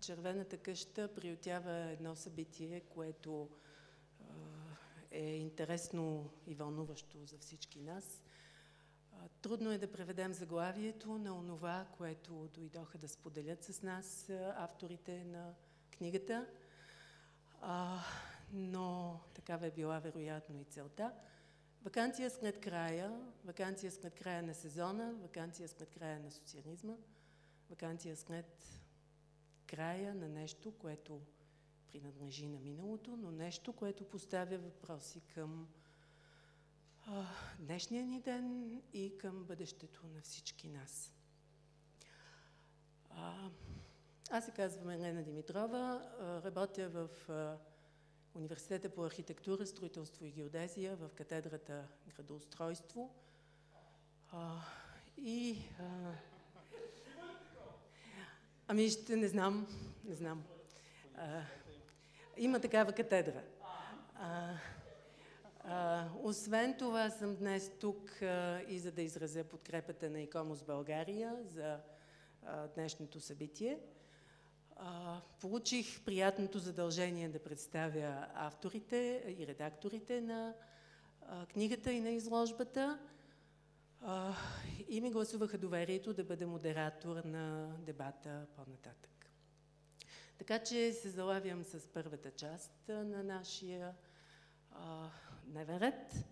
Червената къща приютява едно събитие, което е интересно и вълнуващо за всички нас. Трудно е да преведем заглавието на онова, което дойдоха да споделят с нас авторите на книгата, но такава е била вероятно и целта. Вакансия след края, вакансия след края на сезона, вакансия след края на социализма, вакансия след края на нещо, което принадлежи на миналото, но нещо, което поставя въпроси към а, днешния ни ден и към бъдещето на всички нас. А, аз се казвам Елена Димитрова, работя в Университета по архитектура, строителство и геодезия в катедрата градоустройство. И ами ще не знам, не знам. А, има такава катедра. А, а, освен това съм днес тук а, и за да изразя подкрепата на Икомос България за а, днешното събитие. А, получих приятното задължение да представя авторите и редакторите на а, книгата и на изложбата и ми гласуваха доверието да бъда модератор на дебата по-нататък. Така че се залавям с първата част на нашия а, дневен ред.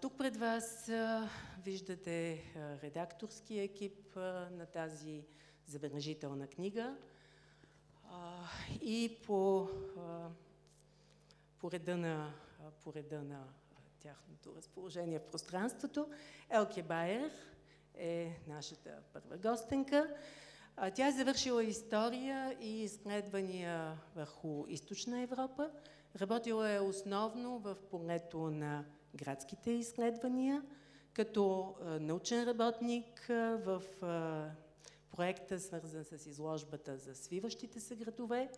Тук пред вас виждате редакторския екип на тази забележителна книга и по, а, по, реда на, по реда на тяхното разположение в пространството. Елке Байер е нашата първа гостенка. Тя е завършила история и изследвания върху източна Европа. Работила е основно в полето на градските изследвания, като научен работник в проекта, свързан с изложбата за свиващите се градове,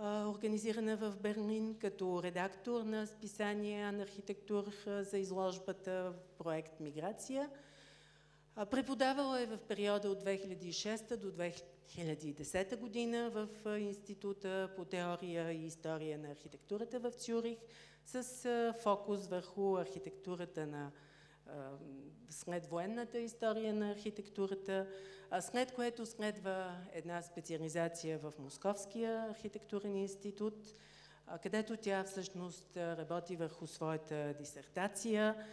организирана в Берлин, като редактор на списание на архитектур за изложбата в проект Миграция – Преподавала е в периода от 2006 до 2010 година в Института по теория и история на архитектурата в Цюрих с фокус върху архитектурата на след военната история на архитектурата, след което следва една специализация в Московския архитектурен институт, където тя всъщност работи върху своята дисертация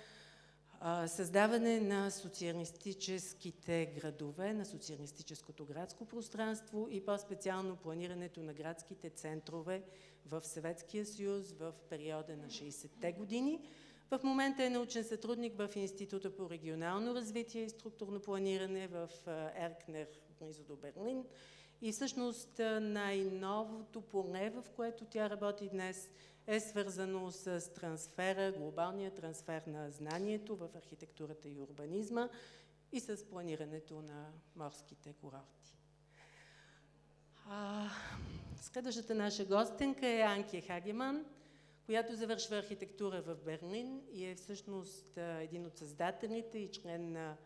създаване на социалистическите градове, на социалистическото градско пространство и по-специално планирането на градските центрове в Съветския съюз в периода на 60-те години. В момента е научен сътрудник в Института по регионално развитие и структурно планиране в Еркнер, близо до Берлин. И всъщност най-новото поле, в което тя работи днес, е свързано с трансфера, глобалния трансфер на знанието в архитектурата и урбанизма и с планирането на морските курорти. А, следващата наша гостенка е Анки Хагеман, която завършва архитектура в Берлин и е всъщност един от създателите и член на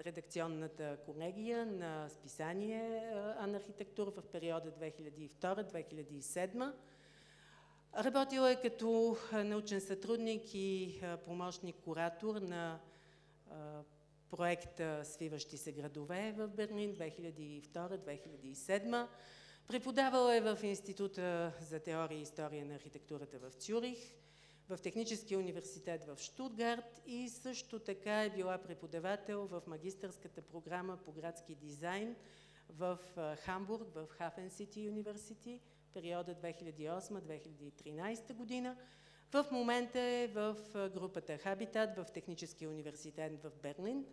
редакционната колегия на списание Анархитектура в периода 2002-2007 Работила е като научен сътрудник и помощник-куратор на проекта Свиващи се градове в Берлин 2002-2007. Преподавала е в Института за теория и история на архитектурата в Цюрих, в Техническия университет в Штутгарт и също така е била преподавател в магистърската програма по градски дизайн в Хамбург, в Хафен Сити Университи – периода 2008-2013 година. В момента е в групата Хабитат в Техническия университет в Берлин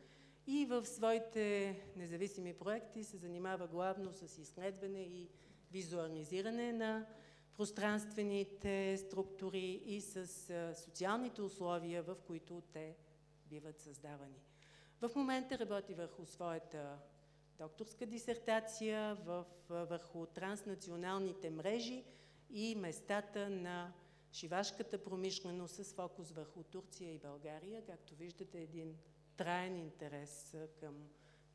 и в своите независими проекти се занимава главно с изследване и визуализиране на пространствените структури и с социалните условия, в които те биват създавани. В момента работи върху своята докторска дисертация върху транснационалните мрежи и местата на шивашката промишленост с фокус върху Турция и България. Както виждате, един траен интерес към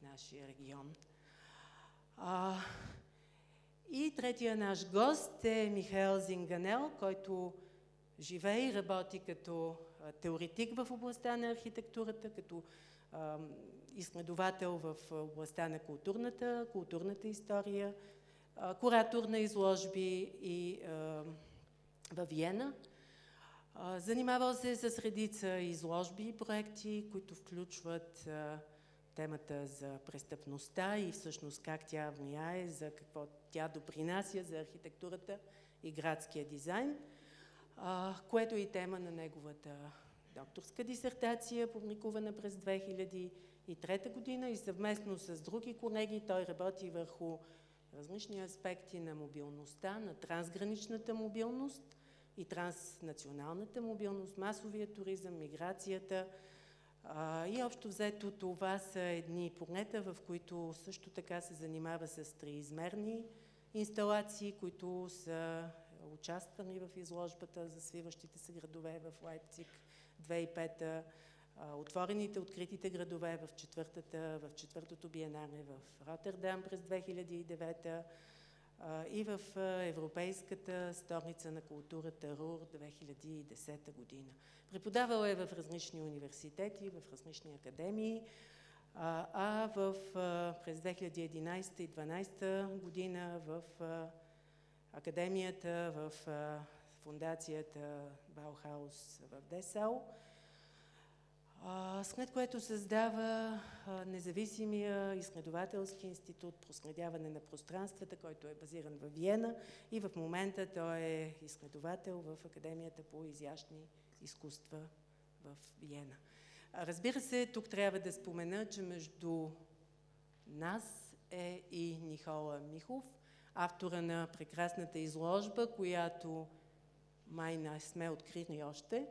нашия регион. А, третия наш гост е Михаил Зинганел, който живее и работи като теоретик в областта на архитектурата, като а, изследовател в областта на културната, културната история, а, куратор на изложби и а, във Виена. Занимавал се с редица изложби и проекти, които включват темата за престъпността и всъщност как тя влияе, за какво тя допринася за архитектурата и градския дизайн, което е и тема на неговата докторска дисертация, публикувана през 2003 година и съвместно с други колеги той работи върху различни аспекти на мобилността, на трансграничната мобилност и транснационалната мобилност, масовия туризъм, миграцията. А, и общо взето това са едни полета, в които също така се занимава с триизмерни инсталации, които са участвани в изложбата за свиващите се градове в Лайпциг 2005 отворените, откритите градове в, четвъртата, в четвъртото биенале в Роттердам през 2009 и в Европейската столица на културата РУР 2010 година. Преподавал е в различни университети, в различни академии, а в, през 2011 и 2012 година в академията, в фундацията Баухаус в Десау, след което създава независимия изследователски институт проследяване на пространствата, който е базиран в Виена и в момента той е изследовател в Академията по изящни изкуства в Виена. Разбира се, тук трябва да спомена, че между нас е и Никола Михов, автора на прекрасната изложба, която май не сме открили още.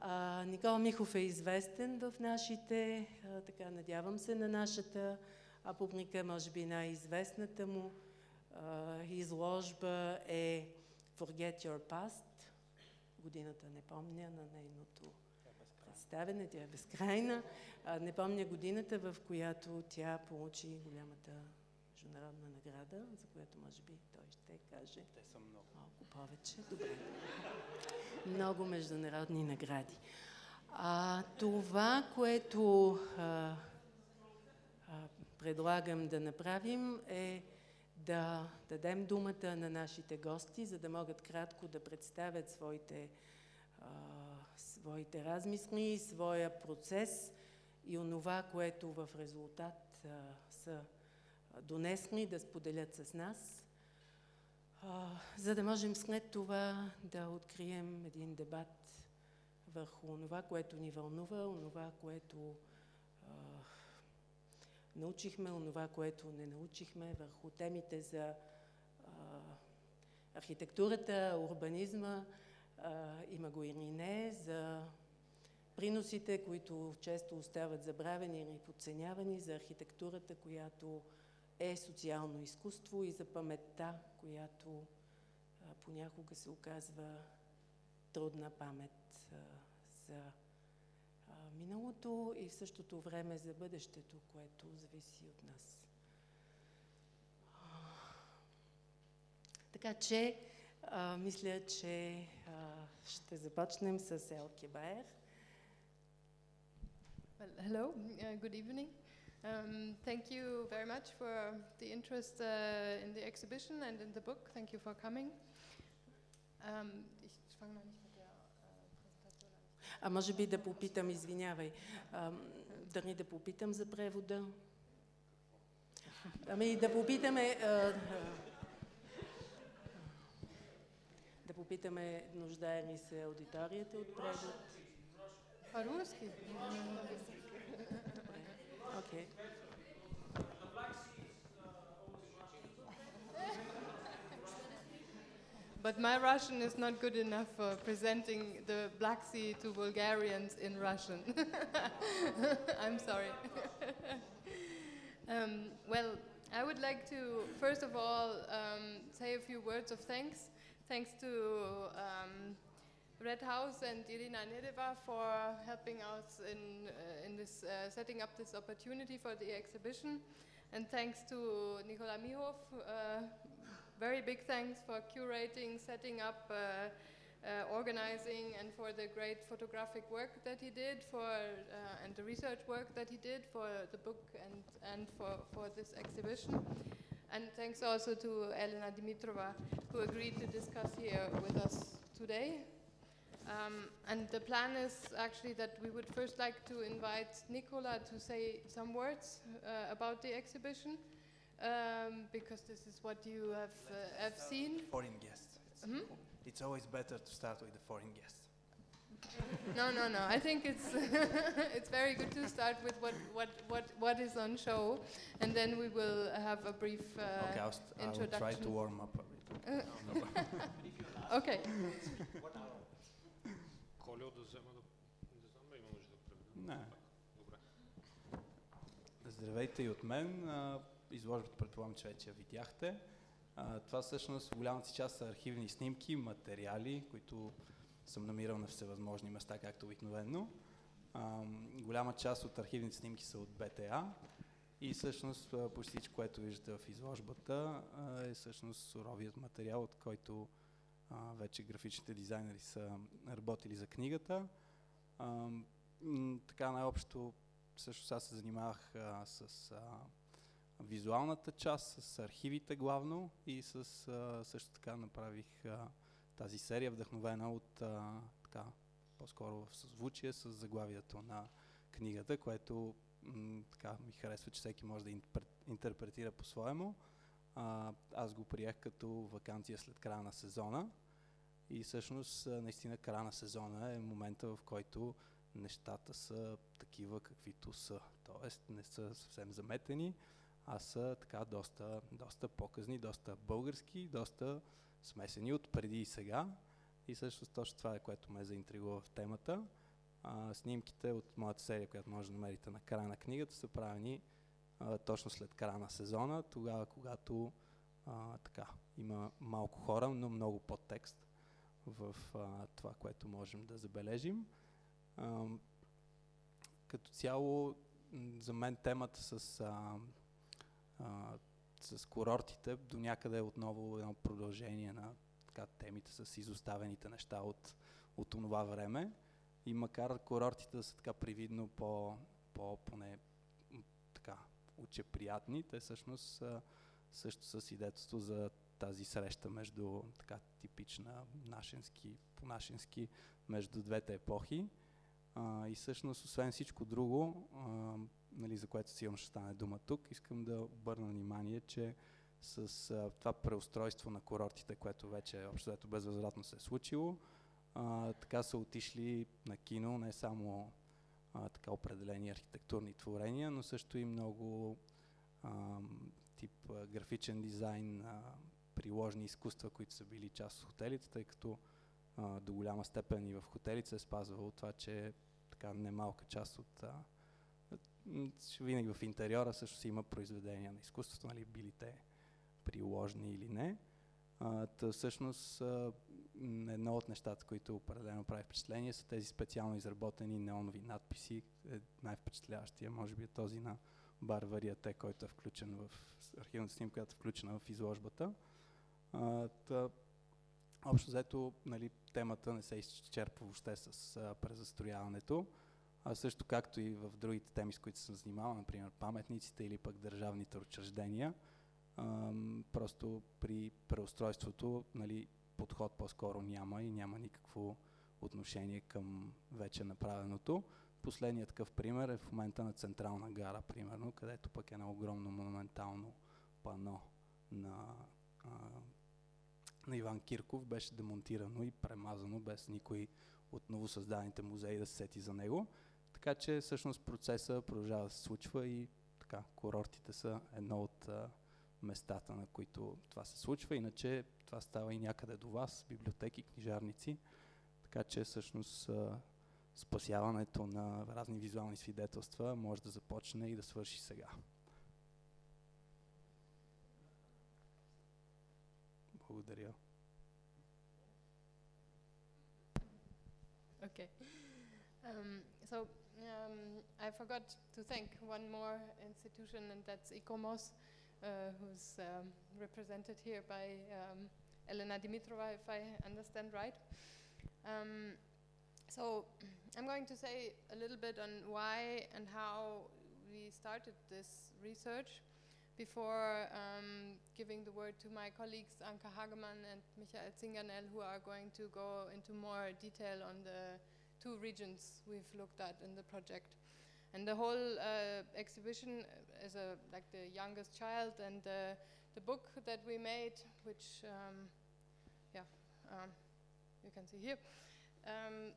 А, Никола Михов е известен в нашите, а, така надявам се, на нашата а, публика, може би най-известната му а, изложба е Forget Your Past. Годината не помня на нейното представене, тя е безкрайна. А, не помня годината, в която тя получи голямата международна награда, за която може би ще каже. Те са много. Малко повече. Добре. Много международни награди. А, това, което а, а, предлагам да направим е да дадем думата на нашите гости, за да могат кратко да представят своите, а, своите размисли, своя процес и онова, което в резултат а, са донесли да споделят с нас за да можем след това да открием един дебат върху това, което ни вълнува, онова, което а, научихме, онова, което не научихме, върху темите за а, архитектурата, урбанизма, а, има го или не, за приносите, които често остават забравени или подценявани, за архитектурата, която е социално изкуство и за паметта, която а, понякога се оказва трудна памет а, за а, миналото и в същото време за бъдещето, което зависи от нас. Така че, а, мисля, че а, ще започнем с Елке Байер. Well, hello, uh, good evening. Um, thank you very much for the interest uh, in the exhibition and in the book. Thank you for coming. Um, ich fange noch nicht mit der Präsentation an. А може би да попитам, извинявай, а, дали да попитам за превода? Ами да попитаме... Да попитаме, нуждае ли се аудиторията от превод? По-русски? Okay. but my Russian is not good enough for presenting the Black Sea to Bulgarians in Russian. I'm sorry. um, well, I would like to, first of all, um, say a few words of thanks. Thanks to um, Red House and Irina Nedeva for helping us in, uh, in this, uh, setting up this opportunity for the exhibition. And thanks to Nikola Mihov, uh, very big thanks for curating, setting up, uh, uh, organizing, and for the great photographic work that he did, for uh, and the research work that he did for the book and and for for this exhibition. And thanks also to Elena Dimitrova, who agreed to discuss here with us today. Um, and the plan is actually that we would first like to invite Nicola to say some words uh, about the exhibition, um, because this is what you have, uh, have seen. Foreign guests. It's, Mhm. it's always better to start with the foreign guests. No, no, no. I think it's it's very good to start with what, what, what, what is on show, and then we will have a brief. Uh, okay, I'll, st- I will try to warm up a bit. okay. Не. Добре. Здравейте и от мен. Изложбата предполагам, че вече видяхте. Това всъщност в голямата си част са архивни снимки, материали, които съм намирал на всевъзможни места, както обикновено. Голяма част от архивните снимки са от БТА и всъщност почти всичко, което виждате в изложбата е всъщност суровият материал, от който вече графичните дизайнери са работили за книгата. Така най-общо също аз се занимавах а, с а, визуалната част, с архивите главно и с, а, също така направих а, тази серия, вдъхновена от а, така, по-скоро в съзвучие с заглавието на книгата, което така ми харесва, че всеки може да интерпре- интерпретира по-своему. Аз го приех като вакансия след края на сезона и всъщност наистина края на сезона е момента, в който нещата са такива каквито са. Тоест не са съвсем заметени, а са така доста, доста показни, доста български, доста смесени от преди и сега. И всъщност точно това е, което ме заинтригува в темата. А, снимките от моята серия, която може да намерите на края на книгата, са правени а, точно след края на сезона, тогава когато а, така, има малко хора, но много подтекст в а, това, което можем да забележим. Като цяло, за мен темата с, а, а, с курортите до някъде е отново едно продължение на така, темите с изоставените неща от, от това време. И макар курортите са така привидно по, по поне така, учеприятни, те всъщност са също с свидетелство за тази среща между така типична нашенски, по-нашенски, между двете епохи. А, и всъщност, освен всичко друго, а, нали, за което сигурно ще стане дума тук, искам да обърна внимание, че с а, това преустройство на курортите, което вече общо взето безвъзвратно се е случило, а, така са отишли на кино не само а, така определени архитектурни творения, но също и много а, тип а, графичен дизайн, а, приложни изкуства, които са били част от хотелите, тъй като а, до голяма степен и в хотелите се е спазвало това, че така немалка част от винаги в интериора също си има произведения на изкуството, нали, били те приложни или не. А, всъщност едно от нещата, които определено прави впечатление, са тези специално изработени неонови надписи. Е, най-впечатляващия може би е този на бар Вариате, който е включен в архивната снимка, която е включена в изложбата. А, общо взето, нали, темата не се изчерпва въобще с а, презастрояването, а също както и в другите теми, с които съм занимавал, например паметниците или пък държавните учреждения, ам, просто при преустройството нали, подход по-скоро няма и няма никакво отношение към вече направеното. Последният такъв пример е в момента на Централна гара, примерно, където пък е едно огромно монументално пано на, а, на Иван Кирков беше демонтирано и премазано без никой от новосъздадените музеи да се сети за него. Така че всъщност процеса продължава да се случва и така, курортите са едно от а, местата, на които това се случва. Иначе това става и някъде до вас, библиотеки, книжарници. Така че всъщност а, спасяването на разни визуални свидетелства може да започне и да свърши сега. Благодаря. Okay. Um, so um, I forgot to thank one more institution, and that's ICOMOS, uh, who's um, represented here by um, Elena Dimitrova, if I understand right. Um, so I'm going to say a little bit on why and how we started this research before um, giving the word to my colleagues Anka Hagemann and Michael Zinganel, who are going to go into more detail on the two regions we've looked at in the project. And the whole uh, exhibition is a, like the youngest child, and uh, the book that we made, which, um, yeah, um, you can see here, um,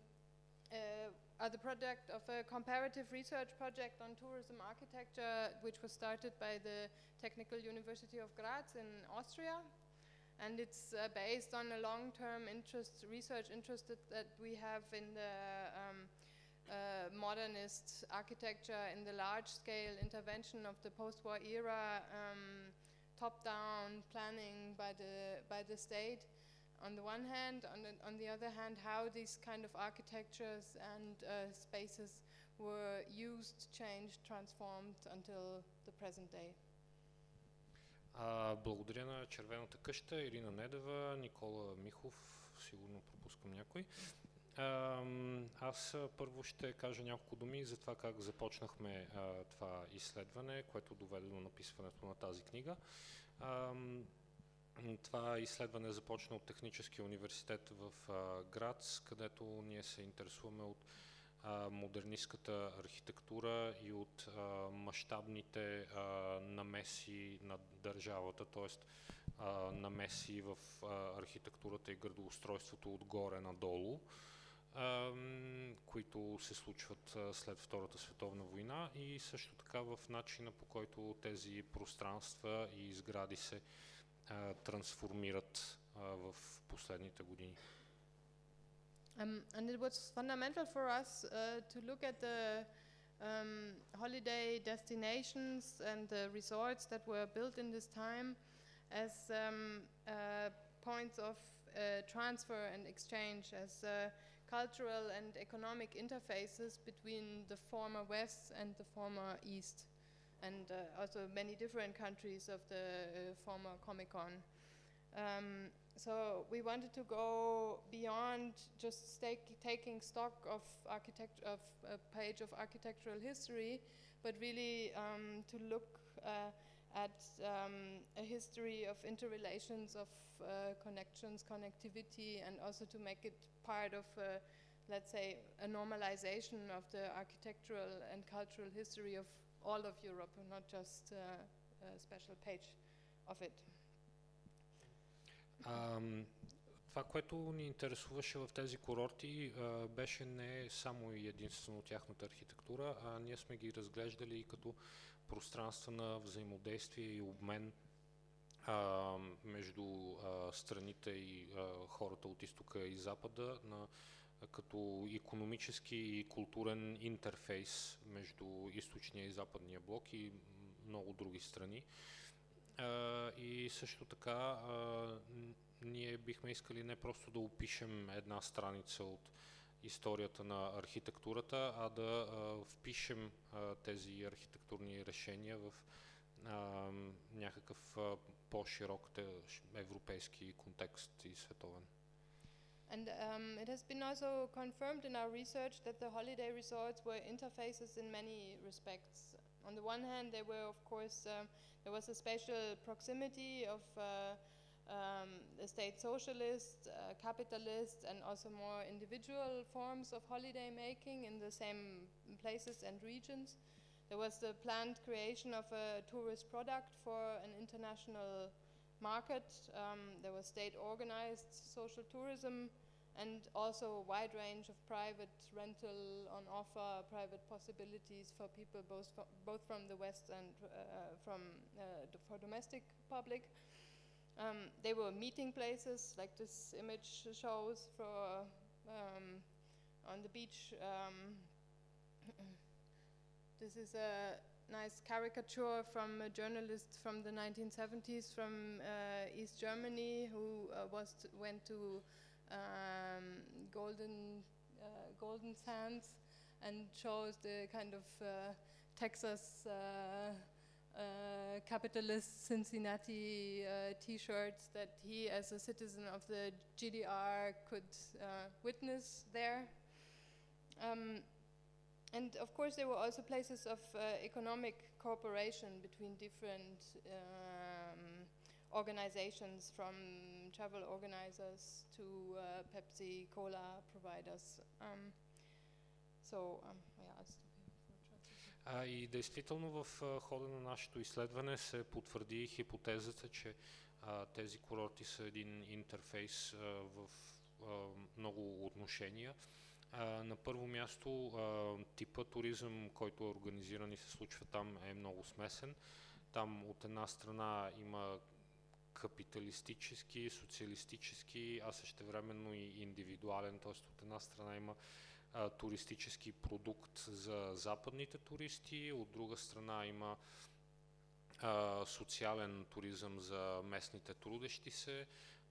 uh, are the project of a comparative research project on tourism architecture, which was started by the Technical University of Graz in Austria. And it's uh, based on a long-term interest, research interest that, that we have in the um, uh, modernist architecture, in the large-scale intervention of the post-war era, um, top-down planning by the by the state on the one hand, on the, on the other hand, how these kind of architectures and uh, spaces were used, changed, transformed until the present day. А, благодаря на Червената къща, Ирина Недева, Никола Михов, сигурно пропускам някой. А, аз а, първо ще кажа няколко думи за това как започнахме а, това изследване, което доведе до написването на тази книга. А, това изследване започна от Техническия университет в Грац, където ние се интересуваме от модернистката архитектура и от мащабните намеси на държавата, т.е. намеси в архитектурата и градоустройството отгоре надолу, които се случват след Втората световна война и също така в начина по който тези пространства и сгради се а, трансформират а, в последните години. Um, and it was fundamental for us uh, to look at the um, holiday destinations and the resorts that were built in this time as um, uh, points of uh, transfer and exchange, as uh, cultural and economic interfaces between the former West and the former East, and uh, also many different countries of the uh, former Comic-Con. Um, so we wanted to go beyond just stake, taking stock of architect of a page of architectural history, but really um, to look uh, at um, a history of interrelations, of uh, connections, connectivity, and also to make it part of, uh, let's say, a normalization of the architectural and cultural history of all of Europe, and not just uh, a special page of it. А, това, което ни интересуваше в тези курорти, беше не само и единствено тяхната архитектура, а ние сме ги разглеждали и като пространства на взаимодействие и обмен между страните и хората от изтока и запада, на, като економически и културен интерфейс между източния и западния блок и много други страни. И също така ние бихме искали не просто да опишем една страница от историята на архитектурата, а да впишем тези архитектурни решения в някакъв по-широк европейски контекст и световен. And um, it has been also confirmed in our research that the holiday resorts were interfaces in many respects. On the one hand, they were, of course, um, there was a spatial proximity of uh, um, the state socialist, uh, capitalist, and also more individual forms of holiday making in the same places and regions. There was the planned creation of a tourist product for an international market. Um, there was state organized social tourism and also a wide range of private rental on offer, private possibilities for people both, both from the West and uh, from uh, for domestic public. Um, they were meeting places, like this image shows, for um, on the beach. Um, this is a nice caricature from a journalist from the 1970s from uh, East Germany who uh, was went to um, Golden uh, Golden Sands and shows the kind of Texas capitalist Cincinnati uh, T-shirts that he, as a citizen of the GDR, could uh, witness there. Um, and of course, there were also places of uh, economic cooperation between different um, organizations, from travel organizers to uh, Pepsi, Cola providers. Um, so, um, yeah, I'll stop here for translation. А, и действително в а, хода на нашето изследване се потвърди хипотезата, че а, тези курорти са един интерфейс а, в а, много отношения. А, На първо място типа туризъм, който е организиран и се случва там е много смесен. Там от една страна има капиталистически, социалистически, а същевременно и индивидуален, т.е. от една страна има а, туристически продукт за западните туристи, от друга страна има а, социален туризъм за местните трудещи се,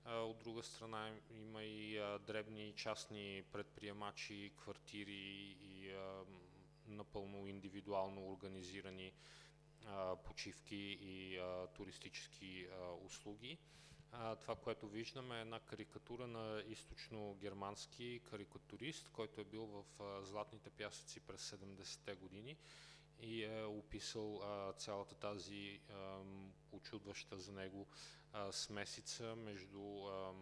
от друга страна има и дребни частни предприемачи, квартири и напълно индивидуално организирани почивки и туристически услуги. Това, което виждаме е една карикатура на източно-германски карикатурист, който е бил в Златните пясъци през 70-те години и е описал а, цялата тази а, очудваща за него а, смесица между а,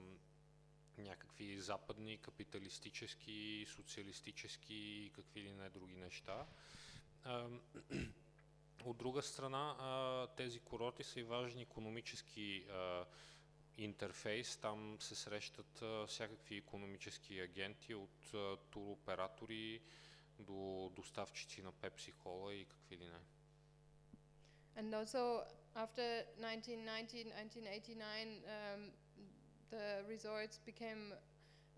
някакви западни, капиталистически, социалистически и какви ли не други неща. А, от друга страна, а, тези курорти са и важен економически а, интерфейс. Там се срещат а, всякакви економически агенти от а, туроператори до доставчици на Пепси Кола и какви ли не. And also, after 1990, 1989, um, the resorts became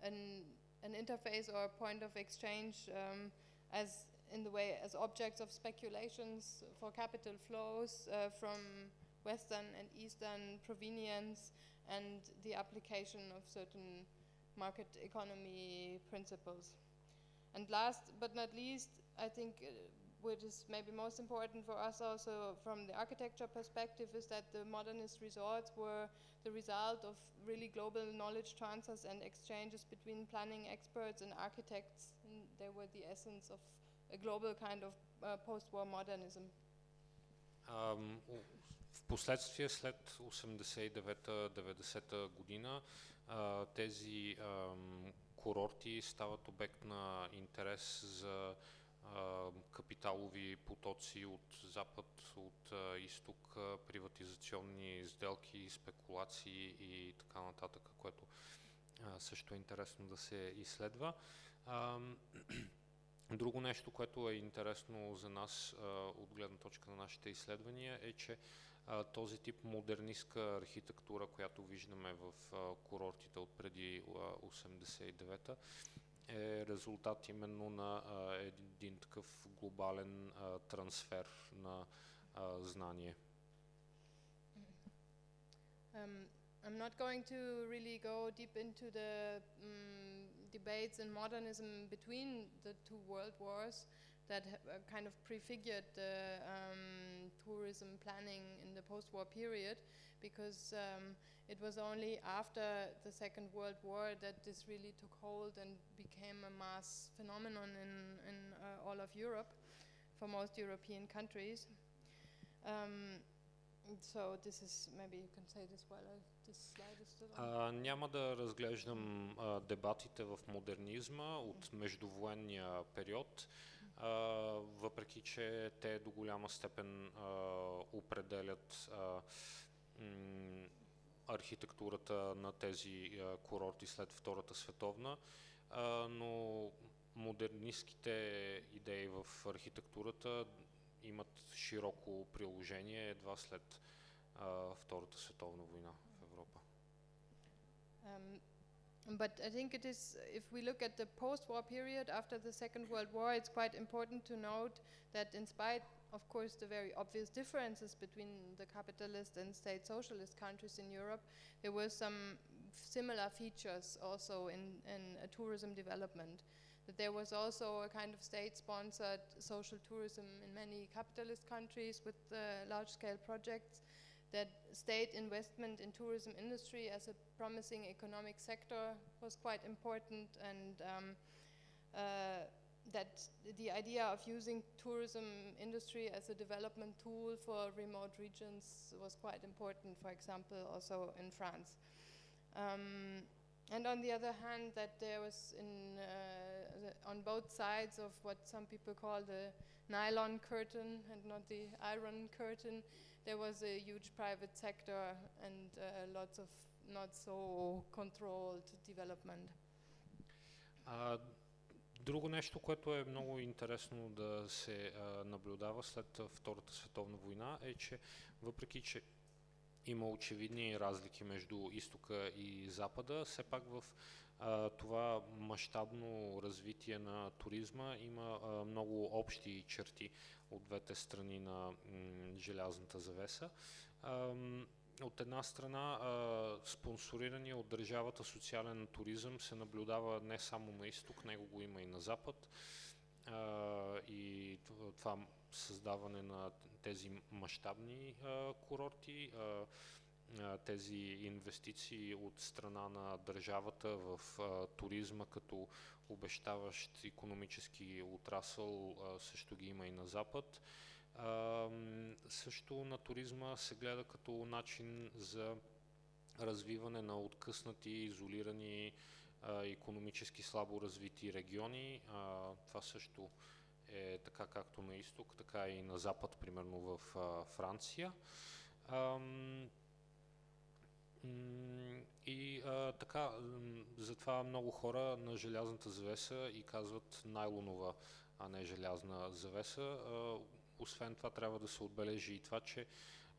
an, an interface or a point of exchange um, as in the way as objects of speculations for capital flows uh, from Western and Eastern provenience and the application of certain market economy principles. And last but not least, I think uh, which is maybe most important for us also from the architecture perspective is that the modernist resorts were the result of really global knowledge transfers and exchanges between planning experts and architects. And they were the essence of a global kind of uh, post-war modernism. Ам, у- В последствие, след 89-90 година, а, тези ам, курорти стават обект на интерес за капиталови потоци от запад, от изток, приватизационни сделки, спекулации и така нататък, което също е интересно да се изследва. Друго нещо, което е интересно за нас от гледна точка на нашите изследвания е, че този тип модернистка архитектура, която виждаме в а, курортите от преди 89-та, е резултат именно на един такъв глобален трансфер на знание. Um, I'm not going to really go deep into the um, debates in modernism between the two world wars that ha- uh, kind of prefigured the um, tourism planning in the post-war period, because um, it was only after the Second World War that this really took hold and became a mass phenomenon in, in uh, all of Europe, for most European countries. Um, so this is maybe you can say this while I, this slide is still on. А, няма да разглеждам а, дебатите в модернизма от междувоенния период, а, Въпреки че те до голяма степен определят архитектурата на тези курорти след Втората световна, но модернистските идеи в архитектурата имат широко приложение едва след Втората световна война в Европа. But I think it is, if we look at the post-war period after the Second World War, it's quite important to note that in spite, of course, the very obvious differences between the capitalist and state socialist countries in Europe, there were some similar features also in, in tourism development. that there was also a kind of state-sponsored social tourism in many capitalist countries with uh, large-scale projects that state investment in tourism industry as a promising economic sector was quite important and um, uh, that the idea of using tourism industry as a development tool for remote regions was quite important, for example, also in France. Um, and on the other hand, that there was in, uh, on both sides of what some people call the nylon curtain and not the iron curtain, there was a huge private sector and uh, lots of not so controlled development. А, друго нещо, което е много интересно да се а, наблюдава след Втората световна война е, че въпреки, че има очевидни разлики между изтока и запада, все пак в а, това мащабно развитие на туризма има а, много общи черти от двете страни на желязната завеса. От една страна, спонсорирания от държавата социален туризъм се наблюдава не само на изток, него го има и на запад. И това създаване на тези мащабни курорти, тези инвестиции от страна на държавата в туризма като обещаващ економически отрасъл също ги има и на запад. Също на туризма се гледа като начин за развиване на откъснати, изолирани, економически слабо развити региони. Това също е така както на изток, така и на запад, примерно в Франция. И а, така, затова много хора на желязната завеса и казват найлонова, а не желязна завеса. А, освен това трябва да се отбележи и това, че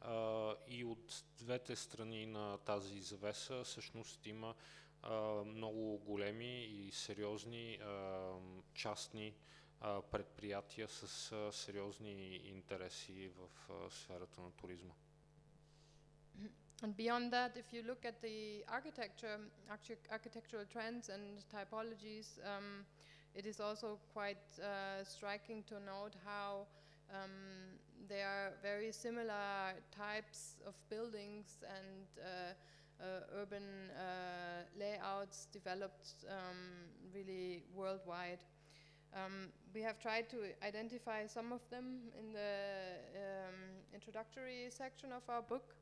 а, и от двете страни на тази завеса всъщност има а, много големи и сериозни а, частни а, предприятия с а, сериозни интереси в а, сферата на туризма. And beyond that, if you look at the architecture, archi- architectural trends and typologies, um, it is also quite uh, striking to note how um, there are very similar types of buildings and uh, uh, urban uh, layouts developed um, really worldwide. Um, we have tried to identify some of them in the um, introductory section of our book,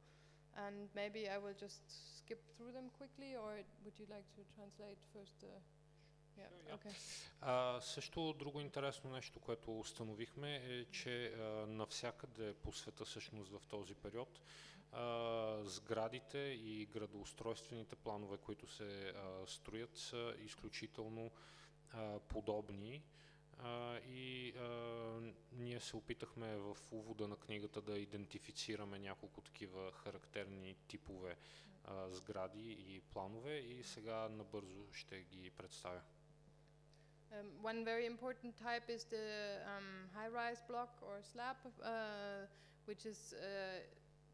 and maybe I will just skip through them quickly, or would you like to translate first? Uh, yeah, Sure, yeah. okay. А, също друго интересно нещо, което установихме е, че а, навсякъде по света всъщност в този период а, сградите и градоустройствените планове, които се а, строят, са изключително а, подобни. А, и а, ние се опитахме в увода на книгата да идентифицираме няколко такива характерни типове а, сгради и планове и сега набързо ще ги представя. Um, one very important type is the um, high-rise block or slab, uh, which is uh,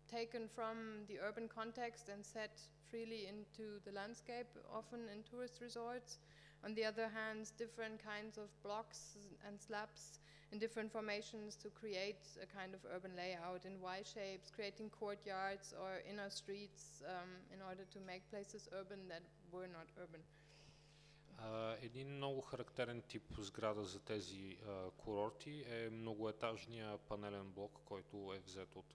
taken from the urban context and set freely into the landscape, often in tourist resorts. On the other hand, different kinds of blocks and slabs in different formations to create a kind of urban layout in Y shapes, creating courtyards or inner streets um, in order to make places urban that were not urban. А, един много характерен тип сграда за тези а, курорти е многоетажния панелен блок, който е взет от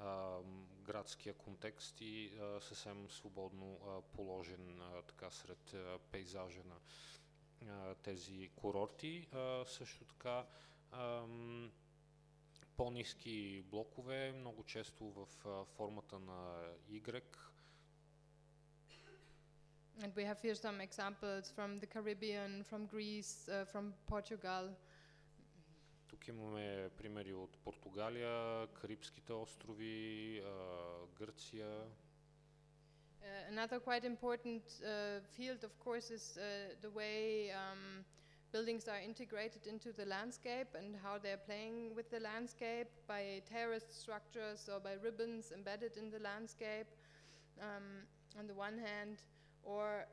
а, градския контекст и а, съвсем свободно а, положен а, така сред а, пейзажа на а, тези курорти. А, също така ам, по-низки блокове, много често в а, формата на Y, And we have here some examples from the Caribbean, from Greece, uh, from Portugal. Тук имаме примери от Португалия, Карибските острови, а, Гърция. Uh, another quite important uh, field, of course, is uh, the way um, buildings are integrated into the landscape and how they're playing with the landscape by terraced structures or by ribbons embedded in the landscape um, on the one hand, or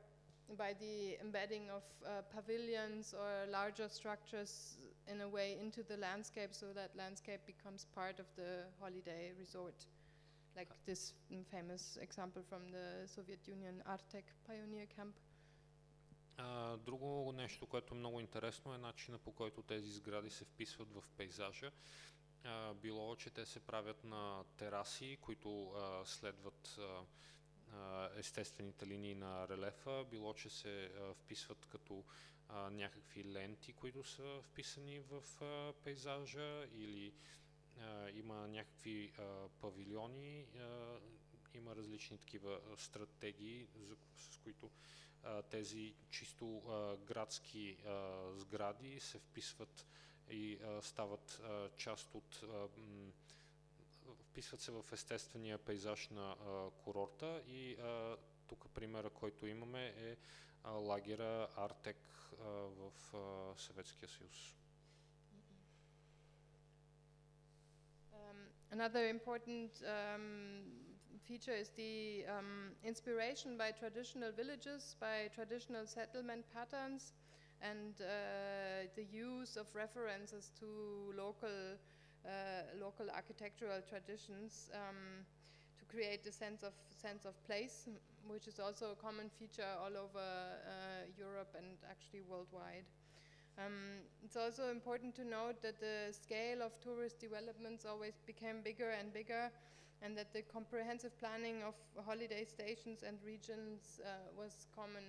by the embedding of uh, pavilions or larger structures in a way into the landscape so that landscape becomes part of the holiday resort. Like this mm, famous example from the Soviet Union Artek Pioneer Camp. А, друго нещо, което е много интересно е начина по който тези сгради се вписват в пейзажа. А, било, че те се правят на тераси, които а, следват а, а, естествените линии на релефа, било, че се вписват като някакви ленти, които са вписани в пейзажа или има някакви павилиони, има различни такива стратегии, с които тези чисто градски сгради се вписват и стават част от вписват се в естествения пейзаж на а, курорта и а, тук примера, който имаме е а, лагера Артек а, в а, Съветския съюз. Um, another important um, feature is the um, inspiration by traditional villages, by traditional settlement patterns, and uh, the use of references to local, uh, local architectural traditions um, to create a sense of sense of place, which is also a common feature all over uh, Europe and actually worldwide. Um, it's also important to note that the scale of tourist developments always became bigger and bigger, and that the comprehensive planning of holiday stations and regions uh, was common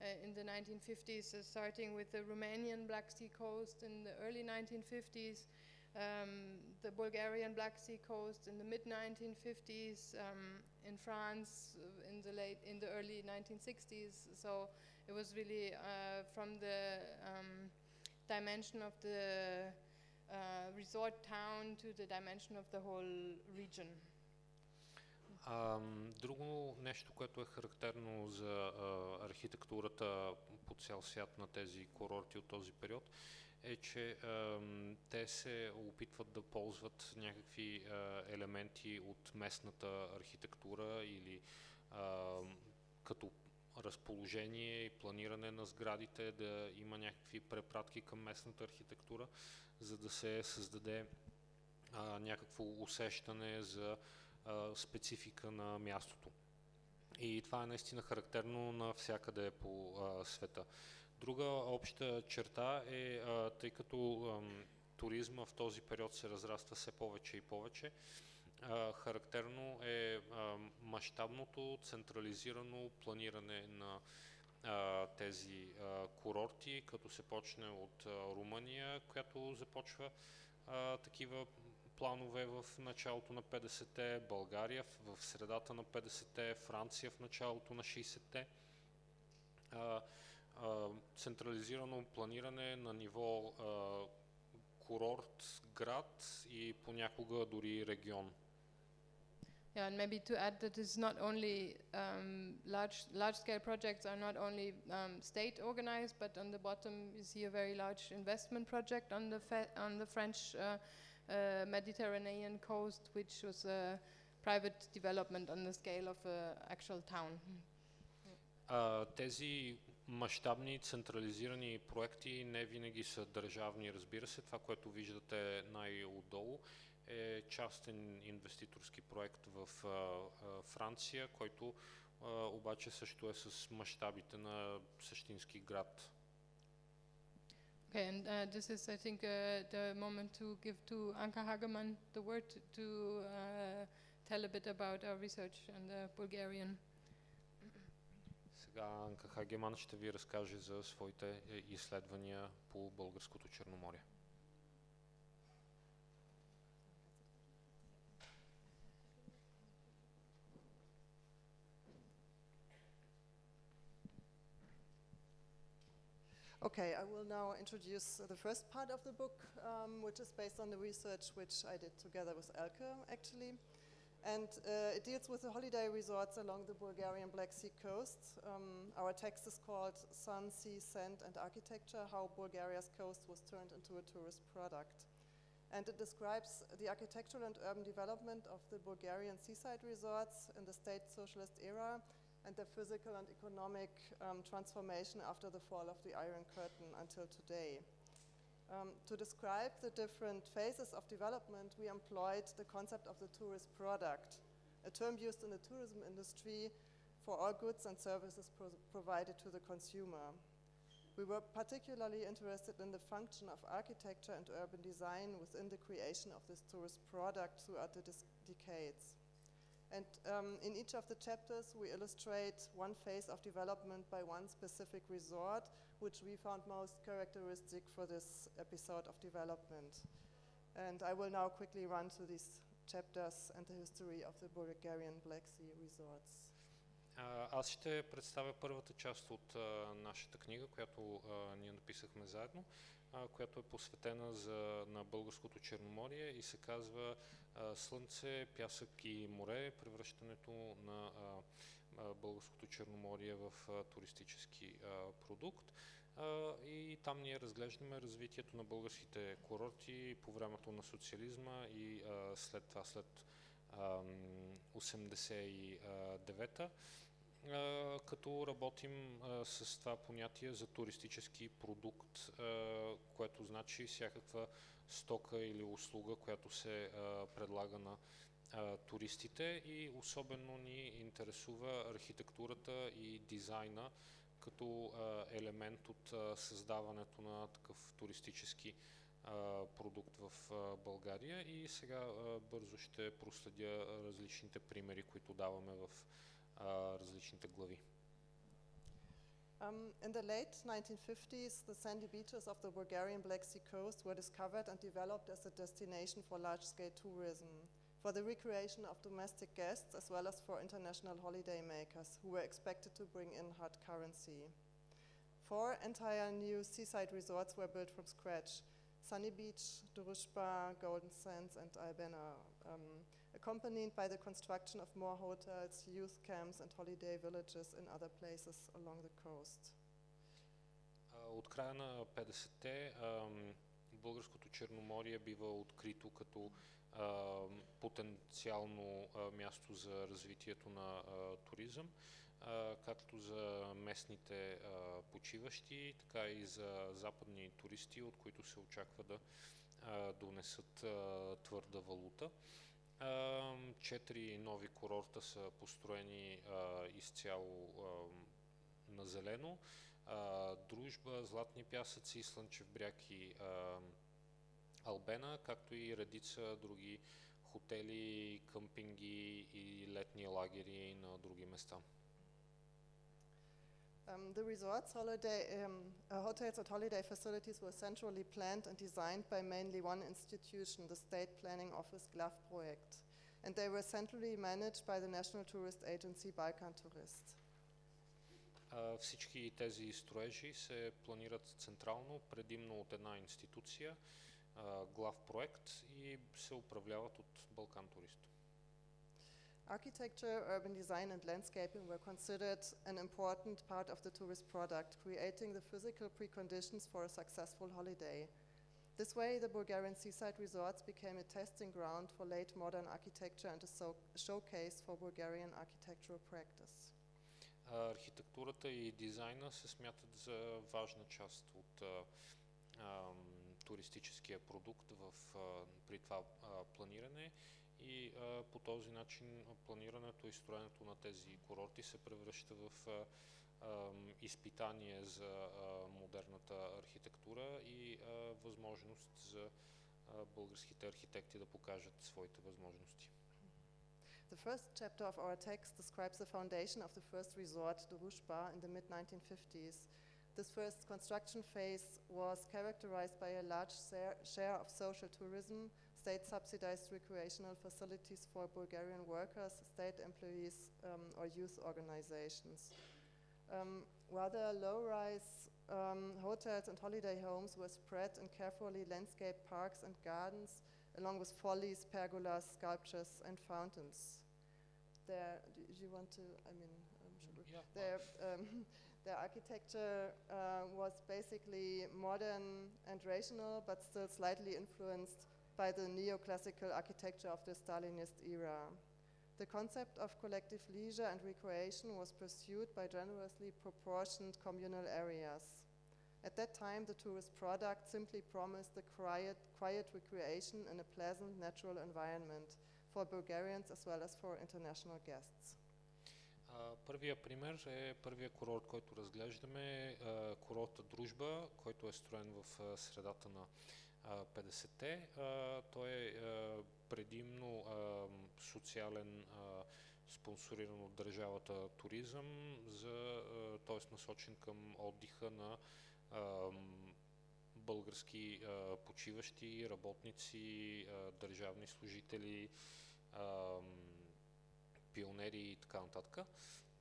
uh, in the 1950s, uh, starting with the Romanian Black Sea coast in the early 1950s, um, the Bulgarian Black Sea coast in the mid 1950s, um, in France uh, in the late in the early 1960s. So it was really uh, from the um, dimension of the uh, resort town to the dimension of the whole region. Ам, друго нещо, което е характерно за а, архитектурата по цял свят на тези курорти от този период, е, че ам, те се опитват да ползват някакви а, елементи от местната архитектура или а, като разположение и планиране на сградите да има някакви препратки към местната архитектура, за да се създаде а, някакво усещане за а, специфика на мястото. И това е наистина характерно навсякъде по а, света. Друга обща черта е, а, тъй като ам, туризма в този период се разраства все повече и повече, а, характерно е а, мащабното, централизирано планиране на а, тези а, курорти, като се почне от а, Румъния, която започва а, такива планове в началото на 50-те, България в средата на 50-те, Франция в началото на 60-те. А, а, централизирано планиране на ниво а, курорт, град и понякога дори регион. Yeah, and maybe to add that it's not only um, large large scale projects are not only um, state organized, but on the bottom you see a very large investment project on the fe- on the French uh, uh, Mediterranean coast, which was a private development on the scale of an actual town. А, тези мащабни централизирани проекти не винаги са държавни, разбира се. Това, което виждате най-отдолу е частен инвеститорски проект в Франция, който обаче също е с мащабите на същински град. Okay, and uh, this is, I think, uh, the moment to give to Anka Hageman the word to, uh, tell a bit about our research on the Bulgarian. Сега Анка Хагеман ще ви разкаже за своите е, изследвания по българското Черноморие. Okay, I will now introduce the first part of the book, um, which is based on the research which I did together with Elke, actually. And uh, it deals with the holiday resorts along the Bulgarian Black Sea coast. Um, our text is called Sun, Sea, Sand and Architecture How Bulgaria's Coast Was Turned into a Tourist Product. And it describes the architectural and urban development of the Bulgarian seaside resorts in the state socialist era and their physical and economic um, transformation after the fall of the Iron Curtain until today. Um, to describe the different phases of development, we employed the concept of the tourist product, a term used in the tourism industry for all goods and services pro provided to the consumer. We were particularly interested in the function of architecture and urban design within the creation of this tourist product throughout the decades. And um, in each of the chapters, we illustrate one phase of development by one specific resort, which we found most characteristic for this episode of development. And I will now quickly run through these chapters and the history of the Bulgarian Black Sea resorts. Аз ще представя първата част от а, нашата книга, която а, ние написахме заедно, а, която е посветена за, на българското Черноморие и се казва а, Слънце, пясък и море, превръщането на а, а, българското Черноморие в туристически продукт. И там ние разглеждаме развитието на българските курорти по времето на социализма и след това, след 89-та като работим с това понятие за туристически продукт, което значи всякаква стока или услуга, която се предлага на туристите и особено ни интересува архитектурата и дизайна като елемент от създаването на такъв туристически продукт в България и сега бързо ще проследя различните примери, които даваме в различните глави. Um, in the late 1950s, the sandy beaches of the Bulgarian Black Sea coast were discovered and developed as a destination for large-scale tourism, for the recreation of domestic guests as well as for international holidaymakers who were expected to bring in hard currency. Four entire new seaside resorts were built from scratch, Sunny Beach, Družba, Golden Sands and Albena. Um, accompanied by the construction of more hotels, youth camps and holiday villages in other places along the coast. От края на 50-те българското Черноморие бива открито като потенциално място за развитието на туризъм, както за местните почиващи, така и за западни туристи, от които се очаква да донесат твърда валута. Четири нови курорта са построени изцяло на зелено. Дружба, Златни пясъци, Слънчев бряг и Албена, както и редица други хотели, къмпинги и летни лагери на други места. Um, the resorts, holiday, um, uh, hotels and holiday facilities were centrally planned and designed by mainly one institution, the State Planning Office GLAV project. And they were centrally managed by the National Tourist Agency Balkan Tourist. Uh, всички тези строежи се планират централно, предимно от една институция, uh, глав проект и се управляват от Балкан Турист. Architecture, urban design, and landscaping were considered an important part of the tourist product, creating the physical preconditions for a successful holiday. This way, the Bulgarian seaside resorts became a testing ground for late modern architecture and a so showcase for Bulgarian architectural practice. Архитектурата и дизайна се смятат за важна част от а, а, туристическия продукт в, при това планиране и по този начин планирането и строенето на тези курорти се превръща в изпитание за модерната архитектура и възможност за българските архитекти да покажат своите възможности. The first chapter of our text describes the foundation of the first resort, the Rushba, in the mid-1950s. This first construction phase was characterized by a large share of social tourism, state-subsidized recreational facilities for Bulgarian workers, state employees, um, or youth organizations. Um, rather low-rise um, hotels and holiday homes were spread in carefully landscaped parks and gardens, along with follies, pergolas, sculptures, and fountains. There, do you want to, I mean, um, yeah, their, um, their architecture uh, was basically modern and rational, but still slightly influenced by the neoclassical architecture of the Stalinist era. The concept of collective leisure and recreation was pursued by generously proportioned communal areas. At that time, the tourist product simply promised the quiet, quiet recreation in a pleasant natural environment for Bulgarians as well as for international guests. А, Първия пример е първия курорт, който разглеждаме, а, курорта Дружба, който е строен в средата на а, 50-те. А, Той е предимно социален, спонсориран от държавата туризъм, за, т.е. насочен към отдиха на български почиващи, работници, държавни служители, пионери и така нататък,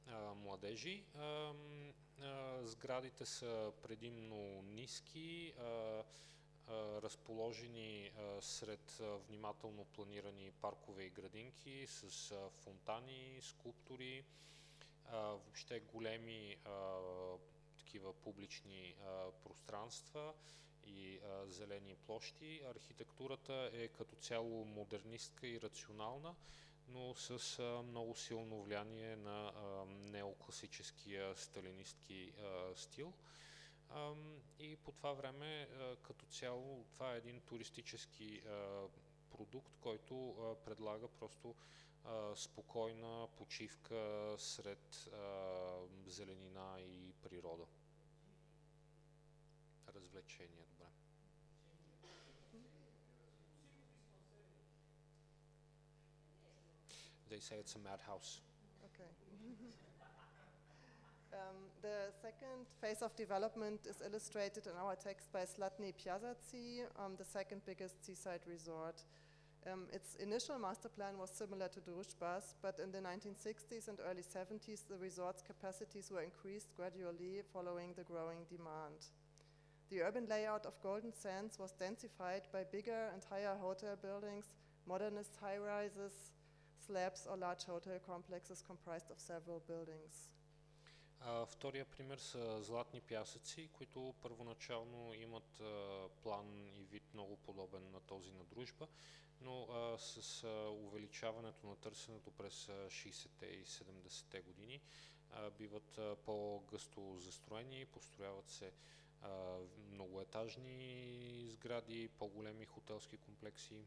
а, младежи. А, а, сградите са предимно ниски, а, а, разположени а, сред а, внимателно планирани паркове и градинки с а, фонтани, скулптури, а, въобще големи а, такива публични а, пространства и а, зелени площи. Архитектурата е като цяло модернистка и рационална, но с а, много силно влияние на а, неокласическия сталинистки а, стил. А, и по това време а, като цяло това е един туристически а, продукт, който а, предлага просто а, спокойна почивка сред а, зеленина и природа. Развлечение, They say it's a madhouse. Okay. um, the second phase of development is illustrated in our text by Slatny Piazzaci, um, the second biggest seaside resort. Um, its initial master plan was similar to Druzhba's, but in the 1960s and early 70s, the resort's capacities were increased gradually following the growing demand. The urban layout of Golden Sands was densified by bigger and higher hotel buildings, modernist high rises, slabs, or large hotel complexes comprised of several buildings. А, втория пример са златни пясъци, които първоначално имат а, план и вид много подобен на този на дружба, но а, с а, увеличаването на търсенето през а, 60-те и 70-те години а, биват по-гъсто застроени, построяват се а, многоетажни сгради, по-големи хотелски комплекси.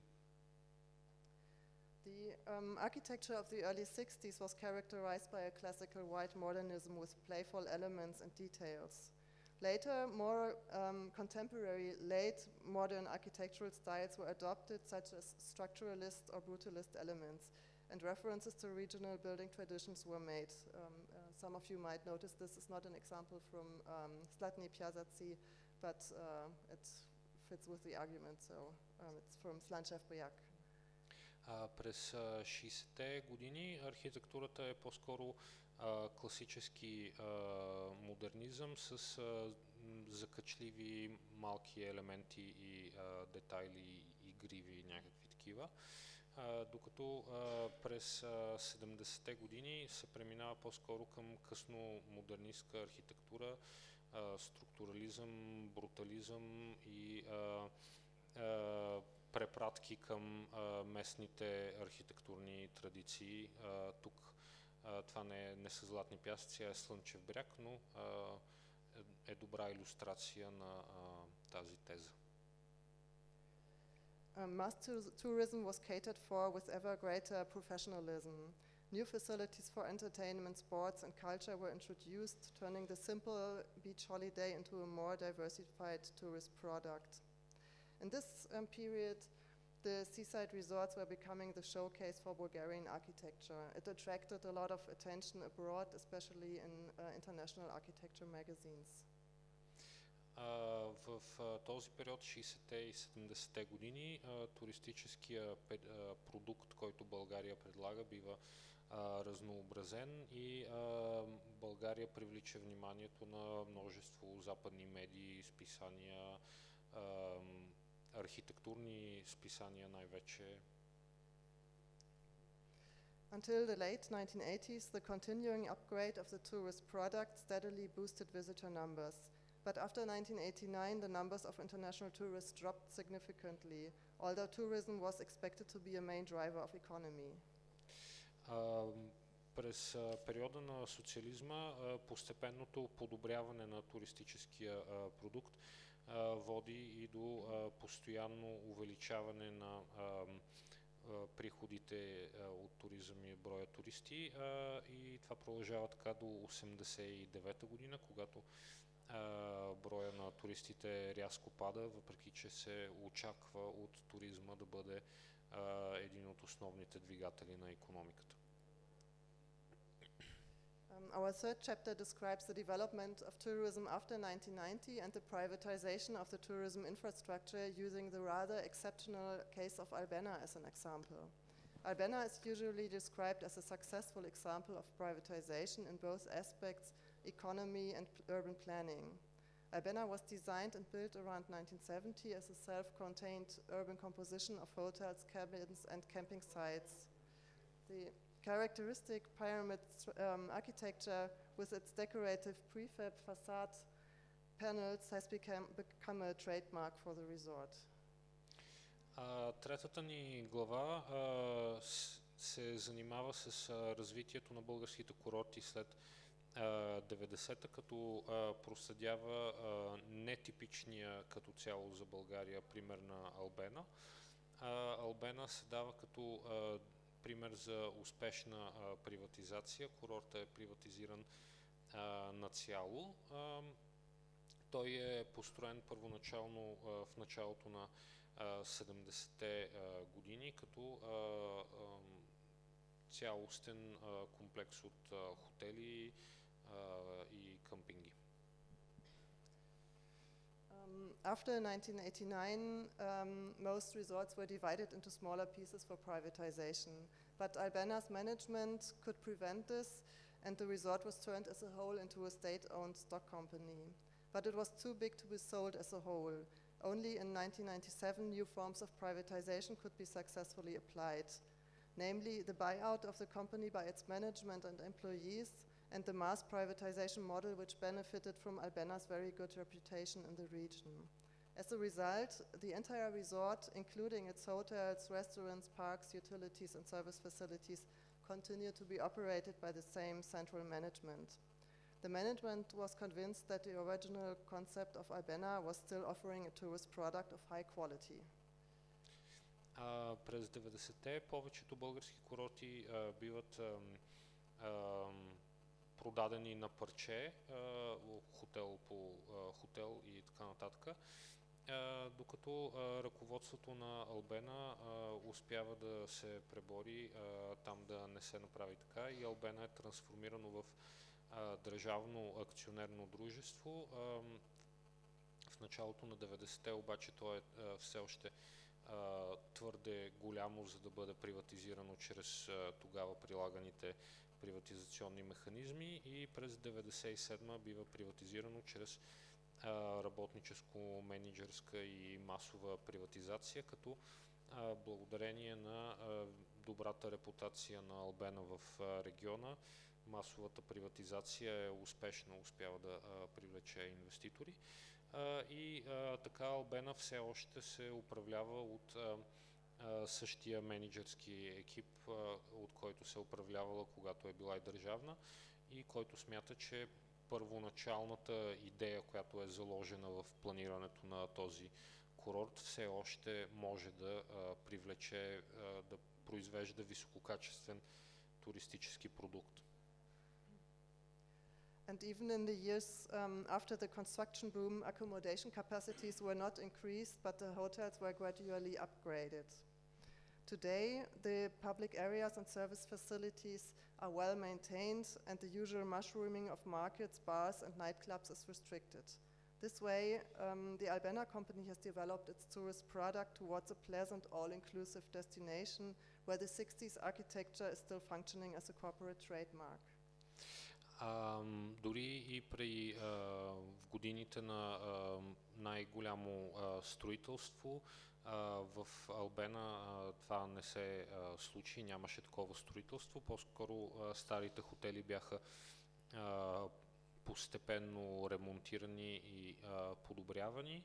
The um, architecture of the early 60s was characterized by a classical white modernism with playful elements and details. Later, more um, contemporary late modern architectural styles were adopted, such as structuralist or brutalist elements, and references to regional building traditions were made. Um, uh, some of you might notice this is not an example from um, Piazzaci, but uh, it fits with the argument, so um, it's from Slanchev Boyak. През а, 60-те години архитектурата е по-скоро класически модернизъм с закачливи малки елементи и а, детайли, игриви някакви такива. Докато през а, 70-те години се преминава по-скоро към късно модернистка архитектура, структурализъм, брутализъм и препратки към местните архитектурни традиции. Тук това не, е, не са златни пясъци, а е слънчев бряг, но е, е добра иллюстрация на тази теза. Um, mass tou- tourism was catered for with ever greater professionalism. New facilities for entertainment, sports, and culture were introduced, turning the simple beach holiday into a more diversified tourist product. In this um, period, the seaside resorts were becoming the showcase for Bulgarian architecture. It attracted a lot of attention abroad, especially in uh, international architecture magazines. А, в а, този период, 60-те и 70-те години, а, туристическия пе- а, продукт, който България предлага, бива а, разнообразен и а, България привлича вниманието на множество западни медии, списания, а, архитектурни списания най-вече. Until the late 1980s, the continuing upgrade of the tourist product steadily boosted visitor numbers. But after 1989, the numbers of international tourists dropped significantly, although tourism was expected to be a main driver of economy. А, през а, периода на социализма а, постепенното подобряване на туристическия а, продукт а, води и до постоянно увеличаване на приходите от туризъм и броя туристи и това продължава така до 89-та година, когато броя на туристите рязко пада, въпреки че се очаква от туризма да бъде един от основните двигатели на економиката. Um, our third chapter describes the development of tourism after 1990 and the privatization of the tourism infrastructure using the rather exceptional case of Albena as an example. Albena is usually described as a successful example of privatization in both aspects, economy and urban planning. Albena was designed and built around 1970 as a self-contained urban composition of hotels, cabins and camping sites. The characteristic pyramid um, architecture with its decorative prefab facade panels has become, become a trademark for the resort. А, третата ни глава а, с, се занимава с а, развитието на българските курорти след 90-та, като а, проследява а, нетипичния като цяло за България пример на Албена. А, Албена се дава като а, пример за успешна а, приватизация. Курортът е приватизиран а, нацяло. А, той е построен първоначално а, в началото на 70-те години като а, а, цялостен а, комплекс от хотели и къмпинги. Um, after 1989, um, most resorts were divided into smaller pieces for privatization. But Albena's management could prevent this, and the resort was turned as a whole into a state owned stock company. But it was too big to be sold as a whole. Only in 1997, new forms of privatization could be successfully applied, namely the buyout of the company by its management and employees and the mass privatization model which benefited from Albena's very good reputation in the region. As a result, the entire resort, including its hotels, restaurants, parks, utilities, and service facilities, continued to be operated by the same central management. The management was convinced that the original concept of Albena was still offering a tourist product of high quality. А, през 90-те повечето български курорти а, биват а, а, продадени на парче, хотел по хотел и така нататък. докато ръководството на Албена успява да се пребори там да не се направи така и Албена е трансформирано в държавно акционерно дружество. В началото на 90-те обаче то е все още твърде голямо, за да бъде приватизирано чрез тогава прилаганите приватизационни механизми и през 1997 бива приватизирано чрез работническо-менеджерска и масова приватизация, като благодарение на добрата репутация на Албена в региона, масовата приватизация е успешно успява да привлече инвеститори. И така Албена все още се управлява от същия менеджерски екип, от който се управлявала, когато е била и държавна и който смята, че първоначалната идея, която е заложена в планирането на този курорт, все още може да привлече, да произвежда висококачествен туристически продукт. And even in the years um, after the construction boom, accommodation capacities were not increased, but the hotels were gradually upgraded. Today, the public areas and service facilities are well maintained and the usual mushrooming of markets, bars and nightclubs is restricted. This way, um, the Albena company has developed its tourist product towards a pleasant, all-inclusive destination where the 60s architecture is still functioning as a corporate trademark. Um, дори и при uh, в годините на най-голямо строителство, в Албена това не се случи, нямаше такова строителство. По-скоро старите хотели бяха постепенно ремонтирани и подобрявани.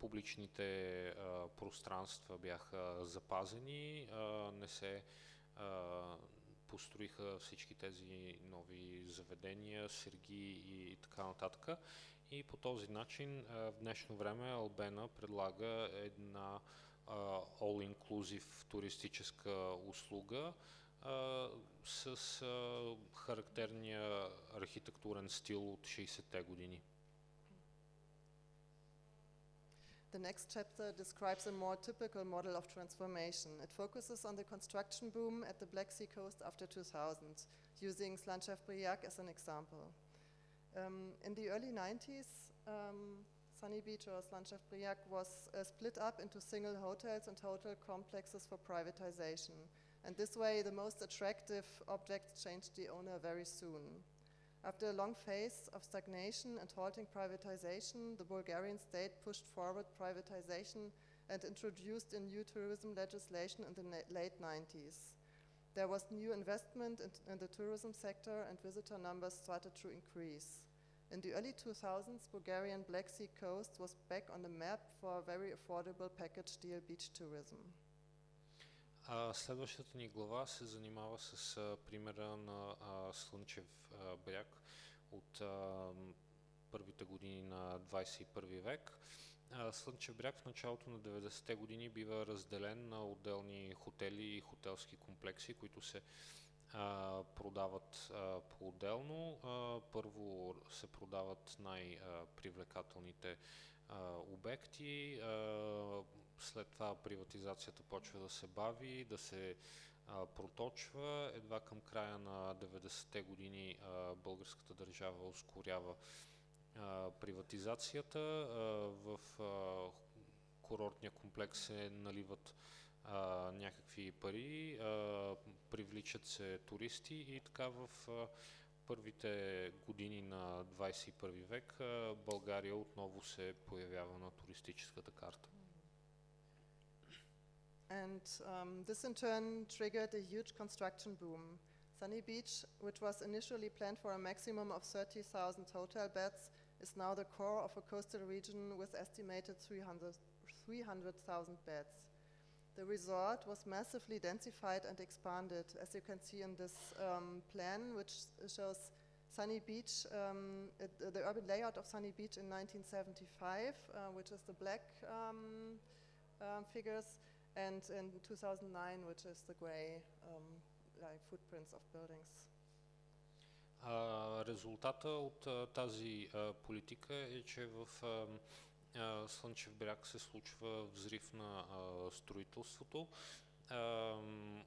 Публичните пространства бяха запазени, не се а, построиха всички тези нови заведения, серги и така нататък. И по този начин в днешно време Албена предлага една all-inclusive туристическа услуга с характерния архитектурен стил от 60-те години. The next chapter describes a more typical model of transformation. It focuses on the construction boom at the Black Sea coast after 2000, using Slanchef-Briac as an example. Um, in the early 90s, um, Sunny Beach or Slanchef-Briac was uh, split up into single hotels and hotel complexes for privatization. And this way, the most attractive objects changed the owner very soon. After a long phase of stagnation and halting privatization, the Bulgarian state pushed forward privatization and introduced a new tourism legislation in the late 90s. There was new investment in, in, the tourism sector and visitor numbers started to increase. In the early 2000s, Bulgarian Black Sea coast was back on the map for a very affordable package deal beach tourism. Следващата ни глава се занимава с а, примера на а, Слънчев а, бряг от а, първите години на 21 век. А, Слънчев бряг в началото на 90-те години бива разделен на отделни хотели и хотелски комплекси, които се а, продават по-отделно. Първо се продават най-привлекателните обекти. След това приватизацията почва да се бави, да се а, проточва. Едва към края на 90-те години а, българската държава ускорява а, приватизацията. А, в а, курортния комплекс се наливат а, някакви пари, а, привличат се туристи и така в а, първите години на 21 век а, България отново се появява на туристическата карта. And um, this in turn triggered a huge construction boom. Sunny Beach, which was initially planned for a maximum of 30,000 hotel beds, is now the core of a coastal region with estimated 300,000 300, beds. The resort was massively densified and expanded, as you can see in this um, plan, which shows Sunny Beach, um, it, uh, the urban layout of Sunny Beach in 1975, uh, which is the black um, um figures, and in 2009, which is the gray um, like footprints of buildings. А, резултата от а, тази а, политика е, че в Слънчев бряг се случва взрив на строителството.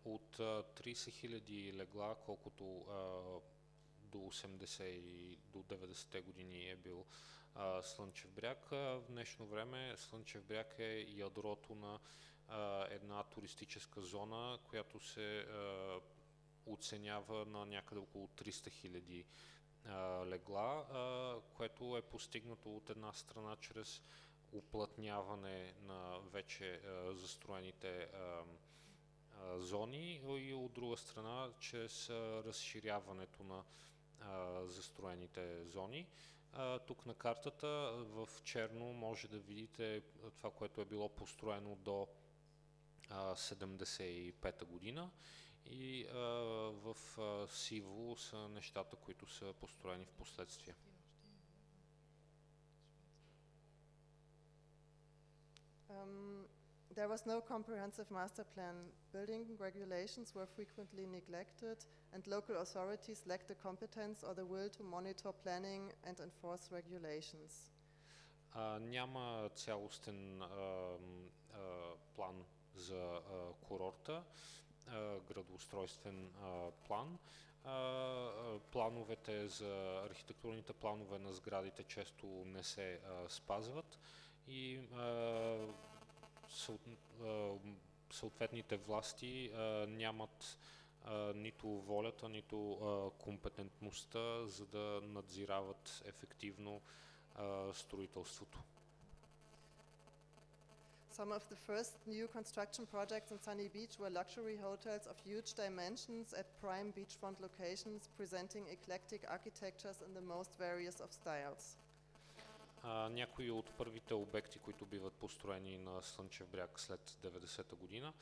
От а, 30 000 легла, колкото до 80 и до 90-те години е бил Слънчев бряг. В днешно време Слънчев бряг е ядрото на една туристическа зона, която се оценява на някъде около 300 хиляди легла, което е постигнато от една страна чрез уплътняване на вече застроените зони и от друга страна чрез разширяването на застроените зони. Тук на картата в черно може да видите това, което е било построено до 75-та година и а, в а, сиво са нещата, които са построени в последствие. Um, there was no comprehensive master plan. Building regulations were frequently neglected, and local authorities lacked the competence or the will to monitor planning and enforce regulations. Uh, няма цялостен uh, uh, план за курорта, градоустройствен план. Плановете за архитектурните планове на сградите често не се спазват и съответните власти нямат нито волята, нито компетентността, за да надзирават ефективно строителството. Some of the first new construction projects in Sunny Beach were luxury hotels of huge dimensions at prime beachfront locations, presenting eclectic architectures in the most various of styles. А, някои от първите обекти, които биват построени на Слънчев бряг след 90-та година,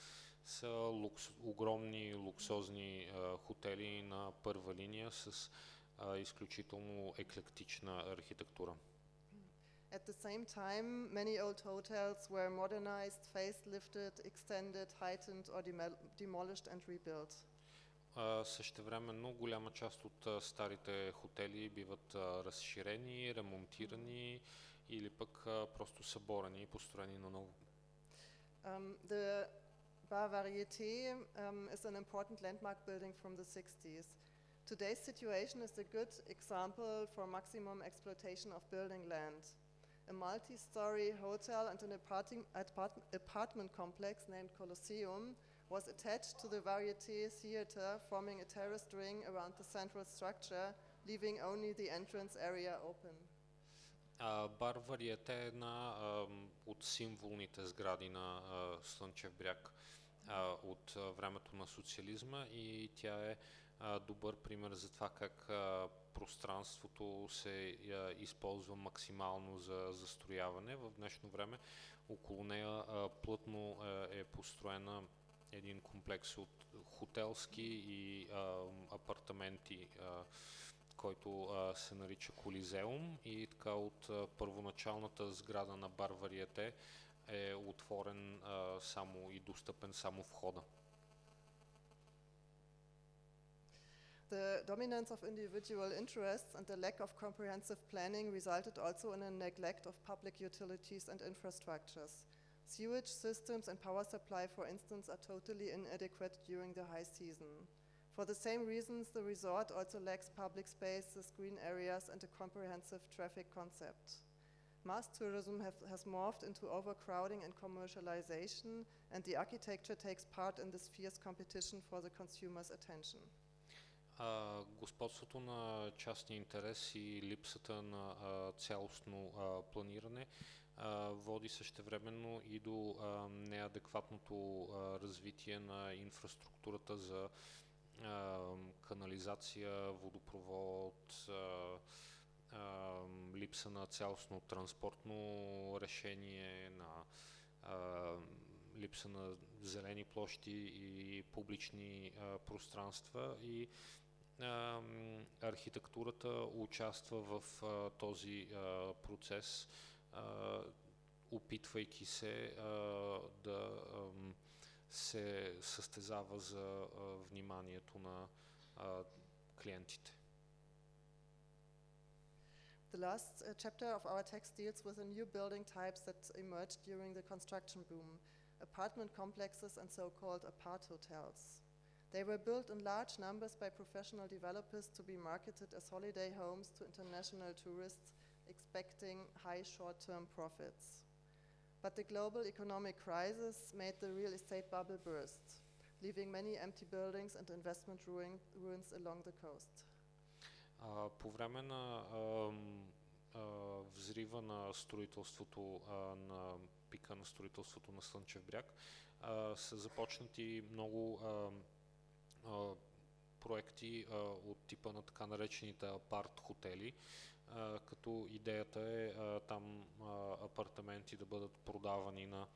са лукс, огромни луксозни а, хотели на първа линия с а, изключително еклектична архитектура. At the same time, many old hotels were modernized, facelifted, extended, heightened, or demol- demolished and rebuilt. А, Същевременно голяма част от а, старите хотели биват а, разширени, ремонтирани или пък а, просто съборени и построени наново. Um, the Bar Varieté um, is an important landmark building from the 60s. Today's situation is a good example for maximum exploitation of building land. A multi-story hotel and an aparting, apart- apartment complex named Colosseum was attached to the Varieté Theatre, forming a terraced ring around the central structure, leaving only the entrance area open. А, бар Вариете е една а, от символните сгради на а, Слънчев бряг а, от а, времето на социализма и тя е добър пример за това как пространството се използва максимално за застрояване. В днешно време около нея плътно е построена един комплекс от хотелски и апартаменти, който се нарича Колизеум и така от първоначалната сграда на бар Вариете е отворен а, само и достъпен само входа. The dominance of individual interests and the lack of comprehensive planning resulted also in a neglect of public utilities and infrastructures. Sewage systems and power supply, for instance, are totally inadequate during the high season. For the same reasons, the resort also lacks public spaces, green areas, and a comprehensive traffic concept. Mass tourism have, has morphed into overcrowding and commercialization, and the architecture takes part in this fierce competition for the consumer's attention. А, господството на частния интерес и липсата на а, цялостно а, планиране а, води същевременно и до а, неадекватното а, развитие на инфраструктурата за а, канализация, водопровод, а, а, липса на цялостно транспортно решение, на а, липса на зелени площи и публични а, пространства. И а, архитектурата участва в а, този а, процес, а, опитвайки се а, да ам, се състезава за а, вниманието на а, клиентите. The last uh, chapter of our text deals with the new building types that emerged during the construction boom apartment complexes and so called apart hotels. They were built in large numbers by professional developers to be marketed as holiday homes to international tourists expecting high short term profits. But the global economic crisis made the real estate bubble burst, leaving many empty buildings and investment ruin, ruins along the coast. А, по време на ам, а, взрива на строителството, а, на пика на строителството на Слънчев бряг, а, са започнати много проекти а, от типа на така наречените апарт хотели, като идеята е а, там а, апартаменти да бъдат продавани на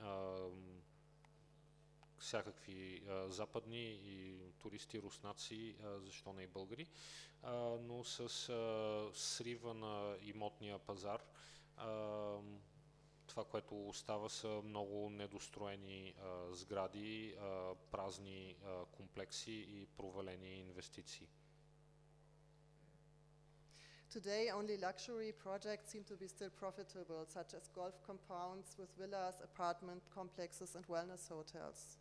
а, всякакви а, западни и туристи, руснаци, а, защо не и българи, а, но с а, срива на имотния пазар а, това, което остава са много недостроени а, сгради, а, празни а, комплекси и провалени инвестиции. Today, only luxury projects seem to be still profitable, such as golf compounds with villas, apartment complexes, and wellness hotels.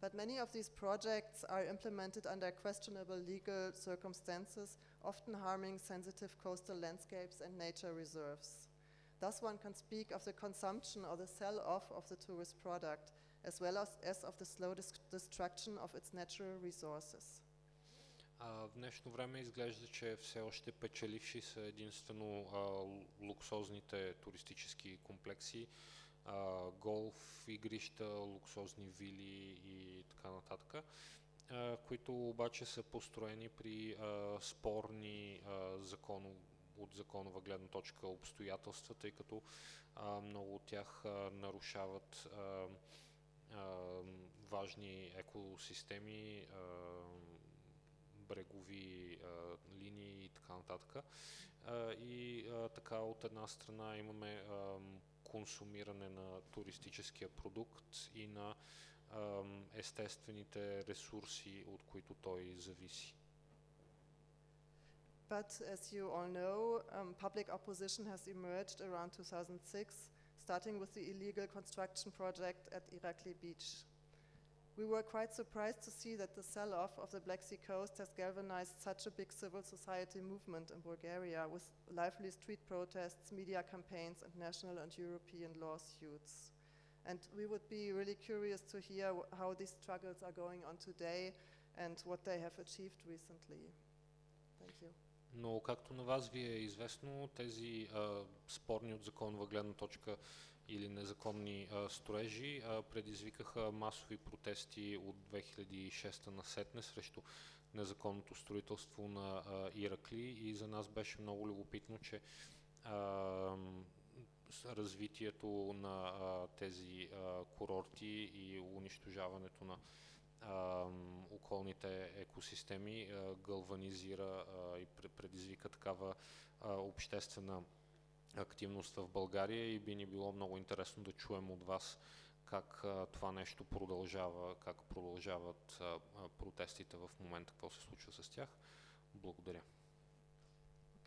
But many of these projects are implemented under questionable legal circumstances, often harming sensitive coastal landscapes and nature reserves. Thus, one can speak of the consumption or the sell off of the tourist product, as well as, as of the slow dis- destruction of its natural resources. А, в днешно време изглежда, че все още печеливши са единствено а, лу- луксозните туристически комплекси, а, голф, игрища, луксозни вили и така нататък, а, които обаче са построени при а, спорни а, законо, от законова гледна точка обстоятелства, тъй като а, много от тях а, нарушават а, важни екосистеми, а, брегови а, линии и така нататък. А, и а, така от една страна имаме а, консумиране на туристическия продукт и на а, естествените ресурси, от които той зависи. But as you all know, um, public opposition has emerged around 2006, starting with the illegal construction project at Irakli Beach. We were quite surprised to see that the sell off of the Black Sea coast has galvanized such a big civil society movement in Bulgaria with lively street protests, media campaigns, and national and European lawsuits. And we would be really curious to hear how these struggles are going on today and what they have achieved recently. Thank you. Но както на вас ви е известно, тези а, спорни от законова гледна точка или незаконни а, строежи а, предизвикаха масови протести от 2006 на сетне срещу незаконното строителство на а, Иракли. И за нас беше много любопитно, че а, развитието на а, тези а, курорти и унищожаването на околните екосистеми галванизира и предизвика такава обществена активност в България и би ни било много интересно да чуем от вас как това нещо продължава, как продължават протестите в момента, какво се случва с тях. Благодаря.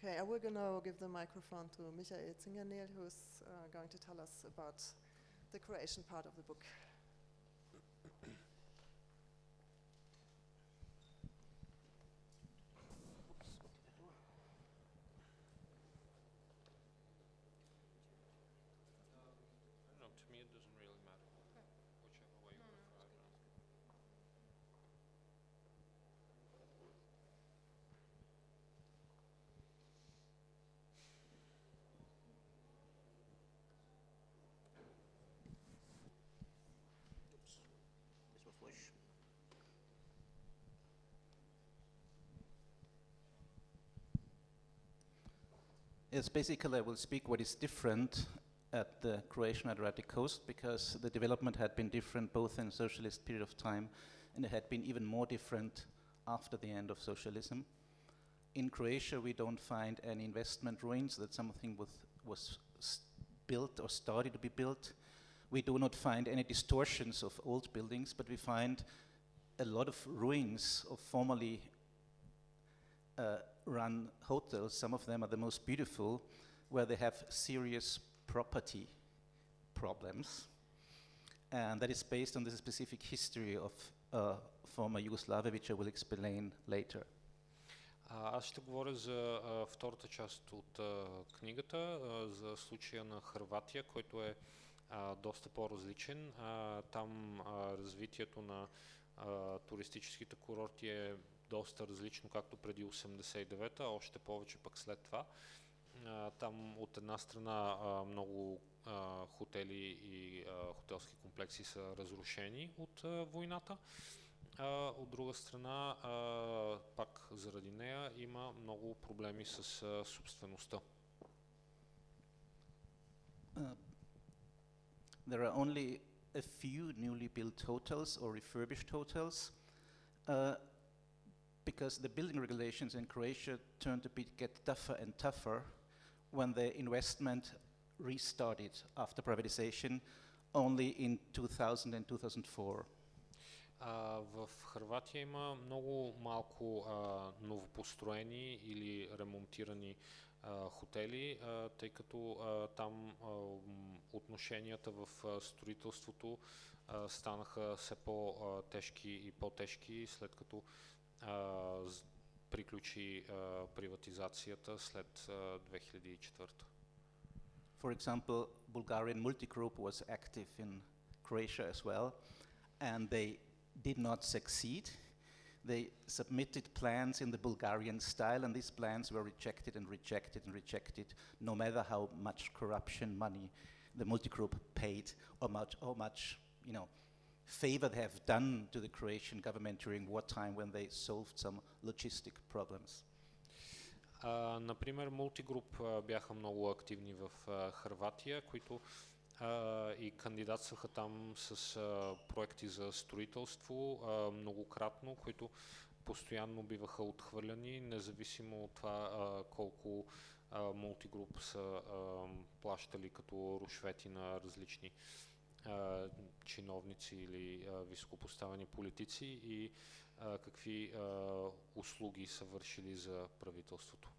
Okay, I will now give the microphone to Michael Zingerneel, who's uh, going to tell us about the Croatian part of the book. Yes, basically I will speak what is different at the Croatian Adriatic coast because the development had been different both in socialist period of time and it had been even more different after the end of socialism. In Croatia we don't find any investment ruins that something was built or started to be built. We do not find any distortions of old buildings, but we find a lot of ruins of formerly uh, run hotels. Some of them are the most beautiful, where they have serious property problems. And that is based on the specific history of uh, former Yugoslavia, which I will explain later. А, аз ще говоря за а, втората част от а, книгата, а, за случая на Харватия, който е а, доста по-различен. А, там а, развитието на а, туристическите курорти е доста различно, както преди 89-та, още повече пък след това. Там от една страна много хотели и хотелски комплекси са разрушени от войната. А, от друга страна, а, пак заради нея има много проблеми с а, собствеността. There are only a few newly built hotels or refurbished hotels uh, because the building regulations in Croatia turned to be, get tougher and tougher when the investment restarted after privatization only in 2000 and 2004. А, в Харватия има много малко а, новопостроени или ремонтирани а, хотели, а, тъй като а, там а, м, отношенията в а, строителството а, станаха все по-тежки и по-тежки, след като а, з- приключи а, приватизацията след а, 2004. For example, Bulgarian Multigroup was active in Croatia as well, and they did not succeed. They submitted plans in the Bulgarian style, and these plans were rejected and rejected and rejected, no matter how much corruption money the multigroup paid or much, how much, you know, favor they have done to the Croatian government during wartime when they solved some logistic problems. А, например, мултигруп а, бяха много активни в а, Харватия, които а, и кандидатстваха там с а, проекти за строителство а, многократно, които постоянно биваха отхвърляни, независимо от това а, колко а, мултигруп са а, плащали като рушвети на различни чиновници или а, високопоставени политици и а, какви а, услуги са вършили за правителството.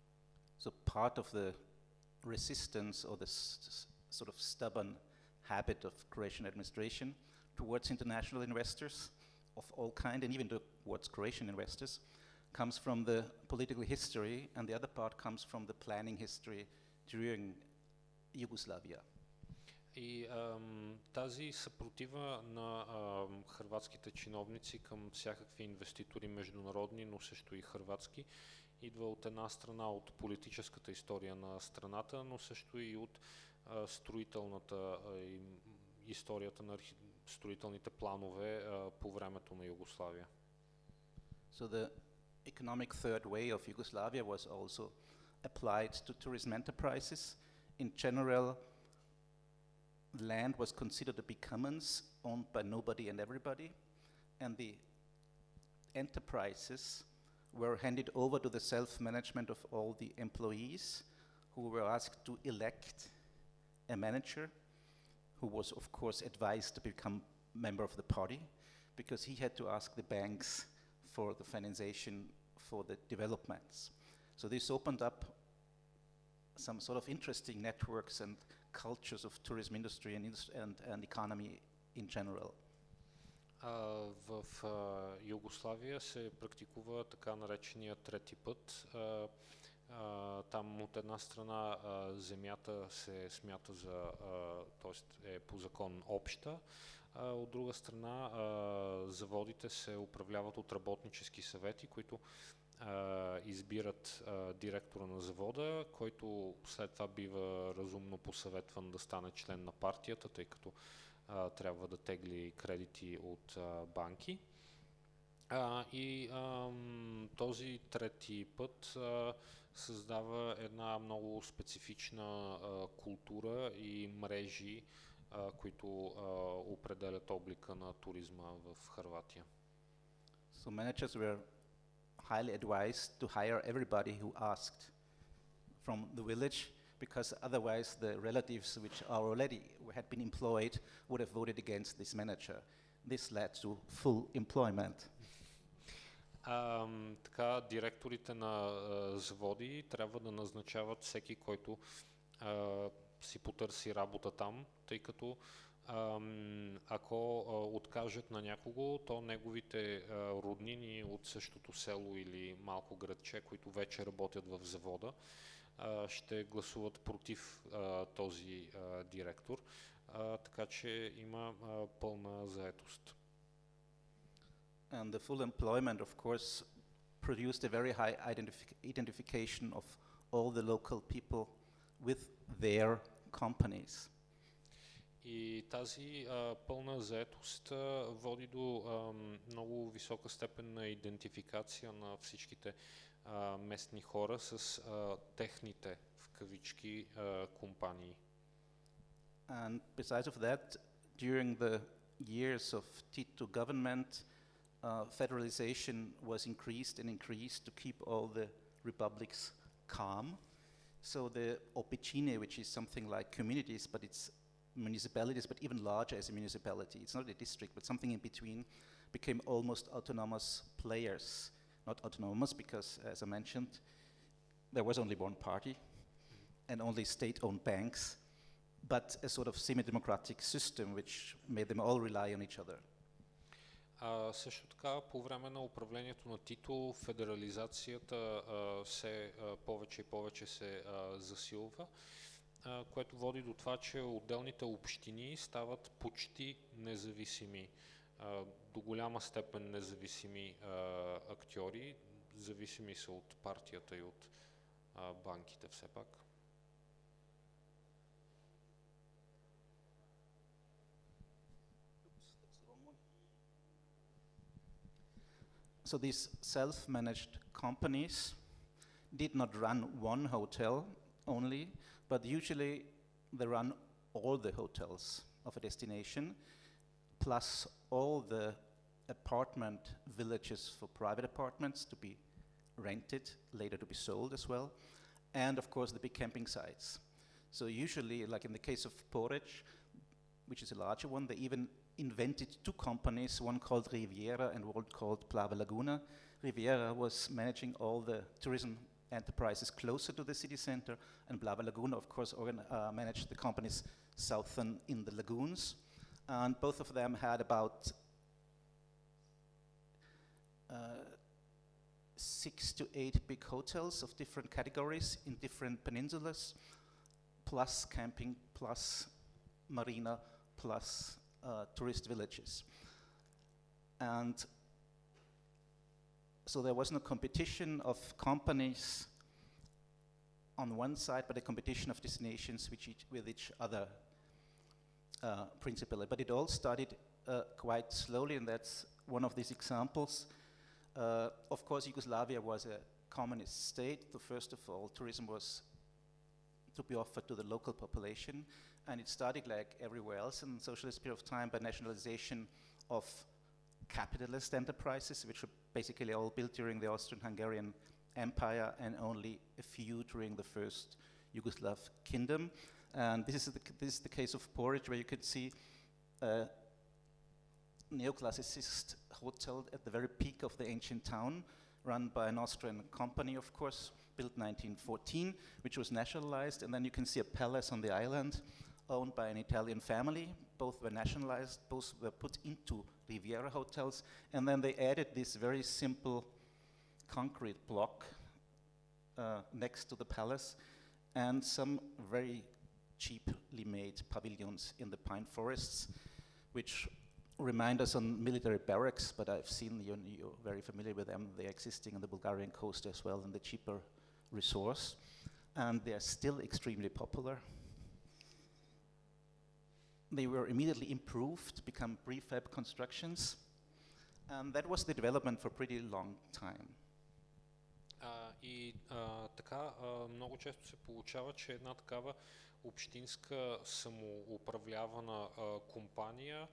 So part of the resistance or the s- s- sort of stubborn habit of Croatian administration towards international investors of all kind and even towards Croatian investors comes from the political history and the other part comes from the planning history during Yugoslavia. И ам, тази съпротива на ам, хрватските чиновници към всякакви инвеститори международни, но също и хрватски, идва от една страна от политическата история на страната, но също и от а, строителната а, и историята на архи... строителните планове а, по времето на Югославия. So the economic third way of Yugoslavia was also applied to tourism enterprises. In general, land was considered to be commons owned by nobody and everybody, and the enterprises were handed over to the self management of all the employees who were asked to elect a manager who was, of course, advised to become member of the party because he had to ask the banks for the financing for the developments. So this opened up some sort of interesting networks and cultures of tourism industry and, and, and economy in general. В Югославия се практикува така наречения трети път. Там от една страна земята се смята за, т.е. е по закон обща, а, от друга страна заводите се управляват от работнически съвети, които а, избират а, директора на завода, който след това бива разумно посъветван да стане член на партията, тъй като а, трябва да тегли кредити от а, банки. А, и ам, този трети път а, създава една много специфична а, култура и мрежи, а, които а, определят облика на туризма в Харватия. So managers were highly advised to hire everybody who asked from the village because otherwise the relatives which are already had been employed would have voted against this manager. This led to full employment. А, така, директорите на а, заводи трябва да назначават всеки, който а, си потърси работа там, тъй като ам, ако откажат на някого, то неговите роднини от същото село или малко градче, които вече работят в завода, ще гласуват против този директор, така че има пълна заетост. And the full employment, of course, produced a very high identifi- identification of all the local people with their companies. И тази а, пълна заетост а, води до а, много висока степен на идентификация на всичките а, местни хора с а, техните, в кавички, а, компании. And besides of that, during the years of Tito government, uh, federalization was increased and increased to keep all the republics calm. So the opicine, which is something like communities, but it's municipalities, but even larger as a municipality, it's not a district, but something in between, became almost autonomous players. Not autonomous because, as I mentioned, there was only one party and only state-owned banks but a sort of semi-democratic system which made them all rely on each other. А, също така, по време на управлението на Тито, федерализацията а, се а, повече и повече се а, засилва, а, Което води до това, че отделните общини стават почти независими, до голяма степен независими актьори, зависими са от партията и от банките все пак. So these self-managed companies did not run one hotel only, but usually they run all the hotels of a destination, plus all the apartment villages for private apartments to be rented, later to be sold as well, and of course the big camping sites. So usually, like in the case of Poreč, which is a larger one, they even invented two companies, one called Riviera and one called Plava Laguna. Riviera was managing all the tourism enterprises closer to the city center, and Blava Laguna, of course, organ- uh, managed the companies southern in the lagoons. And both of them had about uh, six to eight big hotels of different categories in different peninsulas, plus camping, plus marina, plus uh, tourist villages. And so there was no competition of companies on one side, but a competition of destinations with each, with each other, uh, principally. But it all started uh, quite slowly, and that's one of these examples. Uh, of course, Yugoslavia was a communist state. So first of all, tourism was to be offered to the local population, and it started like everywhere else in the socialist period of time by nationalization of capitalist enterprises, which were basically all built during the Austrian-Hungarian Empire and only a few during the first Yugoslav kingdom. And this is the, this is the case of Poreč, where you can see a neoclassicist hotel at the very peak of the ancient town, run by an Austrian company, of course, built 1914, which was nationalized. And then you can see a palace on the island owned by an Italian family. Both were nationalized, both were put into Riviera hotels, and then they added this very simple concrete block uh, next to the palace and some very cheaply made pavilions in the pine forests, which remind us on military barracks, but I've seen you're, you're very familiar with them. They're existing on the Bulgarian coast as well in the cheaper resource, and they're still extremely popular. They were immediately improved, become prefab constructions, and that was the development for a pretty long time. А, и а, така, а, много често се получава, че една такава общинска самоуправлявана а, компания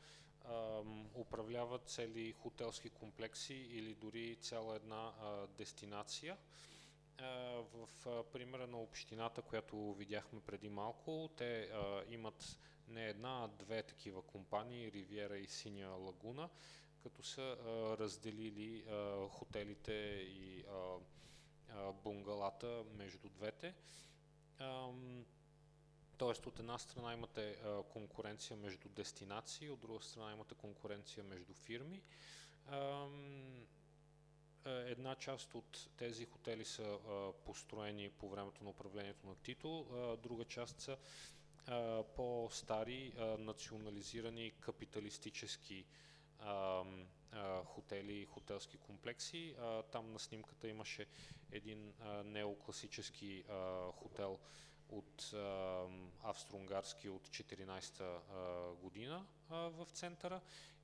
а, управлява цели хотелски комплекси или дори цяла една а, дестинация. А, в а, примера на общината, която видяхме преди малко, те а, имат не една, а две такива компании, Ривиера и Синя лагуна, като са а, разделили а, хотелите и а, а, бунгалата между двете. Ам, Тоест, от една страна имате а, конкуренция между дестинации, от друга страна имате конкуренция между фирми. А, една част от тези хотели са а, построени по времето на управлението на Тито, а, друга част са а, по-стари, национализирани капиталистически хотели и хотелски комплекси. Там на снимката имаше един неокласически хотел от австро-унгарски от 14-та а, година в центъра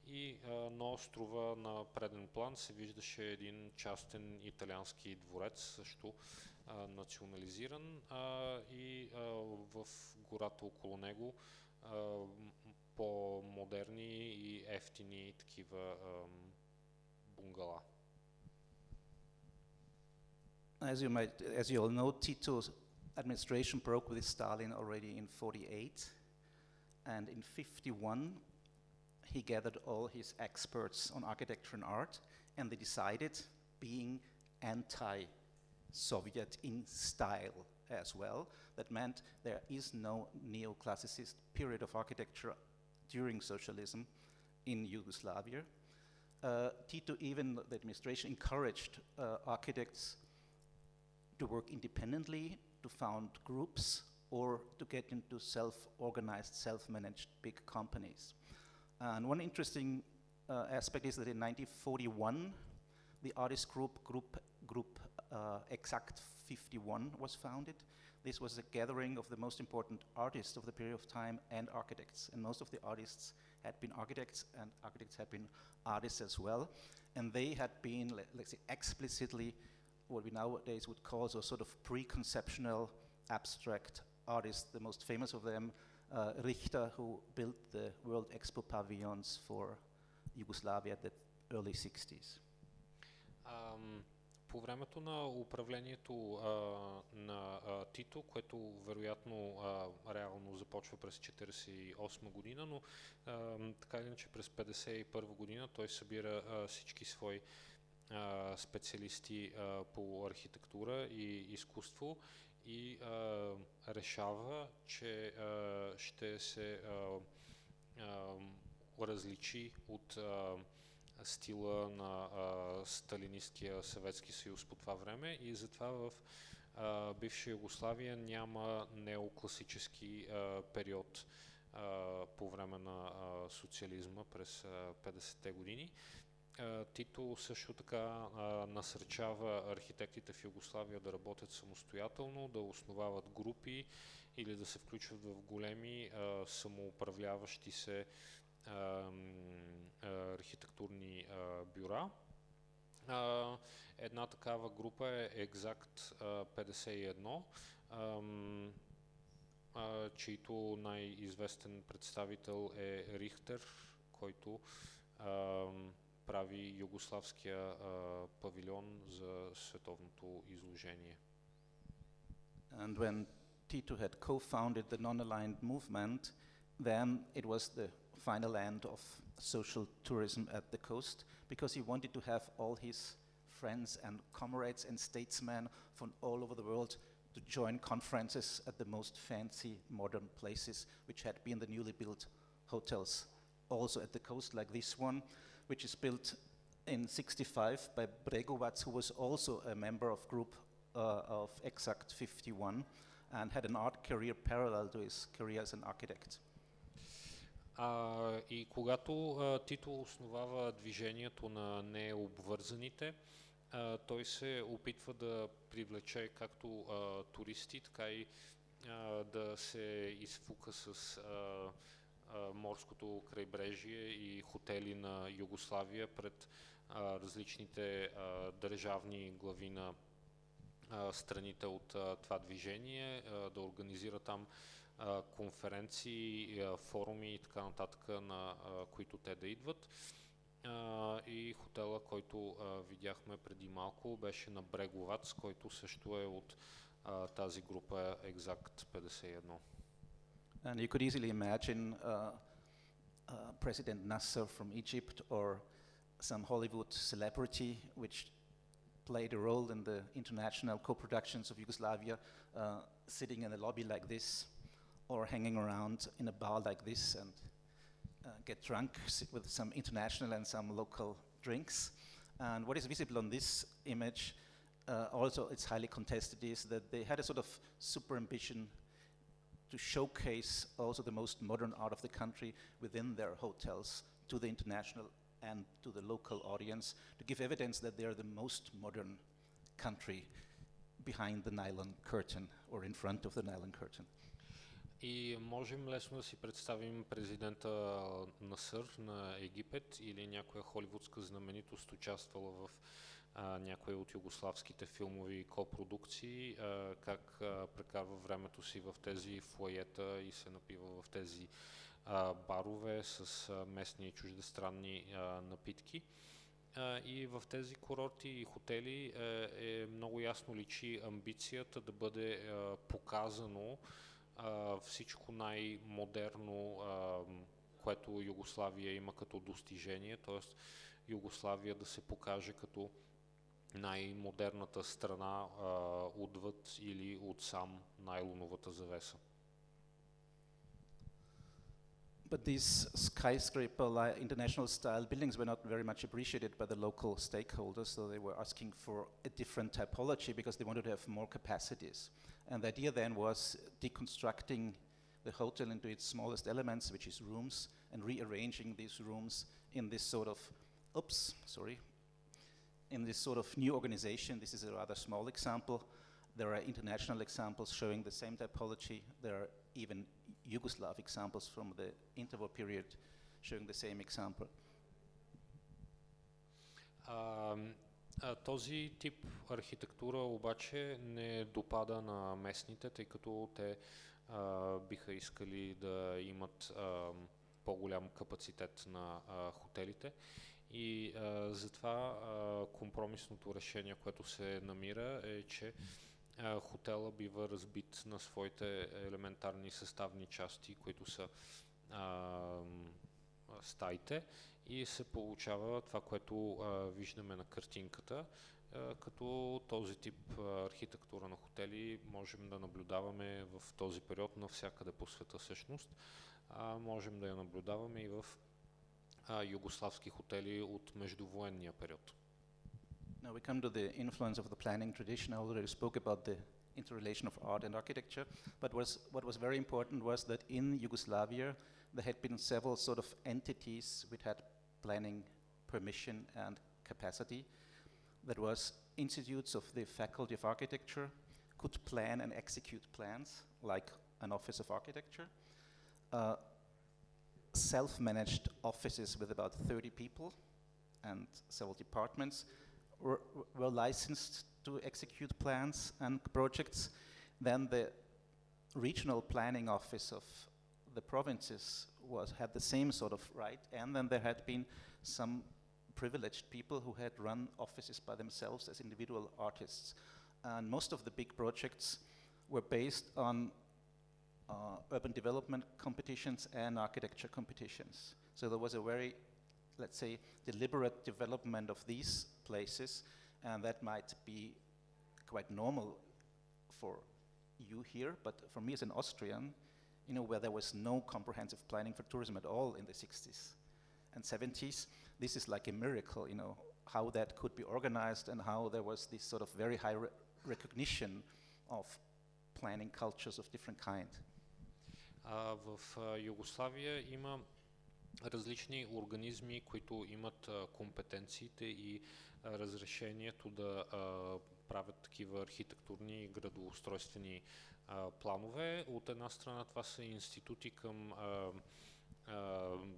и на острова на преден план се виждаше един частен италиански дворец, също а, национализиран а, и а, в гората около него а, по-модерни и ефтини такива а, бунгала. As you might, as you all know, Tito's administration broke with Stalin already in 48, and in 51 he gathered all his experts on architecture and art, and they decided, being anti-Soviet in style as well, that meant there is no neoclassicist period of architecture during socialism in Yugoslavia. Uh, Tito, even the administration, encouraged uh, architects to work independently, to found groups, or to get into self-organized, self-managed big companies. And one interesting uh, aspect is that in 1941, the artist group, Group, group uh, Exact 51, was founded. This was a gathering of the most important artists of the period of time and architects. And most of the artists had been architects, and architects had been artists as well. And they had been, let, let's say, explicitly what we nowadays would call sort of preconceptional abstract artists. The most famous of them, uh, Richter, who built the World Expo pavilions for Yugoslavia at the early 60s. Ам, по времето на управлението а, на а, Тито, което вероятно а, реално започва през 1948 година, но а, така или иначе през 1951 година той събира а, всички свои а, специалисти а, по архитектура и изкуство и а, решава, че а, ще се а, а, различи от а, стила на а, Сталинистския Съветски съюз по това време и затова в а, бивша Югославия няма неокласически а, период а, по време на а, социализма през а, 50-те години. Тито също така а, насърчава архитектите в Югославия да работят самостоятелно, да основават групи или да се включват в големи а, самоуправляващи се архитектурни бюра. Една такава група е Exact 51, чийто най-известен представител е Рихтер, който прави югославския павилион за световното изложение. And when Tito had co-founded the non-aligned movement, then it was the final end of social tourism at the coast because he wanted to have all his friends and comrades and statesmen from all over the world to join conferences at the most fancy modern places, which had been the newly built hotels. Also at the coast, like this one, which is built in 65 by Bregovac, who was also a member of group uh, of Exact 51 and had an art career parallel to his career as an architect. А, и когато а, Тито основава движението на необвързаните, а, той се опитва да привлече както а, туристи, така и а, да се изфука с а, а, морското крайбрежие и хотели на Югославия пред а, различните а, държавни глави на а, страните от а, това движение, а, да организира там конференции, форуми и така нататък, на които те да идват. И хотела, който видяхме преди малко, беше на Бреговац, който също е от тази група Exact 51. And you could easily imagine uh, uh, President Nasser from Egypt or some Hollywood celebrity which played a role in the international co-productions of Yugoslavia uh, sitting in a lobby like this or hanging around in a bar like this and uh, get drunk with some international and some local drinks. And what is visible on this image, uh, also it's highly contested, is that they had a sort of super ambition to showcase also the most modern art of the country within their hotels to the international and to the local audience to give evidence that they are the most modern country behind the nylon curtain or in front of the nylon curtain. И можем лесно да си представим президента Насър на Египет или някоя холивудска знаменитост участвала в а, някои от югославските филмови копродукции, а, как а, прекарва времето си в тези флоета и се напива в тези а, барове с а, местни и чуждестранни а, напитки. И в тези курорти и хотели е, е много ясно личи амбицията да бъде показано а, всичко най-модерно, а, което Югославия има като достижение, т.е. Югославия да се покаже като най-модерната страна а, отвъд или от сам найлоновата завеса. But these skyscraper international style buildings were not very much appreciated by the local stakeholders, so they were asking for a different typology because they wanted to have more capacities. And the idea then was deconstructing the hotel into its smallest elements, which is rooms, and rearranging these rooms in this sort of, oops, sorry, in this sort of new organization. This is a rather small example. There are international examples showing the same typology. There are even Yugoslav examples from the interwar period showing the same example. Um, този тип архитектура обаче не допада на местните, тъй като те а, биха искали да имат а, по-голям капацитет на а, хотелите. И а, затова а, компромисното решение, което се намира е, че а, хотела бива разбит на своите елементарни съставни части, които са а, стаите и се получава това, което а, виждаме на картинката, а, като този тип архитектура на хотели можем да наблюдаваме в този период навсякъде по света всъщност. А, можем да я наблюдаваме и в а, югославски хотели от междувоенния период. Now we come to the influence of the planning tradition. I already spoke about the interrelation of art and architecture, but was, what was very important was that in Yugoslavia there had been several sort of entities which had planning permission and capacity. That was institutes of the Faculty of Architecture could plan and execute plans like an Office of Architecture. Uh, self-managed offices with about 30 people and several departments were, licensed to execute plans and projects. Then the regional planning office of the provinces was had the same sort of right, and then there had been some privileged people who had run offices by themselves as individual artists. And most of the big projects were based on uh, urban development competitions and architecture competitions. So there was a very, let's say, deliberate development of these places, and that might be quite normal for you here, but for me as an Austrian, you know, where there was no comprehensive planning for tourism at all in the 60s and 70s, this is like a miracle, you know, how that could be organized and how there was this sort of very high re recognition of planning cultures of different kind. А, в а, Югославия има различни организми, които имат компетенциите и разрешението да правят такива архитектурни и градоустройствени планове. От една страна това са институти към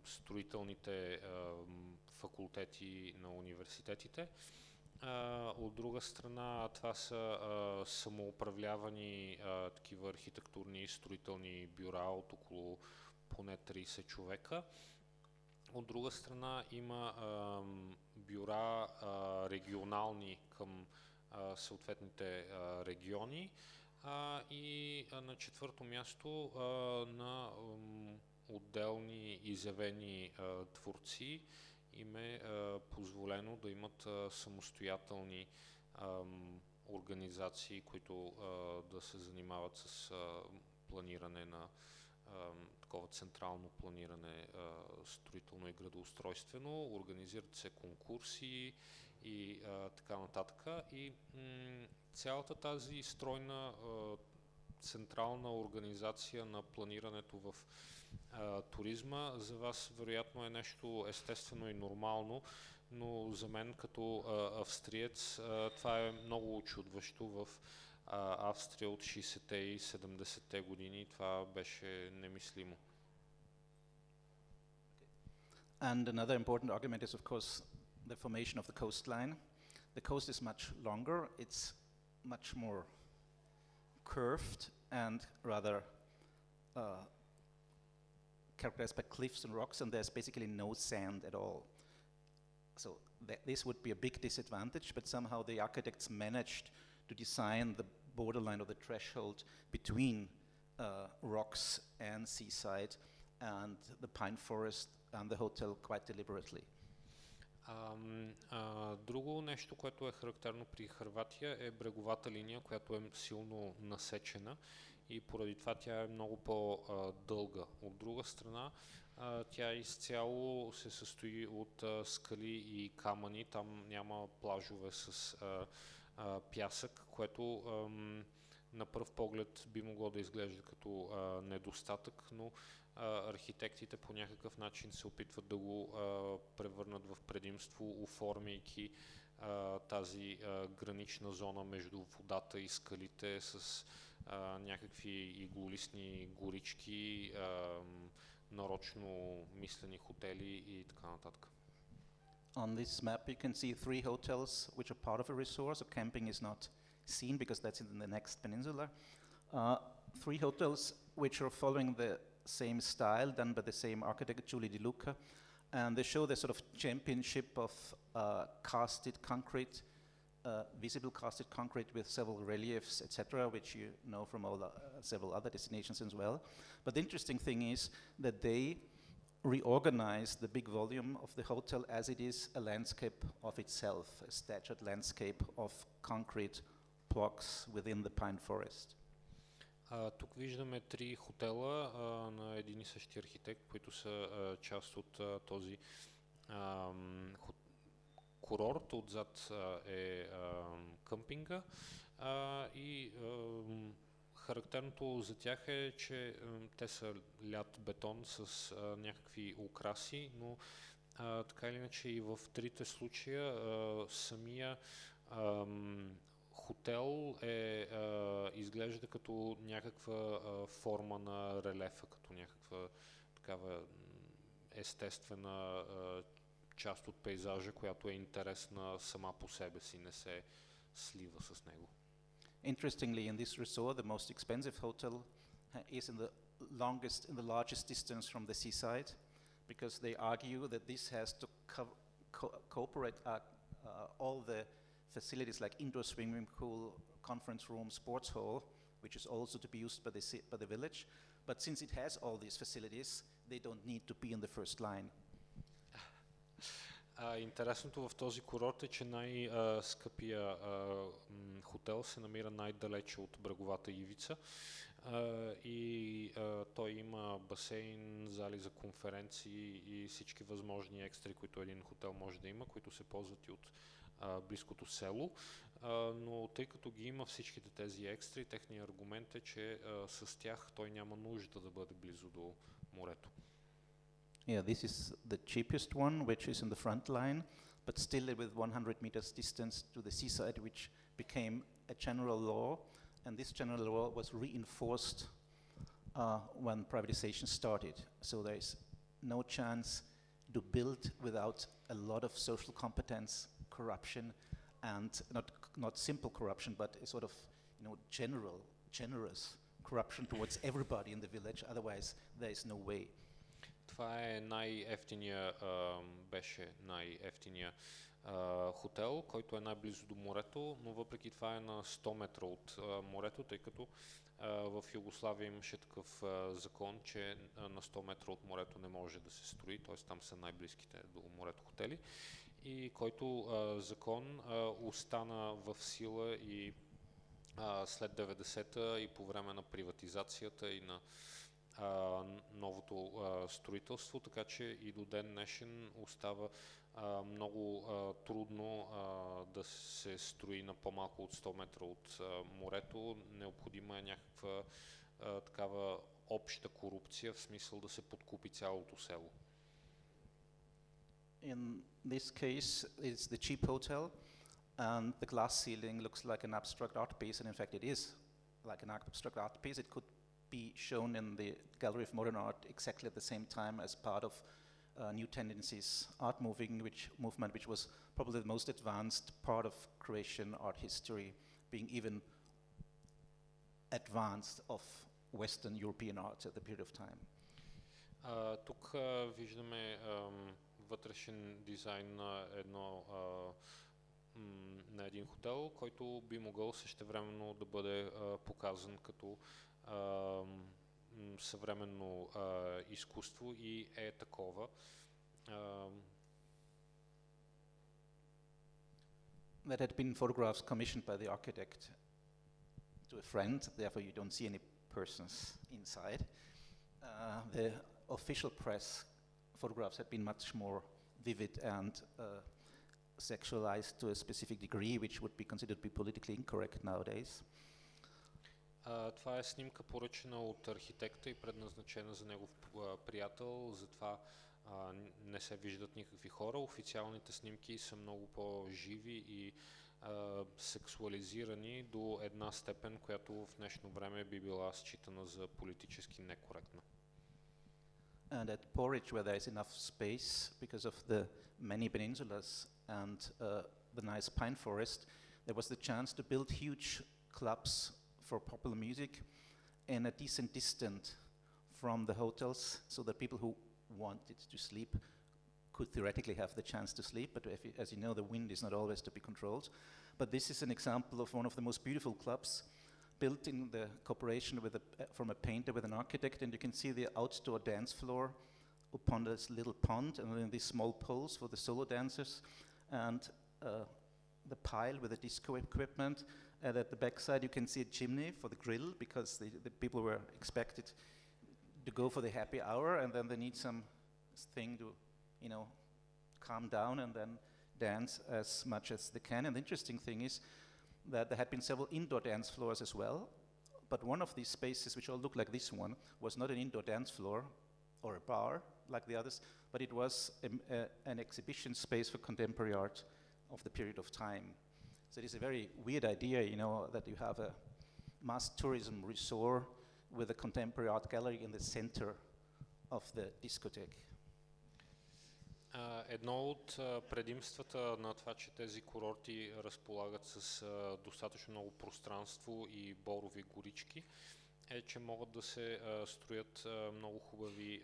строителните факултети на университетите. От друга страна, това са самоуправлявани такива архитектурни и строителни бюра от около поне 30 човека. От друга страна има а, бюра а, регионални към а, съответните а, региони. А, и а, на четвърто място а, на а, отделни изявени а, творци, им е позволено да имат а, самостоятелни а, организации, които а, да се занимават с а, планиране на такова централно планиране строително и градоустройствено, организират се конкурси и така нататък. И цялата тази стройна централна организация на планирането в туризма за вас вероятно е нещо естествено и нормално, но за мен като австриец това е много очудващо в а, Австрия от 60-те и 70-те години. Това беше немислимо. And another important argument is, of course, the formation of the coastline. The coast is much longer, it's much more curved and rather uh, characterized by cliffs and rocks, and there's basically no sand at all. So th- this would be a big disadvantage, but somehow the architects managed to design the borderline or the threshold between uh, rocks and seaside and the pine forest and the hotel quite deliberately. А, а, друго нещо, което е характерно при Харватия е бреговата линия, която е силно насечена и поради това тя е много по-дълга. От друга страна, тя изцяло се състои от скали и камъни, там няма плажове с а, пясък, което ам, на пръв поглед би могло да изглежда като а, недостатък, но а, архитектите по някакъв начин се опитват да го а, превърнат в предимство, оформяйки а, тази а, гранична зона между водата и скалите с а, някакви иглолистни горички, а, нарочно мислени хотели и така нататък. On this map, you can see three hotels which are part of a resort, so camping is not seen because that's in the next peninsula. Uh, three hotels which are following the same style done by the same architect, Julie De Luca. And they show the sort of championship of uh, casted concrete, uh, visible casted concrete with several reliefs, etc., which you know from all the, uh, several other destinations as well. But the interesting thing is that they reorganize the big volume of the hotel as it is a landscape of itself, a statured landscape of concrete blocks within the pine forest. А, тук виждаме три хотела а, на един и същи архитект, които са а, част от а, този а, хот, курорт. Отзад а, е а, къмпинга а, и а, характерното за тях е, че те са лят бетон с някакви украси, но а, така или иначе и в трите случая а, самия а, хотел е, а, изглежда като някаква а, форма на релефа, като някаква такава естествена а, част от пейзажа, която е интересна сама по себе си, не се слива с него. Interestingly, in this resort, the most expensive hotel uh, is in the longest, in the largest distance from the seaside, because they argue that this has to co- co- cooperate uh, uh, all the facilities like indoor swimming pool, conference room, sports hall, which is also to be used by the, by the village. But since it has all these facilities, they don't need to be in the first line. А, интересното в този курорт е, че най-скъпия хотел се намира най-далече от бреговата ивица а, и а, той има басейн, зали за конференции и всички възможни екстри, които един хотел може да има, които се ползват и от а, близкото село. А, но тъй като ги има всичките тези екстри, техният аргумент е, че а, с тях той няма нужда да бъде близо до морето. Yeah, this is the cheapest one, which is in the front line, but still with 100 meters distance to the seaside, which became a general law. And this general law was reinforced uh, when privatization started. So there is no chance to build without a lot of social competence, corruption, and not, not simple corruption, but a sort of you know, general, generous corruption towards everybody in the village. Otherwise, there is no way. Това е най-ефтиния, беше най-ефтиния хотел, който е най-близо до морето, но въпреки това е на 100 метра от морето, тъй като в Югославия имаше такъв закон, че на 100 метра от морето не може да се строи, т.е. там са най-близките до морето хотели, и който закон остана в сила и след 90-та и по време на приватизацията и на а, новото а, строителство, така че и до ден днешен остава а, много а, трудно а, да се строи на по-малко от 100 метра от а, морето. Необходима е някаква а, такава обща корупция, в смисъл да се подкупи цялото село. In this case, it's the cheap hotel, and the glass ceiling looks like an abstract art piece, and in fact, it is like an abstract art piece. It could be shown in the Gallery of Modern Art exactly at the same time as part of uh, New Tendencies art moving, which movement, which was probably the most advanced part of Croatian art history, being even advanced of Western European art at the period of time. А, тук а, виждаме ам, вътрешен дизайн на едно а, м, на един хотел, който би могъл същевременно да бъде а, показан като а, м, съвременно а, изкуство и е такова. А, that had been photographs commissioned by the architect to a friend, therefore you don't see any persons inside. Uh, the official press photographs had been much more vivid and uh, sexualized to a specific degree, which would be considered to be politically incorrect nowadays. А, това е снимка поръчена от архитекта и предназначена за негов приятел, затова а, не се виждат никакви хора. Официалните снимки са много по-живи и а, сексуализирани до една степен, която в днешно време би била считана за политически некоректна. And at Porridge, where there is enough space because of the many peninsulas and uh, the nice pine forest, there was the chance to build huge clubs for popular music in a decent distance from the hotels so that people who wanted to sleep could theoretically have the chance to sleep, but you, as you know, the wind is not always to be controlled. But this is an example of one of the most beautiful clubs built in the cooperation with a, from a painter with an architect, and you can see the outdoor dance floor upon this little pond, and then these small poles for the solo dancers, and uh, the pile with the disco equipment. Uh, and at the backside, you can see a chimney for the grill because the, the people were expected to go for the happy hour, and then they need some thing to, you know, calm down and then dance as much as they can. And the interesting thing is that there had been several indoor dance floors as well, but one of these spaces, which all look like this one, was not an indoor dance floor or a bar like the others, but it was a, a, uh, an exhibition space for contemporary art of the period of time. So it a very weird idea, you know, that you have a mass tourism resort with a contemporary art gallery in the center of the discotheque. Едно от предимствата на това, че тези курорти разполагат с достатъчно много пространство и борови горички, е, че могат да се строят много хубави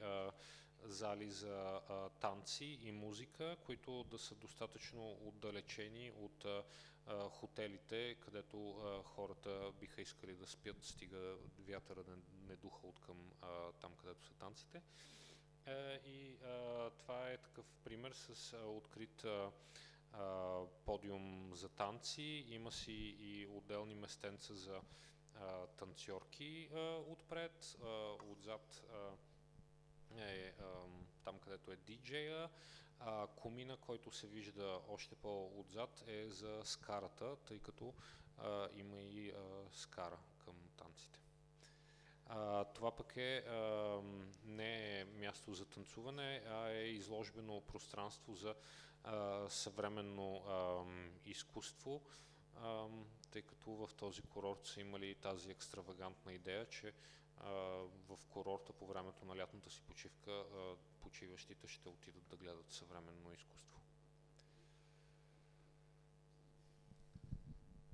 зали за танци и музика, които да са достатъчно отдалечени от хотелите, където хората биха искали да спят, стига вятъра да не духа от към там, където са танците. Е, и това е такъв пример с открит подиум за танци. Има си и отделни местенца за а, танцорки а, отпред. А, отзад а, е а, там, където е диджея. А, комина, който се вижда още по-отзад е за скарата, тъй като а, има и а, скара към танците. А, това пък е а, не е място за танцуване, а е изложбено пространство за а, съвременно а, изкуство, а, тъй като в този курорт са имали тази екстравагантна идея, че в курорта по времето на лятната си почивка а, почиващите ще отидат да гледат съвременно изкуство.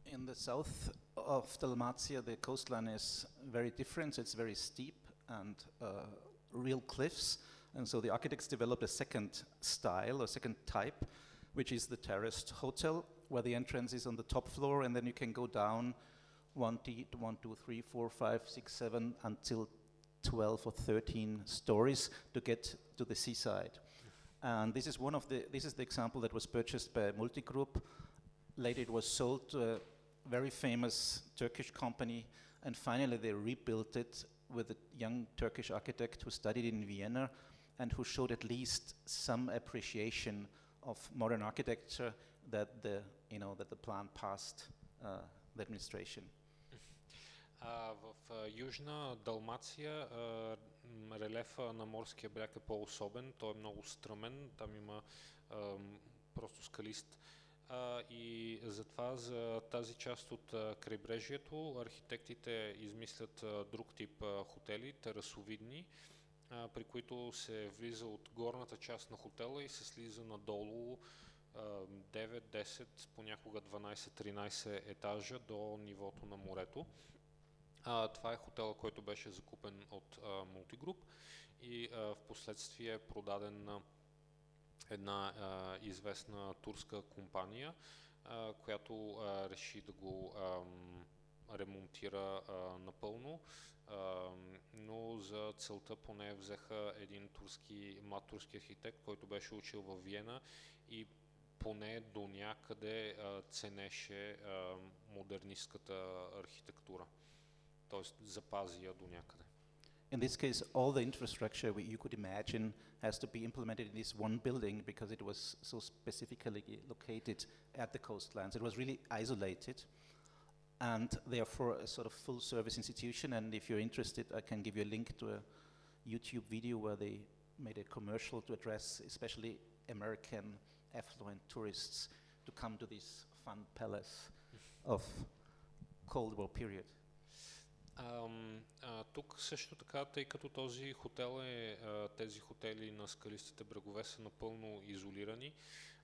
In the south of Dalmatia, the coastline is very different. It's very steep and uh, real cliffs. And so the architects developed a second style, a second type, which is the terraced hotel, where the entrance is on the top floor, and then you can go down one, t- one two, three, four, five, six, seven, until 12 or 13 stories to get to the seaside. And this is one of the, this is the example that was purchased by Multigroup. Later it was sold to a very famous Turkish company, and finally they rebuilt it with a young Turkish architect who studied in Vienna and who showed at least some appreciation of modern architecture that the, you know, that the plan passed uh, the administration. А, в Южна Далмация релефа на морския бряг е по-особен, той е много стръмен, там има просто скалист. И затова за тази част от крайбрежието архитектите измислят друг тип хотели, терасовидни, при които се влиза от горната част на хотела и се слиза надолу 9, 10, понякога 12-13 етажа до нивото на морето. А, това е хотела, който беше закупен от а, Multigroup и а, в последствие е продаден на една а, известна турска компания, а, която а, реши да го а, ремонтира а, напълно, а, но за целта поне взеха един турски, млад турски архитект, който беше учил в Виена и поне до някъде а, ценеше а, модернистката архитектура. т.е. запази я до някъде. In this case, all the infrastructure you could imagine has to be implemented in this one building because it was so specifically located at the coastlines. It was really isolated and therefore a sort of full service institution. And if you're interested, I can give you a link to a YouTube video where they made a commercial to address especially American affluent tourists to come to this fun palace of Cold War period. А, а, тук също така, тъй като този хотел е, а, тези хотели на скалистите брегове са напълно изолирани,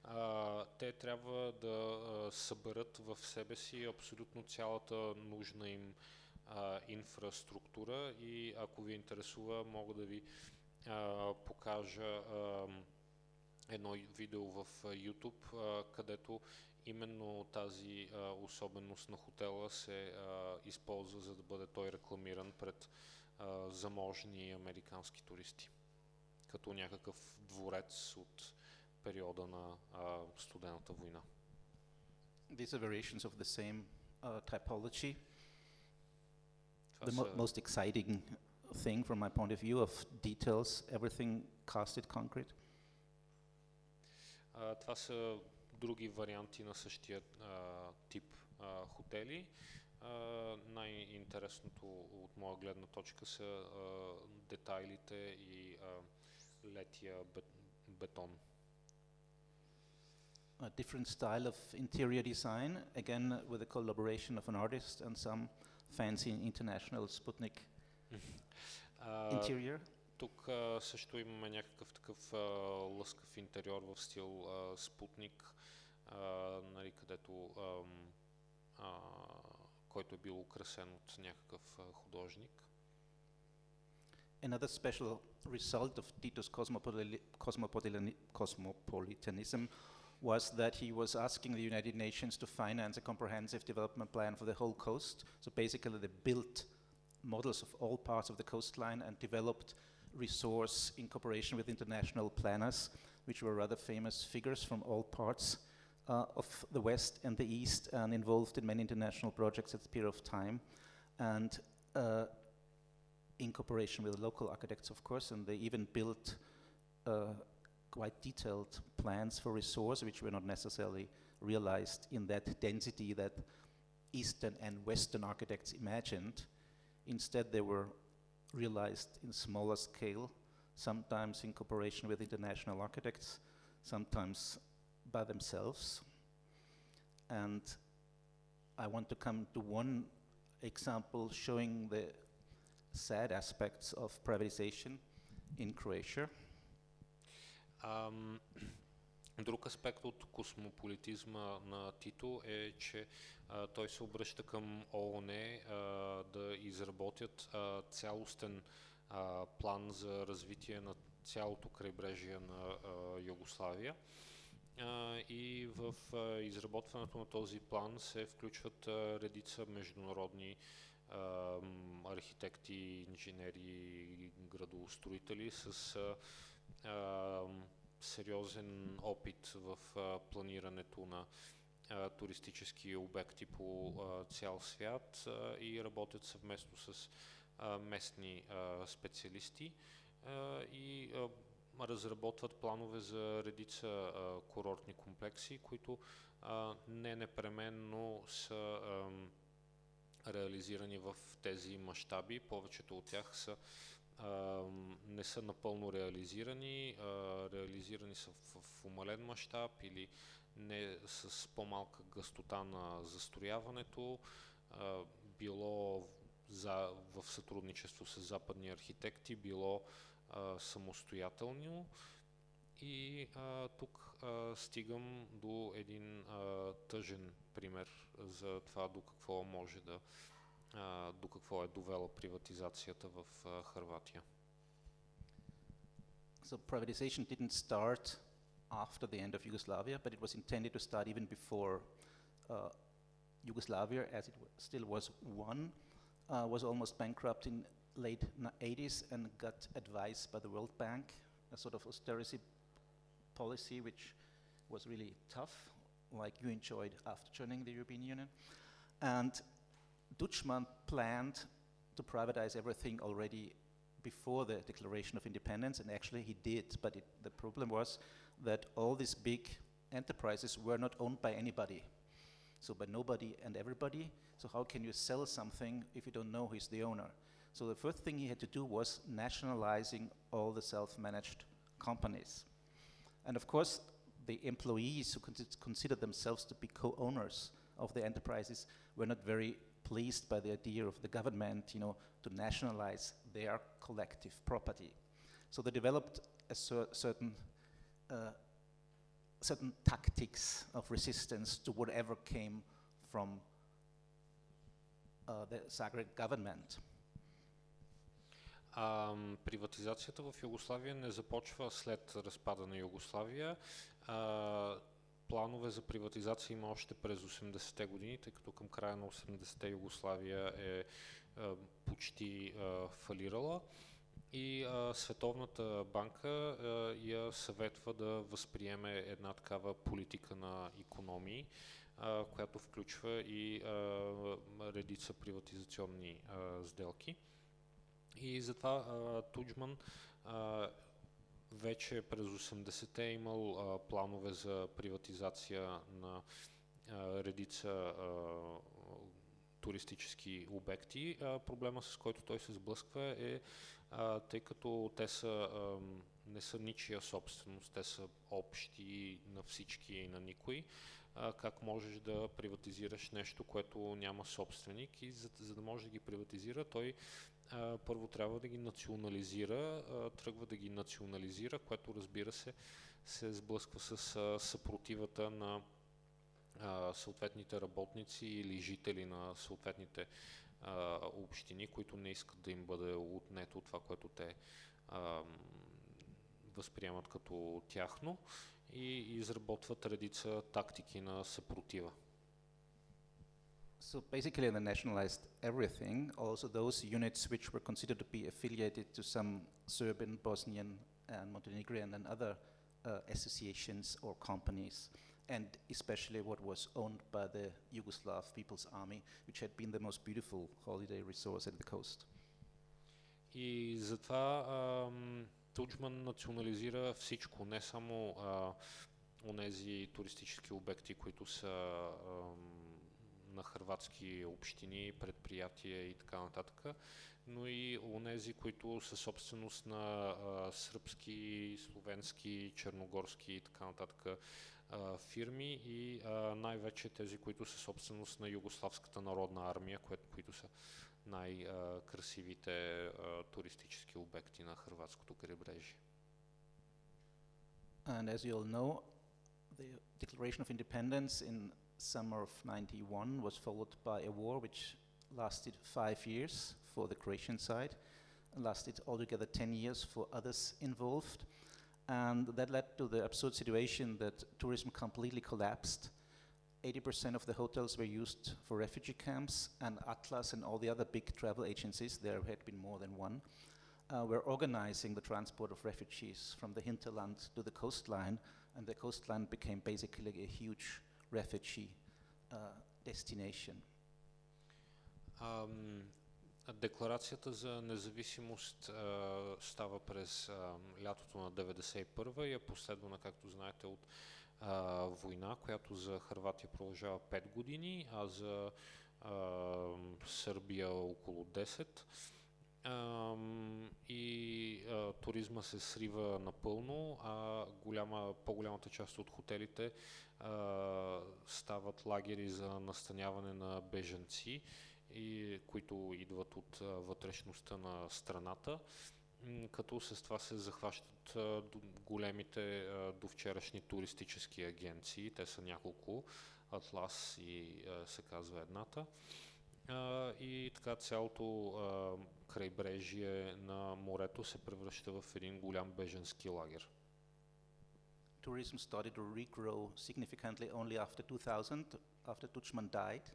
а, те трябва да а, съберат в себе си абсолютно цялата нужна им а, инфраструктура и ако ви интересува, мога да ви а, покажа а, едно видео в YouTube, а, където именно тази а, особеност на хотела се а, използва, за да бъде той рекламиран пред а, заможни американски туристи. Като някакъв дворец от периода на а, студената война. These are variations of the same uh, typology. Това The mo- са- most exciting thing from my point of view of details, everything casted concrete. А, това са други варианти на същия а, тип а, хотели. А, най-интересното от моя гледна точка са а, детайлите и а, летия бет, бетон. A different style of interior design, again uh, with the collaboration of an artist and some fancy international Sputnik А, interior. тук а, също имаме някакъв такъв а, лъскав интериор в стил а, Спутник, а, нали, където ам, а, който е бил украсен от някакъв а, художник. Another special result of Tito's cosmopoli- cosmopolitani- cosmopolitanism was that he was asking the United Nations to finance a comprehensive development plan for the whole coast. So basically, they built models of all parts of the coastline and developed resource in cooperation with international planners, which were rather famous figures from all parts uh, of the West and the East and involved in many international projects at the period of time. And uh, in cooperation with local architects, of course, and they even built uh, quite detailed plans for resource, which were not necessarily realized in that density that Eastern and Western architects imagined. Instead, they were realized in smaller scale, sometimes in cooperation with international architects, sometimes by themselves. And I want to come to one example showing the sad aspects of privatization in Croatia. Ам, друг аспект от космополитизма на Тито е, че а, той се обръща към ООН а, да изработят а, цялостен а, план за развитие на цялото крайбрежие на а, Югославия. И в изработването на този план се включват редица международни архитекти, инженери, градоустроители с сериозен опит в планирането на туристически обекти по цял свят и работят съвместно с местни специалисти. И разработват планове за редица а, курортни комплекси, които а, не непременно са ам, реализирани в тези мащаби. Повечето от тях са а, не са напълно реализирани, а, реализирани са в, в умален мащаб или не с по-малка гъстота на застрояването, а, било за, в сътрудничество с западни архитекти, било а, самостоятелно. И а, тук а, стигам до един а, тъжен пример за това до какво може да а, до какво е довела приватизацията в а, Хърватия. So privatization didn't start after the end of Yugoslavia, but it was intended to start even before uh, Yugoslavia, as it w- still was one, uh, was almost bankrupt in late 80s and got advice by the World Bank, a sort of austerity policy which was really tough, like you enjoyed after joining the European Union. And Dutschmann planned to privatize everything already before the declaration of independence, and actually he did. But it, the problem was that all these big enterprises were not owned by anybody. So by nobody and everybody. So how can you sell something if you don't know who's the owner? So the first thing he had to do was nationalizing all the self-managed companies. And of course, the employees who consi- considered themselves to be co-owners of the enterprises were not very pleased by the idea of the government, you know, to nationalize their collective property. So they developed a cer- certain uh, certain tactics of resistance to whatever came from uh, the Zagreb government. А, приватизацията в Югославия не започва след разпада на Югославия. А, планове за приватизация има още през 80-те години, тъй като към края на 80-те Югославия е а, почти а, фалирала. И а, Световната банка а, я съветва да възприеме една такава политика на економии, а, която включва и а, редица приватизационни а, сделки. И затова а, Туджман вече през 80-те е имал а, планове за приватизация на а, редица а, туристически обекти. А, проблема с който той се сблъсква е, а, тъй като те са, а, не са ничия собственост, те са общи на всички и на никой. А, как можеш да приватизираш нещо, което няма собственик и за, за да може да ги приватизира, той първо трябва да ги национализира, тръгва да ги национализира, което разбира се се сблъсква с съпротивата на съответните работници или жители на съответните общини, които не искат да им бъде отнето това, което те възприемат като тяхно и изработват редица тактики на съпротива. So basically, they nationalized everything, also those units which were considered to be affiliated to some Serbian, Bosnian, and Montenegrin and other uh, associations or companies, and especially what was owned by the Yugoslav People's Army, which had been the most beautiful holiday resource at the coast. И затова ам, Туджман национализира всичко, не само а, онези туристически обекти, които са ам, на хрватски общини, предприятия и така нататък, но и онези, които са собственост на а, сръбски, словенски, черногорски и така нататък а, фирми и най-вече тези, които са собственост на Югославската народна армия, кое, които са най-красивите туристически обекти на хрватското крайбрежие. And as you all know, the Declaration of Independence in summer of 91 was followed by a war which lasted five years for the Croatian side, lasted altogether 10 years for others involved. And that led to the absurd situation that tourism completely collapsed. 80% of the hotels were used for refugee camps, and Atlas and all the other big travel agencies, there had been more than one, uh, were organizing the transport of refugees from the hinterland to the coastline, and the coastline became basically a huge refugee uh, destination. Ам, декларацията за независимост а, става през а, лятото на 91 и е последвана, както знаете, от а, война, която за Харватия продължава 5 години, а за а, Сърбия около 10. Ам, и а, туризма се срива напълно, а голяма, по-голямата част от хотелите а, стават лагери за настаняване на бежанци, и, които идват от а, вътрешността на страната, като с това се захващат а, големите а, до вчерашни туристически агенции. Те са няколко, Атлас и а, се казва едната. И така цялото крайбрежие на морето се превръща в един голям беженски лагер. Tourism started to regrow significantly only after 2000, after Dutchman died.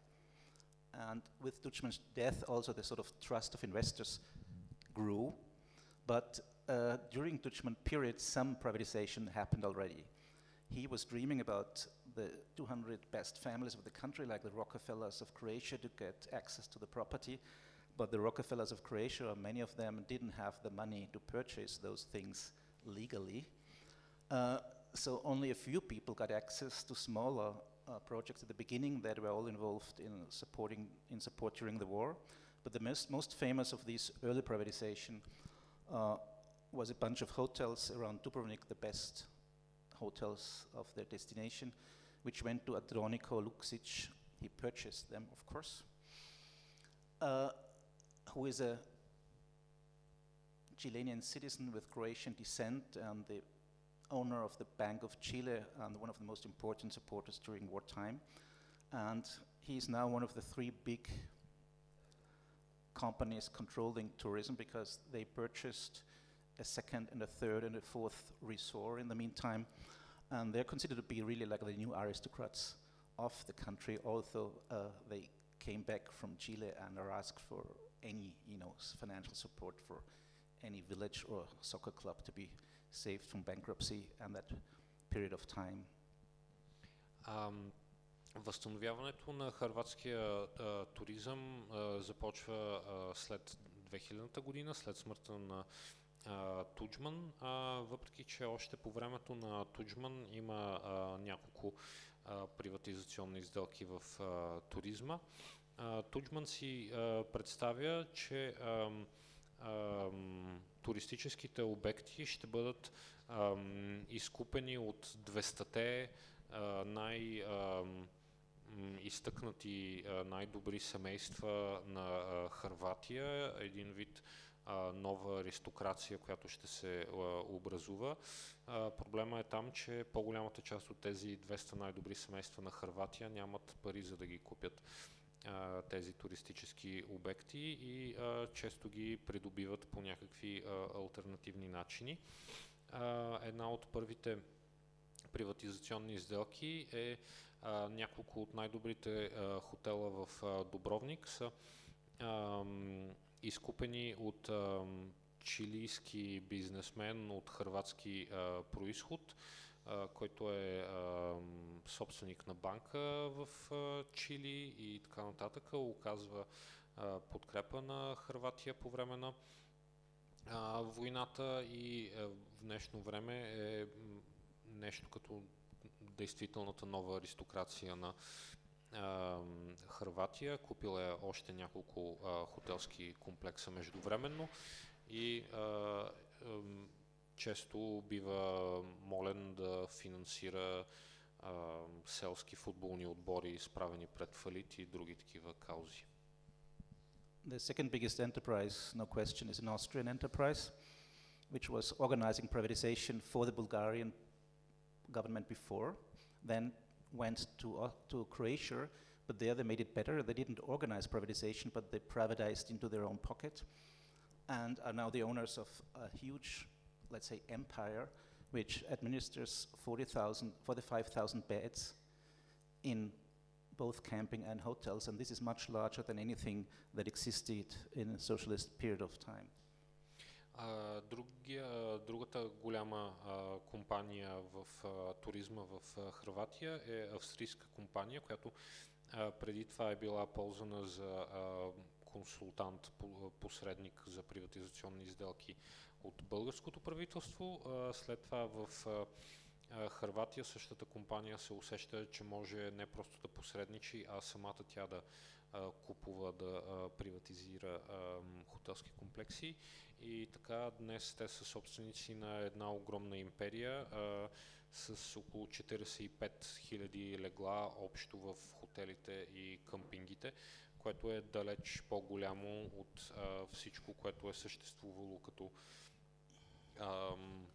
And with Dutchman's death, also the sort of trust of investors grew. But uh, during Dutchman period, some privatization happened already. He was dreaming about the 200 best families of the country, like the Rockefellers of Croatia, to get access to the property. But the Rockefellers of Croatia, many of them didn't have the money to purchase those things legally. Uh, so only a few people got access to smaller uh, projects at the beginning that were all involved in supporting in support during the war. But the most, most famous of these early privatization uh, was a bunch of hotels around Dubrovnik, the best hotels of their destination, which went to Adroniko Luksic. He purchased them, of course. Uh, who is a Chilean citizen with Croatian descent and the owner of the Bank of Chile and one of the most important supporters during wartime. And he is now one of the three big companies controlling tourism because they purchased a second and a third and a fourth resort in the meantime. And they're considered to be really like the new aristocrats of the country, although uh, they came back from Chile and are asked for any, you know, financial support for any village or soccer club to be saved from bankruptcy and that period of time. Ам, възстановяването на хърватския а, туризъм а, започва а, след 2000-та година, след смъртта на а, Туджман, а, въпреки че още по времето на Туджман има а, няколко а, приватизационни сделки в а, туризма. А, Туджман си представя, че туристическите обекти ще бъдат изкупени от 200-те а, най- ам, м, изтъкнати а, най-добри семейства на Харватия, един вид нова аристокрация, която ще се образува. Проблема е там, че по-голямата част от тези 200 най-добри семейства на Харватия нямат пари за да ги купят а, тези туристически обекти и а, често ги придобиват по някакви а, альтернативни начини. А, една от първите приватизационни сделки е а, няколко от най-добрите а, хотела в а, Дубровник са ам, изкупени от ам, чилийски бизнесмен от хрватски а, происход, а, който е ам, собственик на банка в а, Чили и така нататък. Оказва а, подкрепа на Хрватия по време на а, войната и а, в днешно време е нещо като действителната нова аристокрация на а, Хрватия. Купила е още няколко а, хотелски комплекса междувременно и а, често бива молен да финансира а, селски футболни отбори, изправени пред фалит и други такива каузи. The second biggest enterprise, no question, is an Austrian enterprise, which was organizing privatization for the Bulgarian government before, then went to, uh, to Croatia, but there they made it better. They didn't organize privatization, but they privatized into their own pocket and are now the owners of a huge, let's say, empire, which administers 40,000, 45,000 beds in both camping and hotels, and this is much larger than anything that existed in a socialist period of time. А, другия, другата голяма а, компания в а, туризма в а, Хрватия е австрийска компания, която а, преди това е била ползвана за а, консултант, по- посредник за приватизационни изделки от българското правителство. След това в Хърватия същата компания се усеща, че може не просто да посредничи, а самата тя да купува, да приватизира хотелски комплекси. И така днес те са собственици на една огромна империя с около 45 000 легла общо в хотелите и къмпингите, което е далеч по-голямо от всичко, което е съществувало като ам,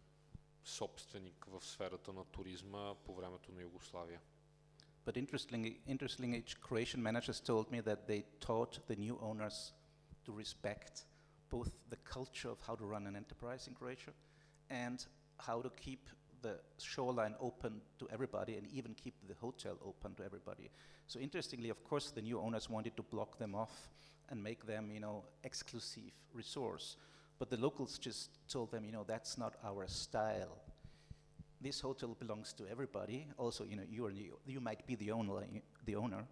собственик в сферата на туризма по времето на Югославия. But interestingly, interestingly, Croatian managers told me that they taught the new owners to respect both the culture of how to run an enterprise in Croatia and how to keep the shoreline open to everybody and even keep the hotel open to everybody. So interestingly, of course, the new owners wanted to block them off and make them, you know, exclusive resource. But the locals just told them, you know, that's not our style this hotel belongs to everybody. Also, you know, you are you might be the owner, the owner,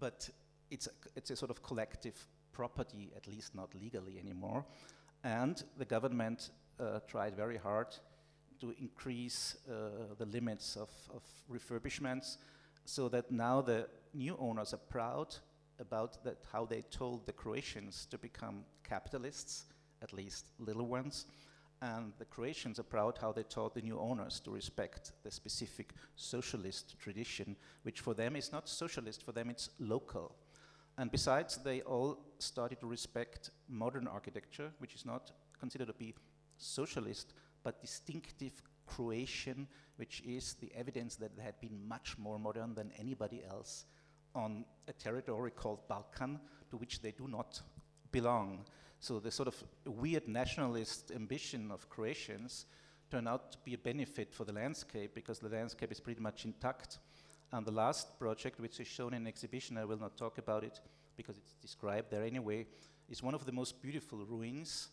but it's a, it's a sort of collective property, at least not legally anymore. And the government uh, tried very hard to increase uh, the limits of, of refurbishments, so that now the new owners are proud about that how they told the Croatians to become capitalists, at least little ones, and the Croatians are proud how they taught the new owners to respect the specific socialist tradition, which for them is not socialist, for them it's local. And besides, they all started to respect modern architecture, which is not considered to be socialist, but distinctive Croatian, which is the evidence that they had been much more modern than anybody else on a territory called Balkan, to which they do not belong. So the sort of weird nationalist ambition of Croatians turned out to be a benefit for the landscape because the landscape is pretty much intact. And the last project, which is shown in exhibition, I will not talk about it because it's described there anyway, is one of the most beautiful ruins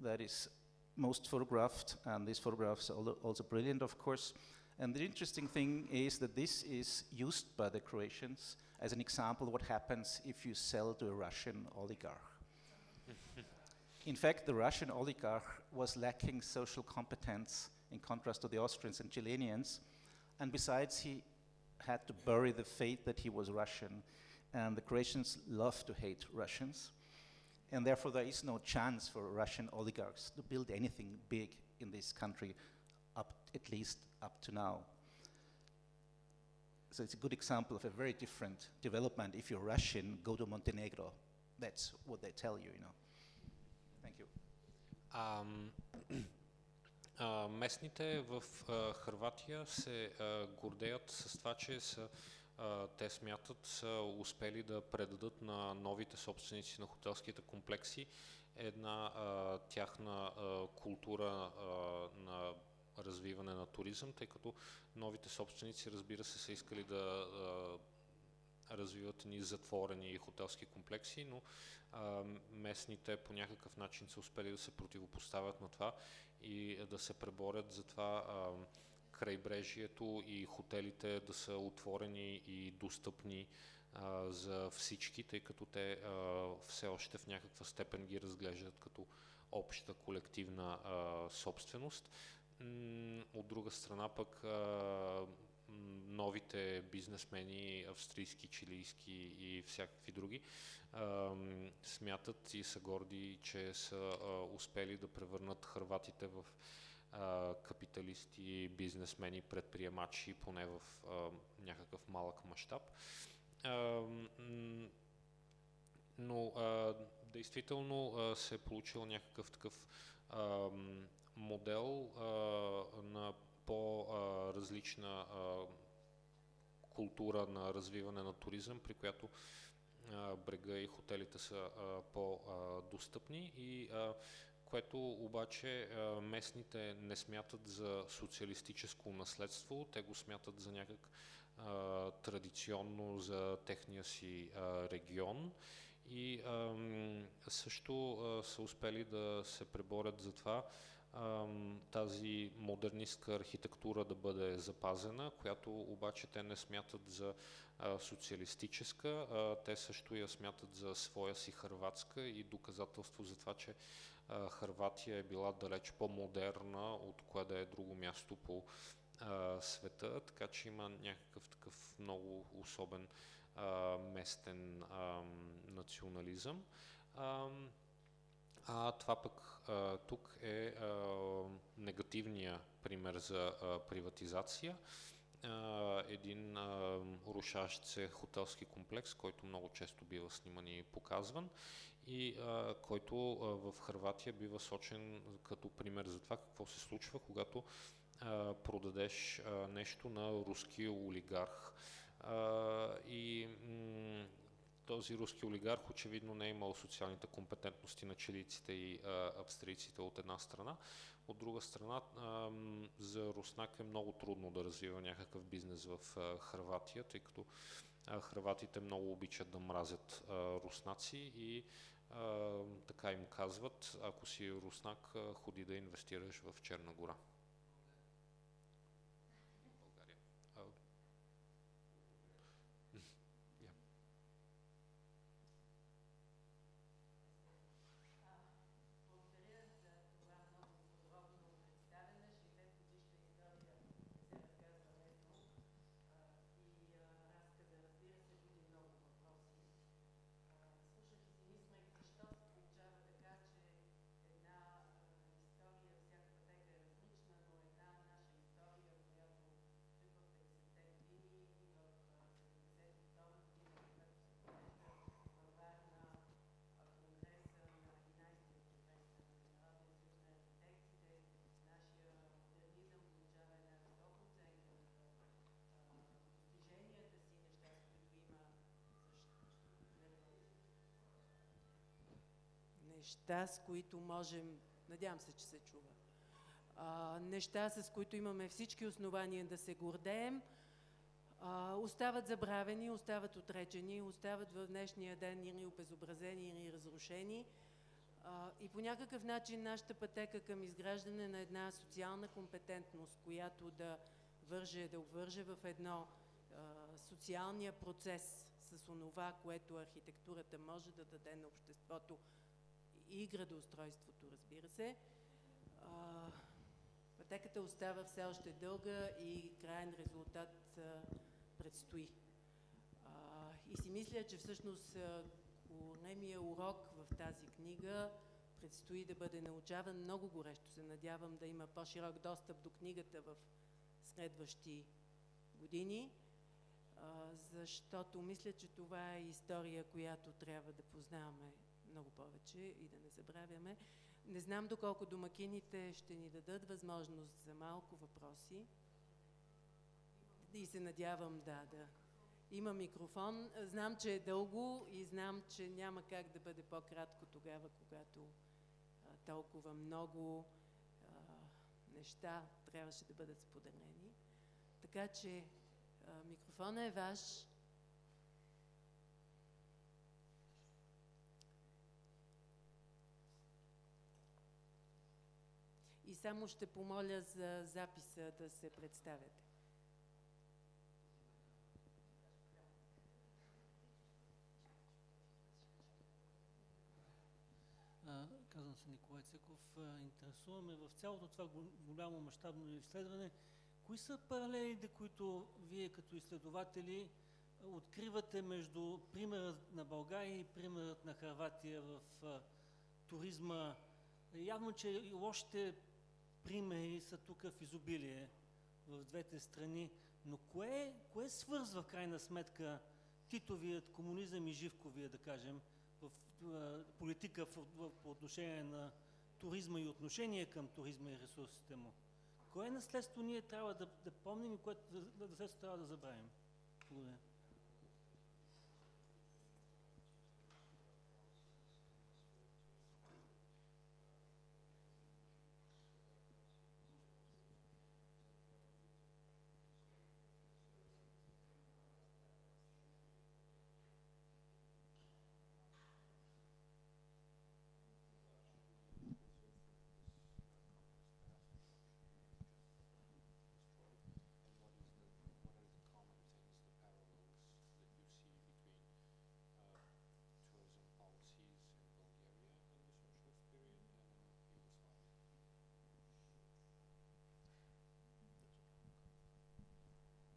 that is most photographed, and these photographs are also brilliant, of course. And the interesting thing is that this is used by the Croatians as an example of what happens if you sell to a Russian oligarch. In fact, the Russian oligarch was lacking social competence in contrast to the Austrians and Chileans, and besides, he had to bury the fate that he was Russian. And the Croatians love to hate Russians and therefore there is no chance for Russian oligarchs to build anything big in this country, up at least up to now. So it's a good example of a very different development. If you're Russian, go to Montenegro. That's what they tell you, you know. Thank you. Um, а, местните в а, Хрватия се а, гордеят с това, че са те смятат са успели да предадат на новите собственици на хотелските комплекси една а, тяхна а, култура а, на развиване на туризъм, тъй като новите собственици, разбира се, са искали да а, развиват ни затворени хотелски комплекси, но а, местните по някакъв начин са успели да се противопоставят на това и да се преборят за това а, крайбрежието и хотелите да са отворени и достъпни а, за всички, тъй като те а, все още в някаква степен ги разглеждат като обща колективна а, собственост. От друга страна пък новите бизнесмени, австрийски, чилийски и всякакви други, смятат и са горди, че са успели да превърнат хърватите в капиталисти, бизнесмени, предприемачи, поне в някакъв малък мащаб. Но действително се е получил някакъв такъв модел а, на по-различна култура на развиване на туризъм, при която брега и хотелите са по-достъпни. И което обаче местните не смятат за социалистическо наследство, те го смятат за някак традиционно за техния си регион. И също са успели да се преборят за това тази модернистка архитектура да бъде запазена, която обаче те не смятат за социалистическа, те също я смятат за своя си хърватска и доказателство за това, че Харватия е била далеч по-модерна от кое да е друго място по света, така че има някакъв такъв много особен местен национализъм. А, това пък а, тук е а, негативния пример за а, приватизация. А, един а, рушащ се хотелски комплекс, който много често бива сниман и показван и а, който а, в Харватия бива сочен като пример за това какво се случва, когато а, продадеш а, нещо на руски олигарх. А, и този руски олигарх очевидно не е имал социалните компетентности на чилийците и а, австрийците от една страна. От друга страна, а, за Руснак е много трудно да развива някакъв бизнес в а, Харватия, тъй като а, хрватите много обичат да мразят а, руснаци и а, така им казват, ако си руснак, ходи да инвестираш в Черна гора. Неща, с които можем, надявам се, че се чува, а, неща, с които имаме всички основания да се гордеем, а, остават забравени, остават отречени, остават в днешния ден или обезобразени, или разрушени. А, и по някакъв начин нашата пътека към изграждане на една социална компетентност, която да върже, да обвърже в едно социалния процес с онова, което архитектурата може да даде на обществото и градоустройството, разбира се. Пътеката остава все още дълга и крайен резултат предстои. И си мисля, че всъщност големия урок в тази книга предстои да бъде научаван. Много горещо се надявам да има по-широк достъп до книгата в следващи години, защото мисля, че това е история, която трябва да познаваме много повече и да не забравяме. Не знам доколко домакините ще ни дадат възможност за малко въпроси. И се надявам, да, да. Има микрофон. Знам, че е дълго и знам, че няма как да бъде по-кратко тогава, когато а, толкова много а, неща трябваше да бъдат споделени. Така че а, микрофона е ваш. И само ще помоля за записа да се представяте. казвам се Николай Цеков. Интересуваме в цялото това голямо мащабно изследване, кои са паралелите, които вие като изследователи откривате между примерът на България и примерът на Харватия в туризма? Явно, че и лошите примери са тук в изобилие в двете страни, но кое, кое свързва в крайна сметка Титовият комунизъм и Живковия, да кажем, в политика в, в, по отношение на туризма и отношение към туризма и ресурсите му? Кое наследство ние трябва да, да помним и което наследство трябва да забравим? Благодаря.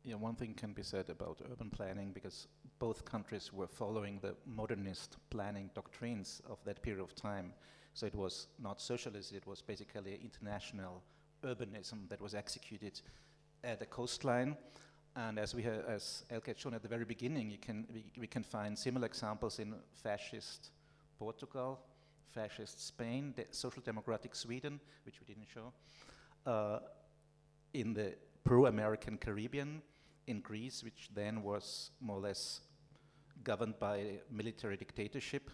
Yeah, one thing can be said about urban planning because both countries were following the modernist planning doctrines of that period of time. So it was not socialist, it was basically international urbanism that was executed at the coastline. And as we have, as Elke had shown at the very beginning, you can, we, we can find similar examples in fascist Portugal, fascist Spain, the social democratic Sweden, which we didn't show, uh, in the pro-American Caribbean, in Greece, which then was more or less governed by military dictatorship,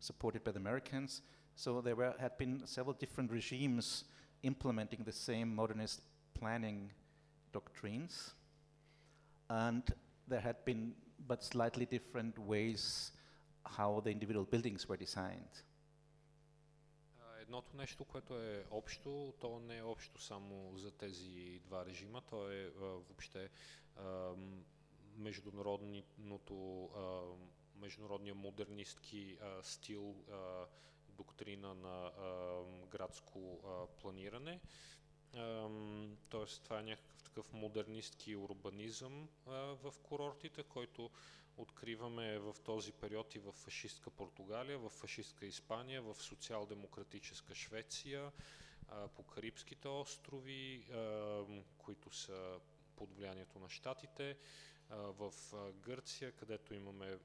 supported by the Americans. So there were, had been several different regimes implementing the same modernist planning doctrines. And there had been but slightly different ways how the individual buildings were designed. Едното нещо, което е общо, то не е общо само за тези два режима, то е въобще международното, международния модернистки стил, доктрина на градско планиране. Тоест, това е някакъв такъв модернистки урбанизъм в курортите, който откриваме в този период и в фашистска Португалия, в фашистска Испания, в социал-демократическа Швеция, по Карибските острови, които са под влиянието на щатите, в Гърция, където имаме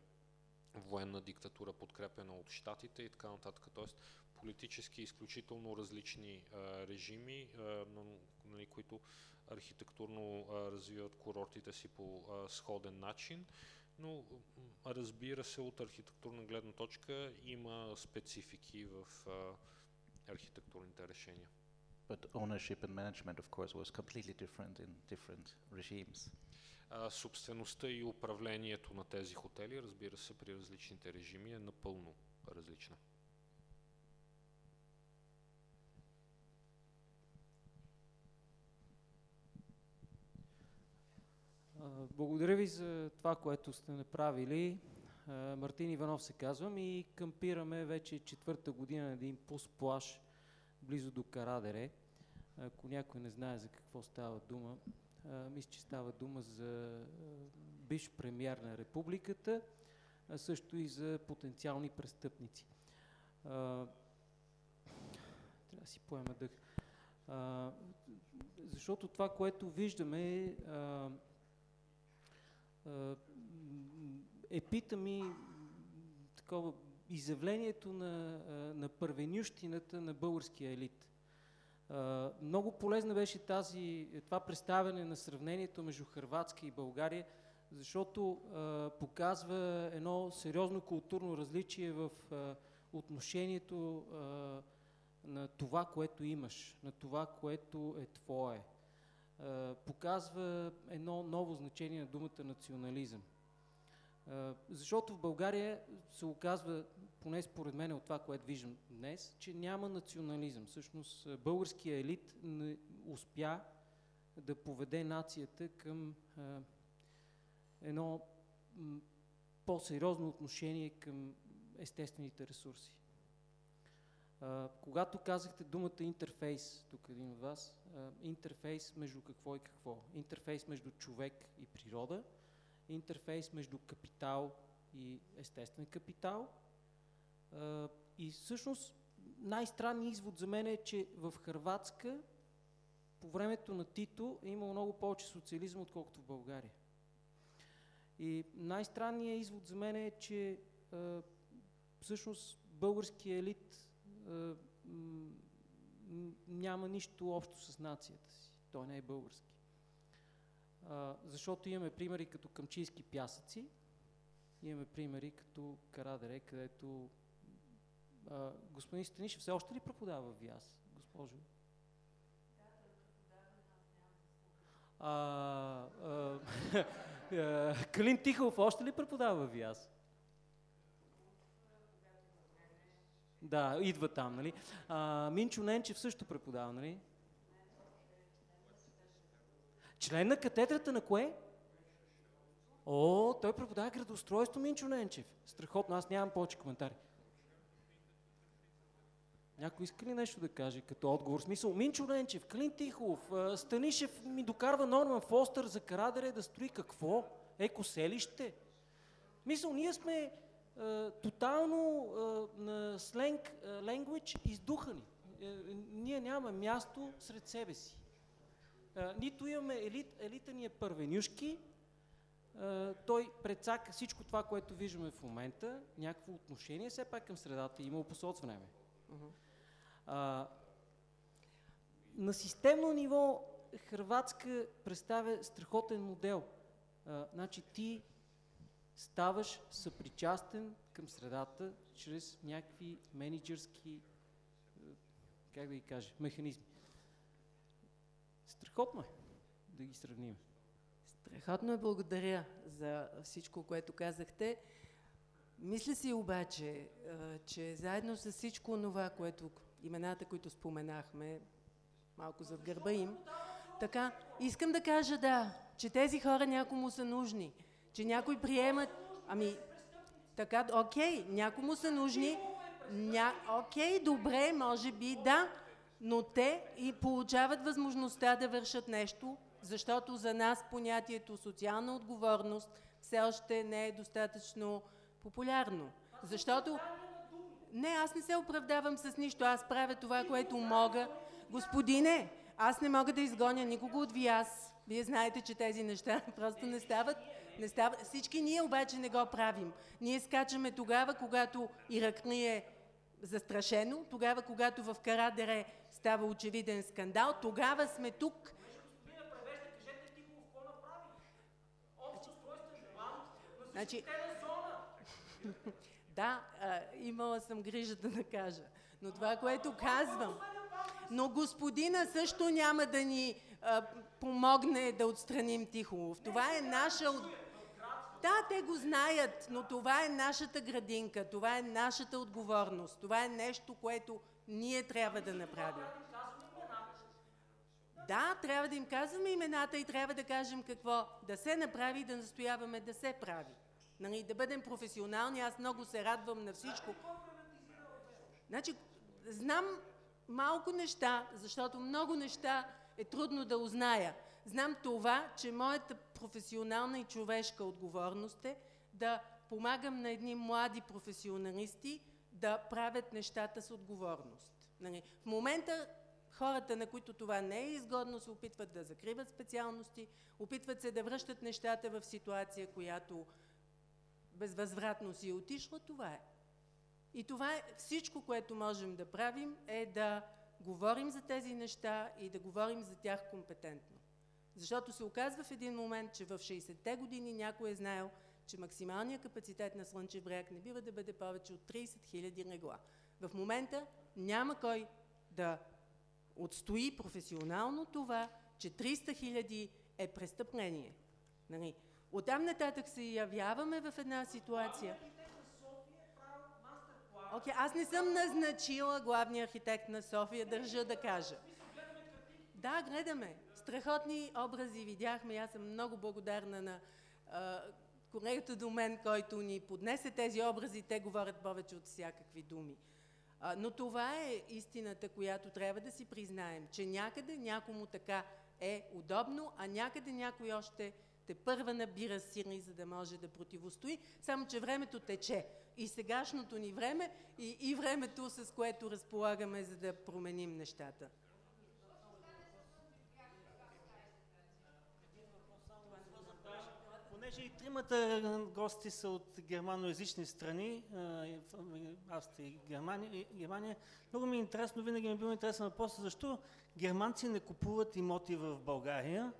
военна диктатура, подкрепена от щатите и така нататък. Тоест, политически изключително различни режими, нали, които архитектурно развиват курортите си по сходен начин, Но разбира се, от архитектурна гледна точка има специфики в а, архитектурните решения. But ownership and management, of course, was completely different in different regimes. А, собствеността и управлението на тези хотели, разбира се, при различните режими е напълно различна. Благодаря ви за това, което сте направили. Мартин Иванов се казвам и кампираме вече четвърта година на един пуст плаш близо до Карадере. Ако някой не знае за какво става дума, мисля, че става дума за бивш премьер на републиката, а също и за потенциални престъпници. Трябва да си поема дъх. Защото това, което виждаме е а, а, епитами, такова изявлението на, на първенющината на българския елит. Много полезна беше тази, това представяне на сравнението между Хрватска и България, защото показва едно сериозно културно различие в отношението на това, което имаш, на това, което е твое. Показва едно ново значение на думата национализъм. Защото в България се оказва, поне според мен от това, което виждам днес, че няма национализъм. Всъщност а, българския елит не успя да поведе нацията към едно по-сериозно отношение към естествените ресурси. Когато казахте думата интерфейс, тук един от вас, интерфейс между какво и какво? Интерфейс между човек и природа, интерфейс между капитал и естествен капитал. И всъщност най-странният извод за мен е, че в Хрватска по времето на Тито е имало много повече социализъм, отколкото в България. И най-странният извод за мен е, че всъщност българският елит няма нищо общо с нацията си. Той не е български. А, защото имаме примери като Камчийски пясъци, имаме примери като Карадере, където а, господин Станишев все още ли преподава в ВИАС, госпожо? А, а, а, Калин Тихов още ли преподава в ВИАС? Да, идва там, нали? А, Минчо Ненчев също преподава, нали? Член на катедрата на кое? О, той преподава градоустройство Минчо Ненчев. Страхотно, аз нямам повече коментари. Някой иска ли нещо да каже като отговор? Смисъл, Минчо Ненчев, Клин Тихов, Станишев ми докарва Норман Фостър за Карадере да строи какво? Екоселище? Мисъл, ние сме тотално а, на сленг, language издухани. Е, е, ние нямаме място сред себе си. Нито имаме елит, елита ни е първенюшки, той прецака всичко това, което виждаме в момента, някакво отношение все пак към средата има по соц време. А, на системно ниво Хрватска представя страхотен модел. А, значи ти ставаш съпричастен към средата чрез някакви менеджерски, а, как да ги кажа, механизми. Страхотно е да ги сравним. Страхотно е, благодаря за всичко, което казахте. Мисля си обаче, а, че заедно с всичко това, което имената, които споменахме, малко зад гърба им, така, искам да кажа да, че тези хора някому са нужни, че някой приемат, ами, така, окей, някому са нужни, ня, окей, добре, може би да, но те и получават възможността да вършат нещо, защото за нас понятието социална отговорност все още не е достатъчно популярно. Защото... Не, аз не се оправдавам с нищо. Аз правя това, което мога. Господине, аз не мога да изгоня никого от ВИАС. Вие знаете, че тези неща просто не стават. Не стават. Всички ние обаче не го правим. Ние скачаме тогава, когато Иракни е застрашено, тогава, когато в Карадере става очевиден скандал, тогава сме тук. Значи, да, а, имала съм грижа да накажа. Но това, което казвам, но господина също няма да ни а, помогне да отстраним Тихолов. Това е наша... Да, те го знаят, но това е нашата градинка, това е нашата отговорност, това е нещо, което ние трябва да направим. Да, трябва да им казваме имената и трябва да кажем какво да се направи и да настояваме да се прави. Нали, да бъдем професионални, аз много се радвам на всичко. Значи, знам малко неща, защото много неща е трудно да узная. Знам това, че моята професионална и човешка отговорност е да помагам на едни млади професионалисти да правят нещата с отговорност. Нали? В момента хората, на които това не е изгодно, се опитват да закриват специалности, опитват се да връщат нещата в ситуация, която безвъзвратно си е отишла, това е. И това е всичко, което можем да правим, е да говорим за тези неща и да говорим за тях компетентно. Защото се оказва в един момент, че в 60-те години някой е знаел, че максималният капацитет на Слънчев бряг не бива да бъде повече от 30 000 легла. В момента няма кой да отстои професионално това, че 300 хиляди е престъпление. Нали? Оттам нататък се явяваме в една ситуация. Окей, okay, аз не съм назначила главния архитект на София, държа да кажа. Да, гледаме. Страхотни образи видяхме. Аз съм много благодарна на колегата до мен, който ни поднесе тези образи. Те говорят повече от всякакви думи. Но това е истината, която трябва да си признаем, че някъде някому така е удобно, а някъде някой още те първа набира сили, за да може да противостои, само че времето тече. И сегашното ни време, и, и времето, с което разполагаме, за да променим нещата. Понеже и тримата гости са от германоязични страни, Австрия и Германия, Германия, много ми е интересно, винаги ми е бил интересен въпрос, защо германци не купуват имоти в България,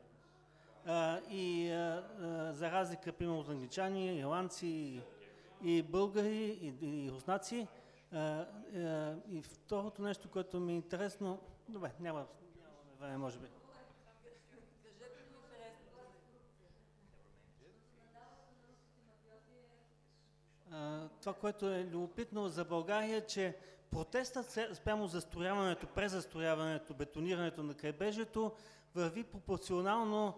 а, и а, а, за разлика, примерно, от англичани, ирландци и българи, и, и руснаци. А, а, и второто нещо, което ми е интересно, добре, няма, няма време, може би. Това, което е любопитно за България, е, че протестът спрямо застрояването, презастрояването, бетонирането на крайбежието върви пропорционално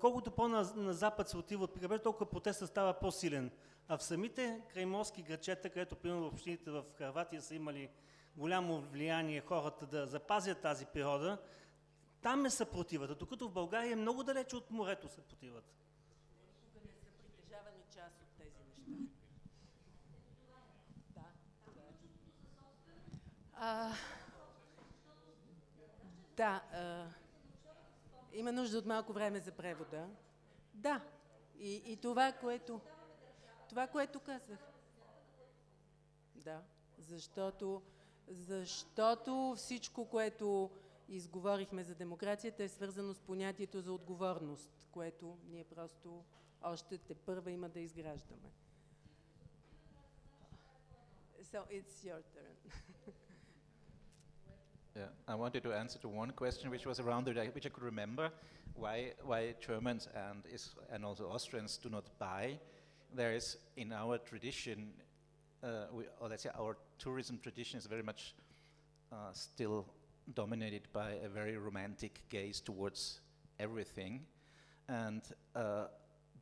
колкото по-на запад се отива от крайбрежието, толкова протестът става по-силен. А в самите крайморски грачета, където примерно в общините в Харватия са имали голямо влияние хората да запазят тази природа, там е съпротивата, докато в България е много далече от морето съпротивата. Никога не са притежавани част от тези неща. Да. А, да, а, има нужда от малко време за превода. Да. И, и това, което... Това, което казах. Да. Защото, защото всичко, което изговорихме за демокрацията е свързано с понятието за отговорност, което ние просто още те първа има да изграждаме. So it's your turn. Yeah, I wanted to answer to one question which was around the, which I could remember, why why Germans and is, and also Austrians do not buy. There is in our tradition, uh, we, or let's say our tourism tradition is very much uh, still dominated by a very romantic gaze towards everything, and uh,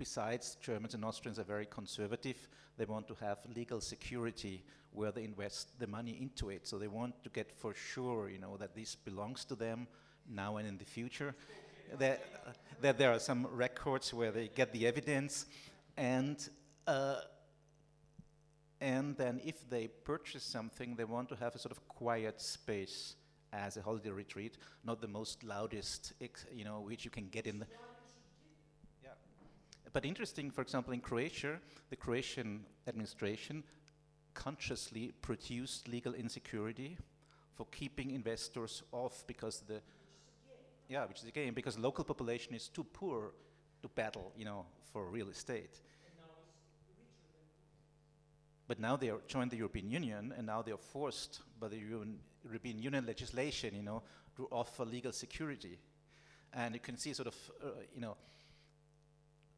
besides Germans and Austrians are very conservative. They want to have legal security where they invest the money into it. So they want to get for sure, you know, that this belongs to them now and in the future. that, uh, that there are some records where they get the evidence, and uh, and then if they purchase something, they want to have a sort of quiet space as a holiday retreat, not the most loudest, you know, which you can get in the. But interesting, for example, in Croatia, the Croatian administration consciously produced legal insecurity for keeping investors off because the yeah, which is a game because local population is too poor to battle, you know, for real estate. But now they are joined the European Union, and now they are forced by the Euro- European Union legislation, you know, to offer legal security. And you can see sort of, uh, you know,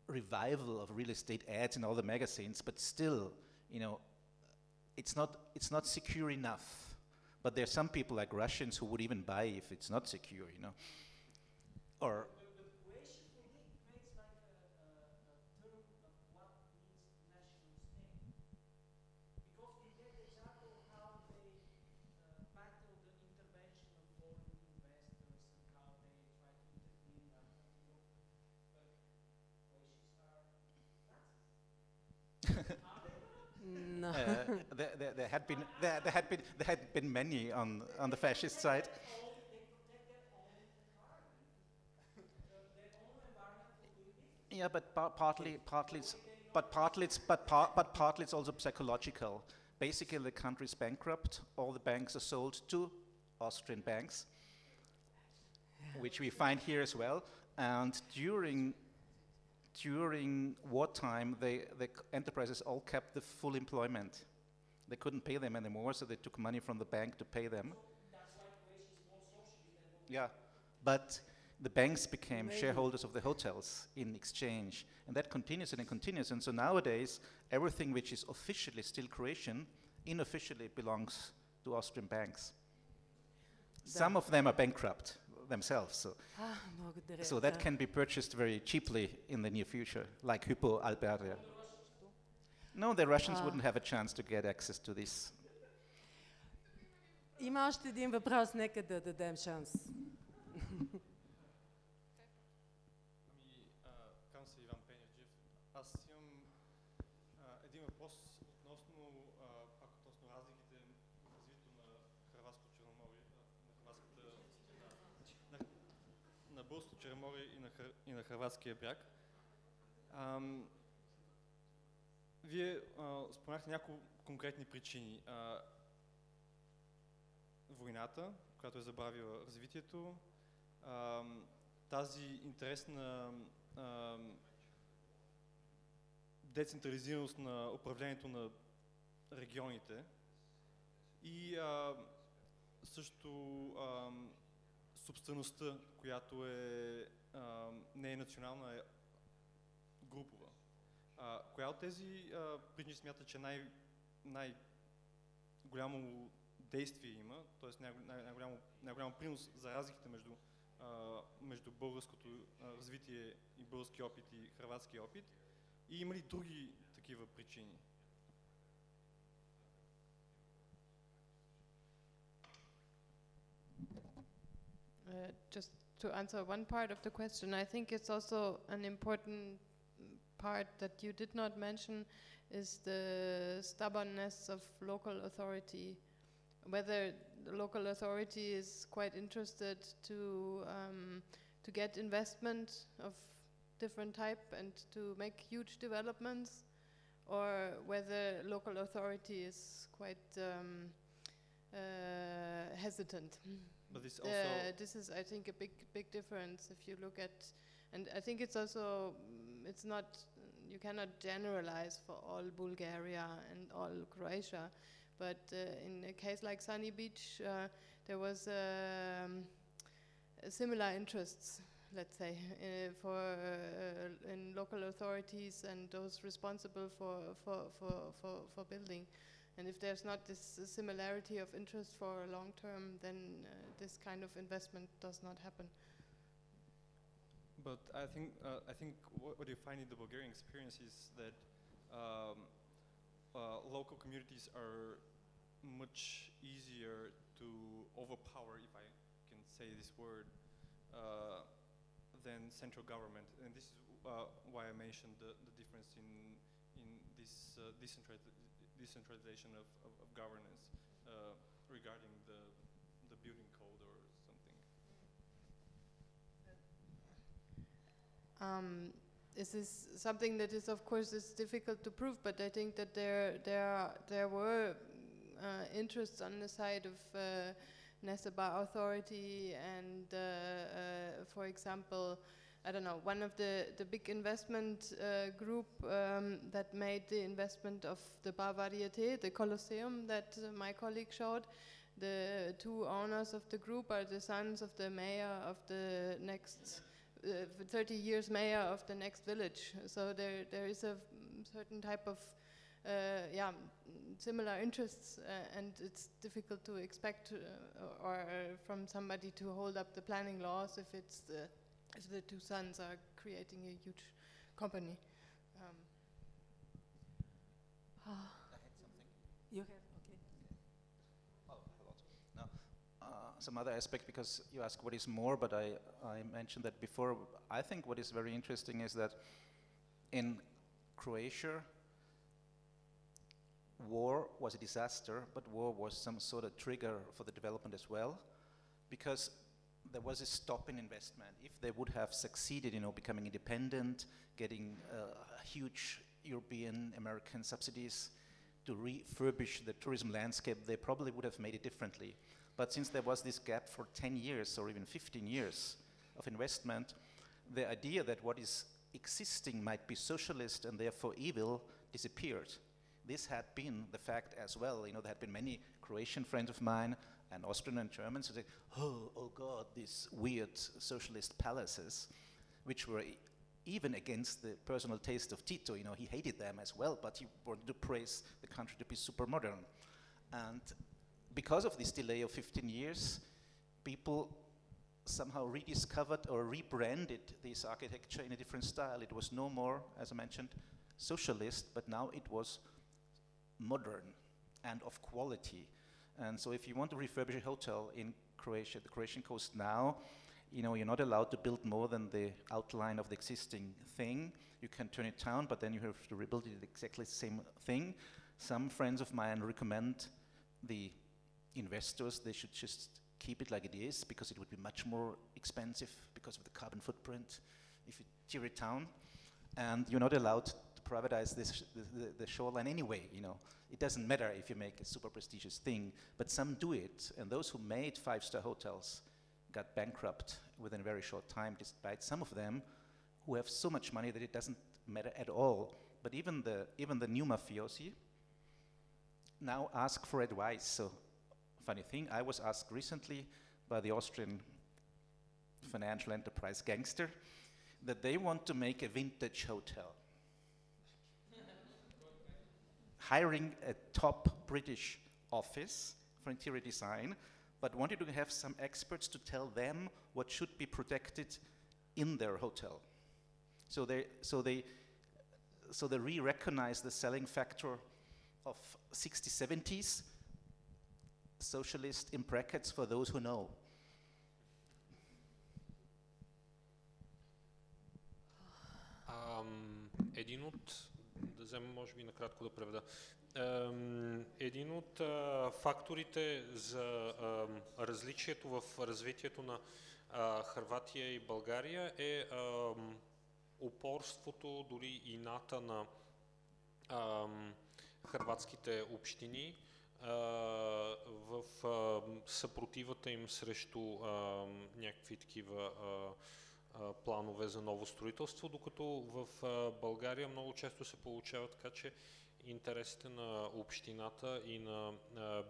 revival of real estate ads in all the magazines, but still, you know, it's not, it's not secure enough. But there are some people like Russians who would even buy if it's not secure, you know. Or No. uh, there, there, there had been there, there had been there had been many on on the fascist side. Yeah, but par- partly, partly, it's, but partly, it's, but, par- but partly it's also psychological. Basically, the country's bankrupt. All the banks are sold to Austrian banks, which we find here as well. And during during wartime, they, the enterprises all kept the full employment. They couldn't pay them anymore, so they took money from the bank to pay them. Yeah, but the banks became Maybe. shareholders of the hotels in exchange, and that continues and it continues. And so nowadays, everything which is officially still Croatian, unofficially belongs to Austrian banks. Some of them are bankrupt themselves, so, А, благодаря. so that Да. can be purchased very cheaply in the near future, like Hypo Alberta. No, the Russians Ah. wouldn't have a chance to get access to this. Има още един въпрос, нека да дадем шанс. И на, Хрватския бряг. Ам, вие а, споменахте няколко конкретни причини. А, войната, която е забавила развитието, ам, тази интересна ам, децентрализираност на управлението на регионите и а, също ам, собствеността, която е, ам, не е национална, е групова. А, коя от тези а, причини смята, че най, най-голямо действие има, т.е. най- най- най-голям принос за разликите между, а, между българското а, развитие и български опит и хрватски опит? И има ли други такива причини? Uh, just to answer one part of the question, I think it's also an important part that you did not mention is the stubbornness of local authority. Whether the local authority is quite interested to um, to get investment of different type and to make huge developments, or whether local authority is quite um, uh, hesitant. But this also Uh, this is, I think, a big, big difference if you look at, and I think it's also, mm, it's not, you cannot generalize for all Bulgaria and all Croatia, but uh, in a case like Sunny Beach, uh, there was um, similar interests, let's say, uh, for uh, in local authorities and those responsible for for for for, for building. And if there's not this uh, similarity of interest for a long term, then uh, this kind of investment does not happen. But I think uh, I think what, what you find in the Bulgarian experience is that um, uh, local communities are much easier to overpower, if I can say this word, uh, than central government. And this is uh, why I mentioned the, the difference in in this uh, decentrali- decentralization of, of, of governance uh, regarding the the building code or something. Um, this is something that is, of course, is difficult to prove, but I think that there there there were uh, interests on the side of uh, Nesaba Authority and, uh, uh, for example, I don't know, one of the, the big investment uh, group um, that made the investment of the Bar Varieté, the Colosseum that uh, my colleague showed. The two owners of the group are the sons of the mayor of the next uh, 30 years mayor of the next village. So there, there is a certain type of uh, yeah, similar interests, uh, and it's difficult to expect uh, or uh, from somebody to hold up the planning laws if it's the if the two sons are creating a huge company. Um, You have, okay. Oh, No. Uh, some other aspect because you asked what is more, but I, I mentioned that before. I think what is very interesting is that in Croatia, war was a disaster, but war was some sort of trigger for the development as well, because there was a stop in investment. If they would have succeeded, you know, becoming independent, getting uh, huge European, American subsidies to refurbish the tourism landscape, they probably would have made it differently. But since there was this gap for 10 years or even 15 years of investment, the idea that what is existing might be socialist and therefore evil disappeared. This had been the fact as well. You know, there had been many Croatian friends of mine and Austrian and Germans would say, oh, oh God, these weird socialist palaces, which were even against the personal taste of Tito. You know, he hated them as well, but he wanted to praise the country to be super modern. And because of this delay of 15 years, people somehow rediscovered or rebranded this architecture in a different style. It was no more, as I mentioned, socialist, but now it was modern and of quality. And so if you want to refurbish a hotel in Croatia, the Croatian coast now, you know, you're not allowed to build more than the outline of the existing thing. You can turn it down, but then you have to rebuild it exactly the same thing. Some friends of mine recommend the investors they should just keep it like it is because it would be much more expensive because of the carbon footprint if you tear it down. And you're not allowed privatize this, the, the, shoreline anyway, you know. It doesn't matter if you make a super prestigious thing, but some do it. And those who made five-star hotels got bankrupt within a very short time, despite some of them who have so much money that it doesn't matter at all. But even the, even the new mafiosi now ask for advice. So, funny thing, I was asked recently by the Austrian financial enterprise gangster that they want to make a vintage hotel hiring a top British office for interior design, but wanted to have some experts to tell them what should be protected in their hotel. So they, so they, so they re-recognize the selling factor of 60s, 70s, socialist in brackets for those who know. Um, et d'une autre да взема може би накратко да преведа, един от факторите за различието в развитието на Харватия и България е упорството, дори ината на ам, хърватските общини в съпротивата им срещу някакви такива планове за ново строителство, докато в България много често се получава така, че интересите на общината и на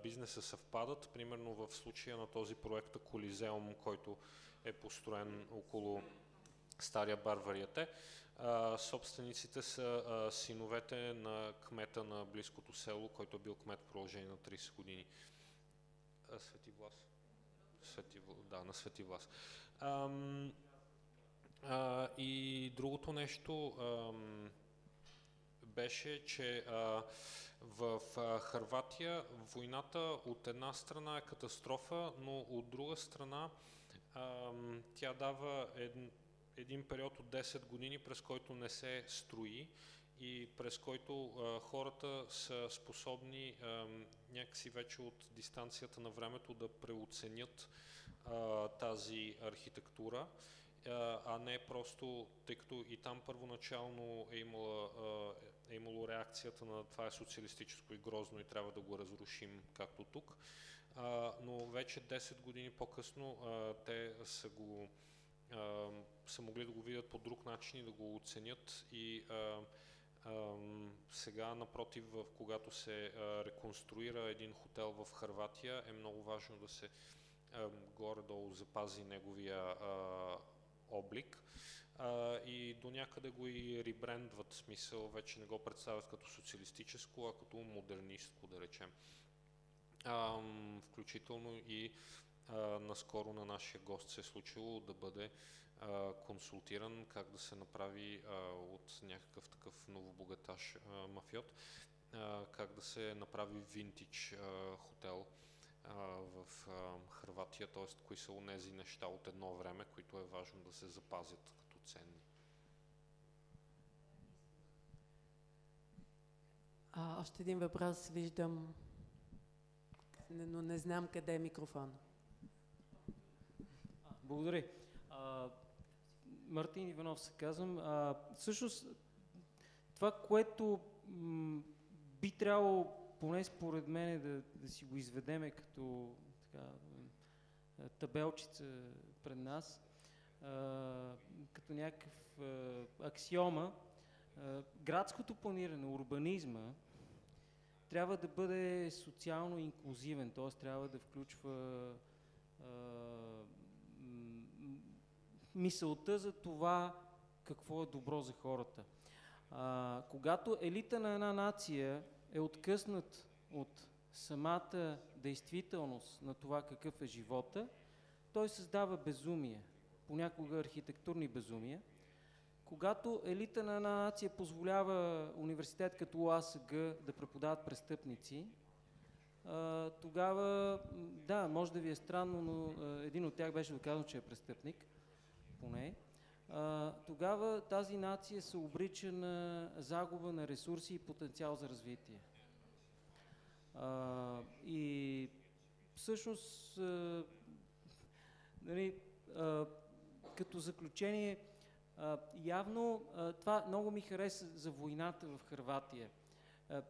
бизнеса съвпадат. Примерно в случая на този проект Колизеум, който е построен около стария бар Варияте. Собствениците са синовете на кмета на близкото село, който е бил кмет в продължение на 30 години. Свети Влас. Свети, да, на Свети Влас. А, и другото нещо ам, беше, че а, в а, Харватия войната от една страна е катастрофа, но от друга страна ам, тя дава един, един период от 10 години, през който не се строи и през който а, хората са способни а, някакси вече от дистанцията на времето да преоценят а, тази архитектура, а, не просто, тъй като и там първоначално е, имала, а, е имало реакцията на това е социалистическо и грозно и трябва да го разрушим, както тук. Но вече 10 години по-късно те са го са могли да го видят по друг начин и да го оценят и сега напротив, когато се реконструира един хотел в Харватия е много важно да се горе-долу запази неговия облик а, и до някъде го и ребрендват, смисъл вече не го представят като социалистическо, а като модернистко, да речем. А, включително и а, наскоро на нашия гост се е случило да бъде а, консултиран как да се направи а, от някакъв такъв новобогаташ а, мафиот, а, как да се направи винтич а, хотел в Хрватия, т.е. кои са онези неща от едно време, които е важно да се запазят като ценни. А, още един въпрос виждам, но не знам къде е микрофон. Благодаря. А, Мартин Иванов се казвам. А, всъщност, това, което м, би трябвало, поне според мен, да, да си го изведеме като така, м, табелчица пред нас, а, като някакъв а, аксиома, а, градското планиране, урбанизма, трябва да бъде социално инклюзивен, т.е. трябва да включва а, мисълта за това какво е добро за хората. А, когато елита на една нация е откъснат от самата действителност на това какъв е живота, той създава безумие, понякога архитектурни безумия. Когато елита на една нация позволява университет като УАСГ да преподават престъпници, тогава, да, може да ви е странно, но един от тях беше доказан, че е престъпник, поне. Тогава тази нация се обрича на загуба на ресурси и потенциал за развитие. А, и всъщност, а, нали, а, като заключение, а, явно а, това много ми хареса за войната в Харватия.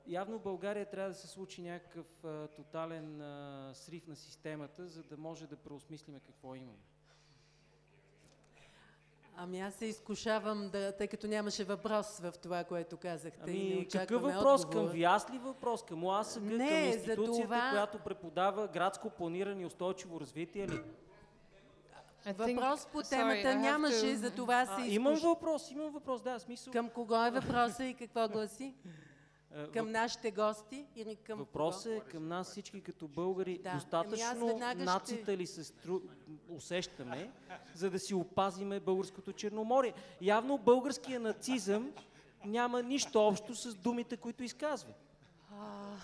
Явно България трябва да се случи някакъв а, тотален а, срив на системата, за да може да преосмислиме какво имаме. Ами аз се изкушавам, да, тъй като нямаше въпрос в това, което казахте. и не Ами, какъв въпрос? отговор. Към ви ли въпрос? Към ОАСГ, към Не, за институцията, това- която преподава градско планиране и устойчиво развитие ли? Въпрос по sorry, темата have нямаше, to- за това се изкуш... имам въпрос, имам въпрос, да, смисъл. Към кого е въпроса и какво гласи? А, Към нашите гости или към Въпросът е към нас всички като българи. Да. Ами Достатъчно ще- нацията ли се стру... усещаме, за да си опазиме българското Черноморие? Явно българския нацизъм няма нищо общо с думите, които изказва. А,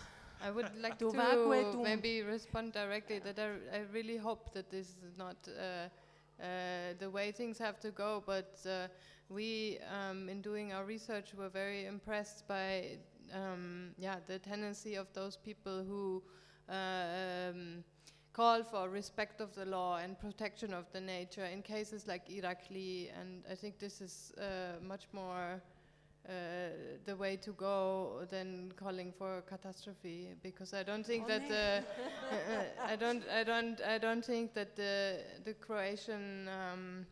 I would like Това, to което- maybe respond directly that I, I really hope that this is not uh, uh, the way things have to go, but uh, we, um, in doing our research, were very impressed by um, yeah, the tendency of those people who uh, um, call for respect of the law and protection of the nature in cases like Irakli, and I think this is uh, much more uh, the way to go than calling for catastrophe because I don't think Oh, that the I don't I don't I don't think that the the Croatian um,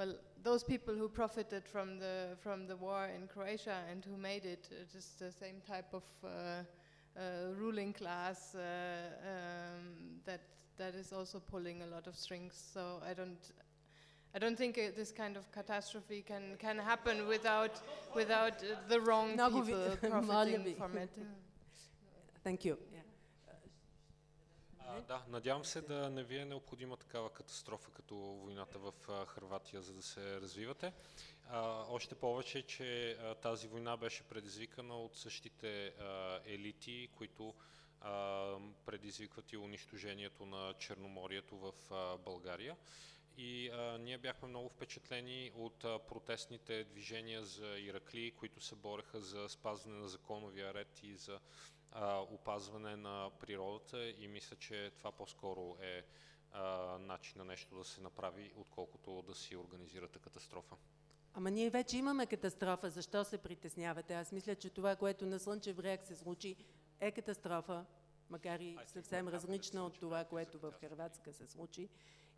well, those people who profited from the from the war in Croatia and who made it uh, just the same type of uh, uh, ruling class uh, um, that that is also pulling a lot of strings. So I don't. I don't think uh, this kind of catastrophe can, can happen without, without uh, the wrong people profiting from it. Thank you. А, да, надявам се да не ви е необходима такава катастрофа като войната в Хрватия, за да се развивате. А, още повече, че а, тази война беше предизвикана от същите а, елити, които а, предизвикват и унищожението на Черноморието в а, България. И а, ние бяхме много впечатлени от а, протестните движения за Иракли, които се бореха за спазване на законовия ред и за а, опазване на природата и мисля, че това по-скоро е а, начин на нещо да се направи, отколкото да си организирате катастрофа. Ама ние вече имаме катастрофа. Защо се притеснявате? Аз мисля, че това, което на Слънчев бряг се случи, е катастрофа макар и съвсем различна от това, което в. Хрватска се случи.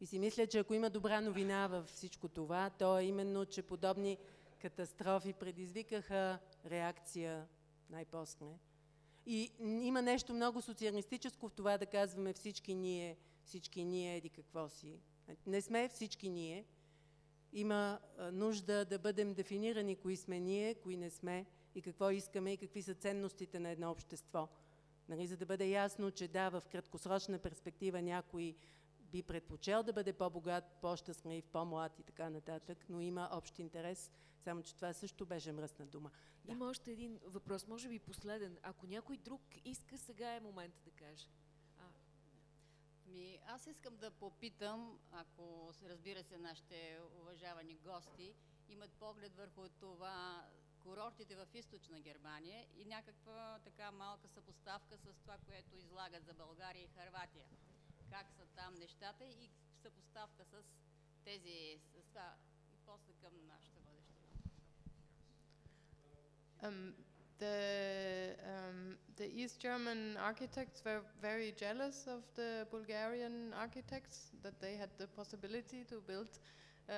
И си мисля, че ако има добра новина във всичко това, то е именно, че подобни катастрофи предизвикаха реакция най-после. И има нещо много социалистическо в това да казваме всички ние, всички ние, еди какво си. Не сме всички ние. Има нужда да бъдем дефинирани кои сме ние, кои не сме и какво искаме и какви са ценностите на едно общество. Нали, за да бъде ясно, че да, в краткосрочна перспектива някой би предпочел да бъде по-богат, по-щастлив, по-млад и така нататък, но има общ интерес, само че това също беше мръсна дума. Да. Има още един въпрос, може би последен. Ако някой друг иска, сега е момента да каже. А, Ми, аз искам да попитам, ако разбира се нашите уважавани гости имат поглед върху това курортите в източна Германия и някаква така малка съпоставка с това, което излагат за България и Харватия. Как са там нещата и съпоставка с тези, с това и после към нашата бъдеще. Um, the um, the East German architects were very jealous of the Bulgarian architects that they had the possibility to build uh,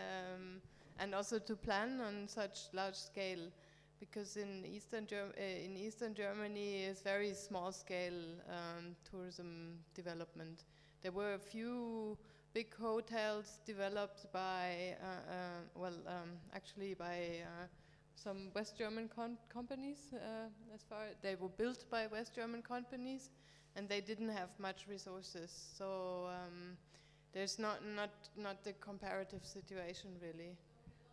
um, and also to plan on such large scale, because in Eastern Germ- uh, in Eastern Germany is very small scale um, tourism development. There were a few big hotels developed by uh, uh, well um, actually by. Uh, some West German companies. Uh, as far they were built by West German companies, and they didn't have much resources. So um, there's not not not the comparative situation really.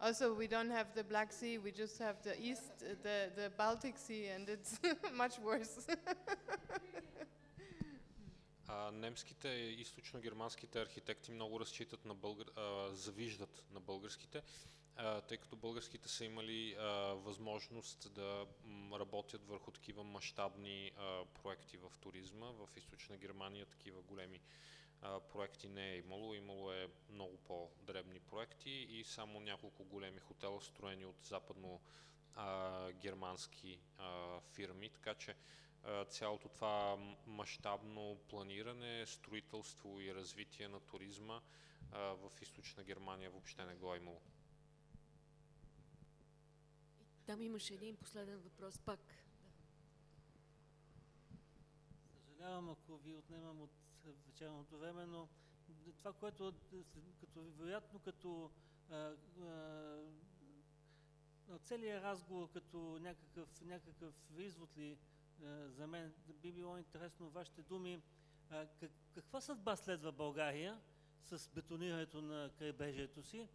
Also, we don't have the Black Sea. We just have the East, the the Baltic Sea, and it's much worse. А, немските и източно-германските архитекти много разчитат на българ... а, завиждат на българските, а, тъй като българските са имали а, възможност да работят върху такива мащабни проекти в туризма. В източна Германия такива големи проекти не е имало. Имало е много по-дребни проекти и само няколко големи хотела, строени от западно а, германски а, фирми, така че цялото това мащабно планиране, строителство и развитие на туризма в източна Германия въобще не го е имало. там имаше един последен въпрос пак. Съжалявам, ако ви отнемам от вечерното време, но това, което като, вероятно като а, а, целият разговор като някакъв, някакъв извод ли а, за мен, би било интересно вашите думи. А, как, каква съдба следва България с бетонирането на крайбрежието си?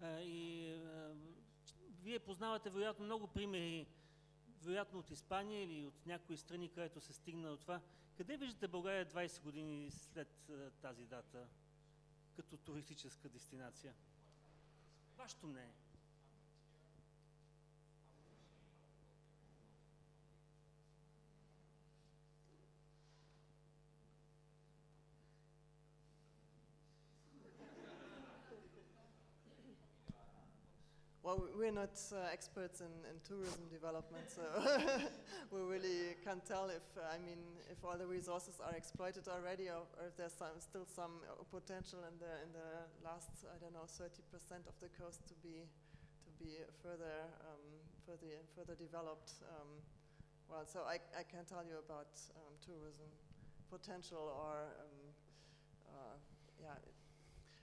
А, и а, вие познавате вероятно много примери, вероятно от Испания или от някои страни, където се стигна до това. Къде виждате България 20 години след тази дата като туристическа дестинация? Вашето мнение. Well, we- we're not uh, experts in, in tourism development, so we really can't tell if, uh, I mean, if all the resources are exploited already or, or if there's some, still some potential in the, in the last, I don't know, 30% of the coast to be, to be further, um, further, further developed. Um, well, so I, I can't tell you about um, tourism potential or, um, uh, yeah,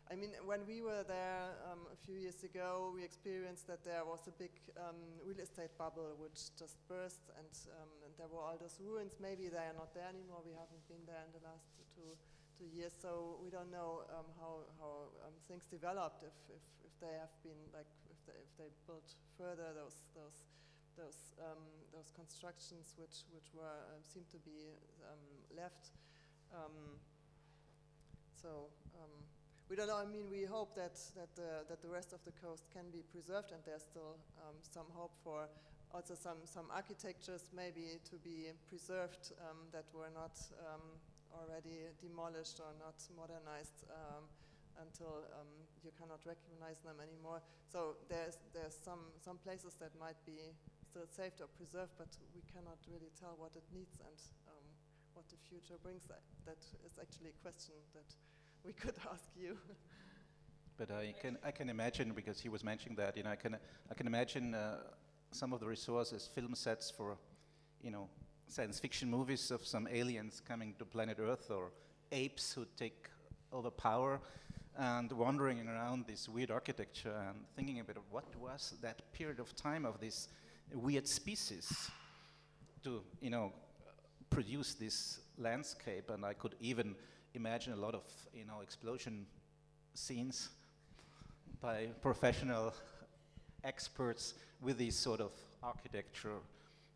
I mean, when we were there um, a few years ago, we experienced that there was a big um, real estate bubble which just burst, and, um, and there were all those ruins. Maybe they are not there anymore. We haven't been there in the last two, two years, so we don't know um, how, how um, things developed. If, if, if they have been like, if they, if they built further those those those um, those constructions which which were seem to be um, left. So. We don't know. I mean, we hope that that the that the rest of the coast can be preserved, and there's still um, some hope for also some some architectures maybe to be preserved um, that were not um, already demolished or not modernized um, until um, you cannot recognize them anymore. So there's there's some some places that might be still saved or preserved, but we cannot really tell what it needs and. Um, what the future brings. That, that is actually a question that we could ask you. But I can I can imagine because he was mentioning that you know I can I can imagine uh, some of the resources, film sets for you know science fiction movies of some aliens coming to planet Earth or apes who take over power and wandering around this weird architecture and thinking a bit of what was that period of time of this weird species to you know produce this landscape and I could even imagine a lot of you know explosion scenes by professional experts with this sort of architecture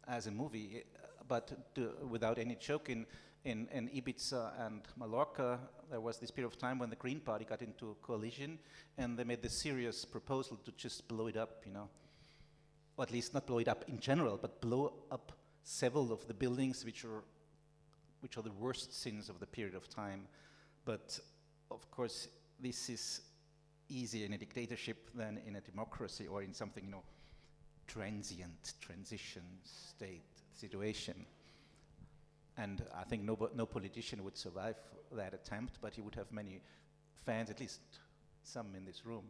as a movie, but to, without any joke. In, in, in Ibiza and Mallorca, there was this period of time when the Green Party got into a coalition, and they made the serious proposal to just blow it up, you know, or at least not blow it up in general, but blow up several of the buildings which are which are the worst sins of the period of time. But of course, this is easier in a dictatorship than in a democracy or in something, you know, transient transition state situation. And I think no, no politician would survive that attempt, but he would have many fans, at least some in this room.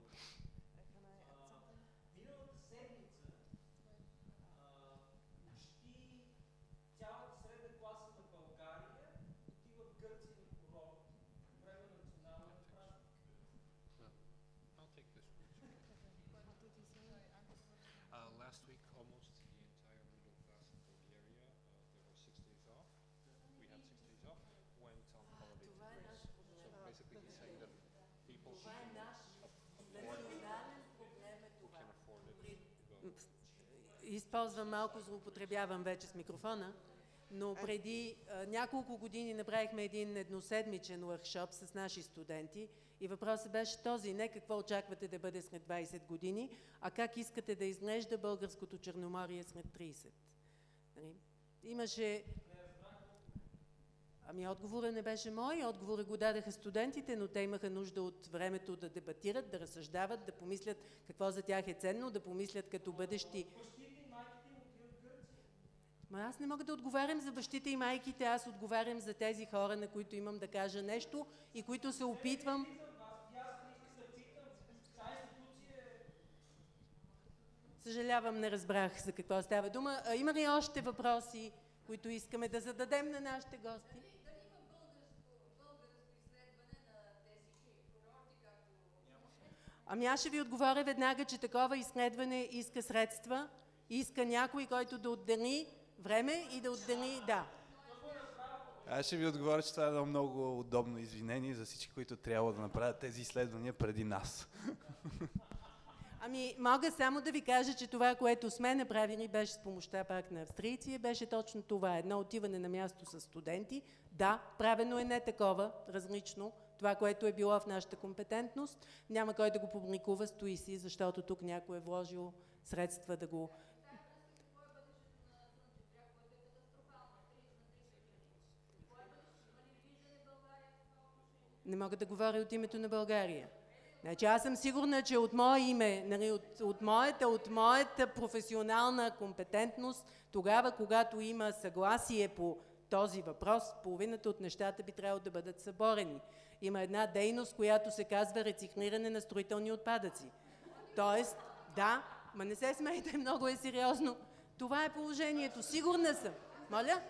Използвам малко, злоупотребявам вече с микрофона, но преди а, няколко години направихме един едноседмичен workshop с наши студенти и въпросът беше този, не какво очаквате да бъде след 20 години, а как искате да изглежда българското Черноморие след 30. Нали? Имаше... Ами отговорът не беше мой, отговорът го дадаха студентите, но те имаха нужда от времето да дебатират, да разсъждават, да помислят какво за тях е ценно, да помислят като бъдещи Ма аз не мога да отговарям за бащите и майките, аз отговарям за тези хора, на които имам да кажа нещо и които се опитвам. Съжалявам, не разбрах за какво става дума. А, има ли още въпроси, които искаме да зададем на нашите гости? Ами аз ще ви отговоря веднага, че такова изследване иска средства, иска някой, който да отдели време и да отдели, да. Аз ще ви отговоря, че това е едно много удобно извинение за всички, които трябва да направят тези изследвания преди нас. Ами, мога само да ви кажа, че това, което сме направили, беше с помощта пак на австрийци, беше точно това. Едно отиване на място с студенти. Да, правено е не такова, различно. Това, което е било в нашата компетентност, няма кой да го публикува, стои си, защото тук някой е вложил средства да го Не мога да говоря от името на България. Значи аз съм сигурна, че от мое име, нали, от, от, моята, от моята професионална компетентност, тогава, когато има съгласие по този въпрос, половината от нещата би трябвало да бъдат съборени. Има една дейност, която се казва рециклиране на строителни отпадъци. Тоест, да, ма не се смейте, много е сериозно. Това е положението. Сигурна съм. Моля?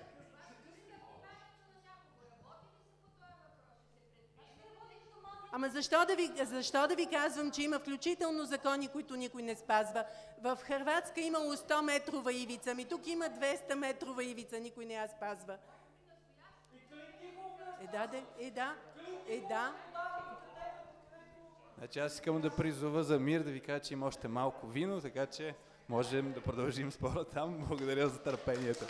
Ама защо да, ви, защо да ви казвам, че има включително закони, които никой не спазва? В Хрватска имало 100 метрова ивица, ми тук има 200 метрова ивица, никой не я спазва. Е да, де, е да, е да. Значи аз искам да призова за мир, да ви кажа, че има още малко вино, така че можем да продължим спора там. Благодаря за търпението.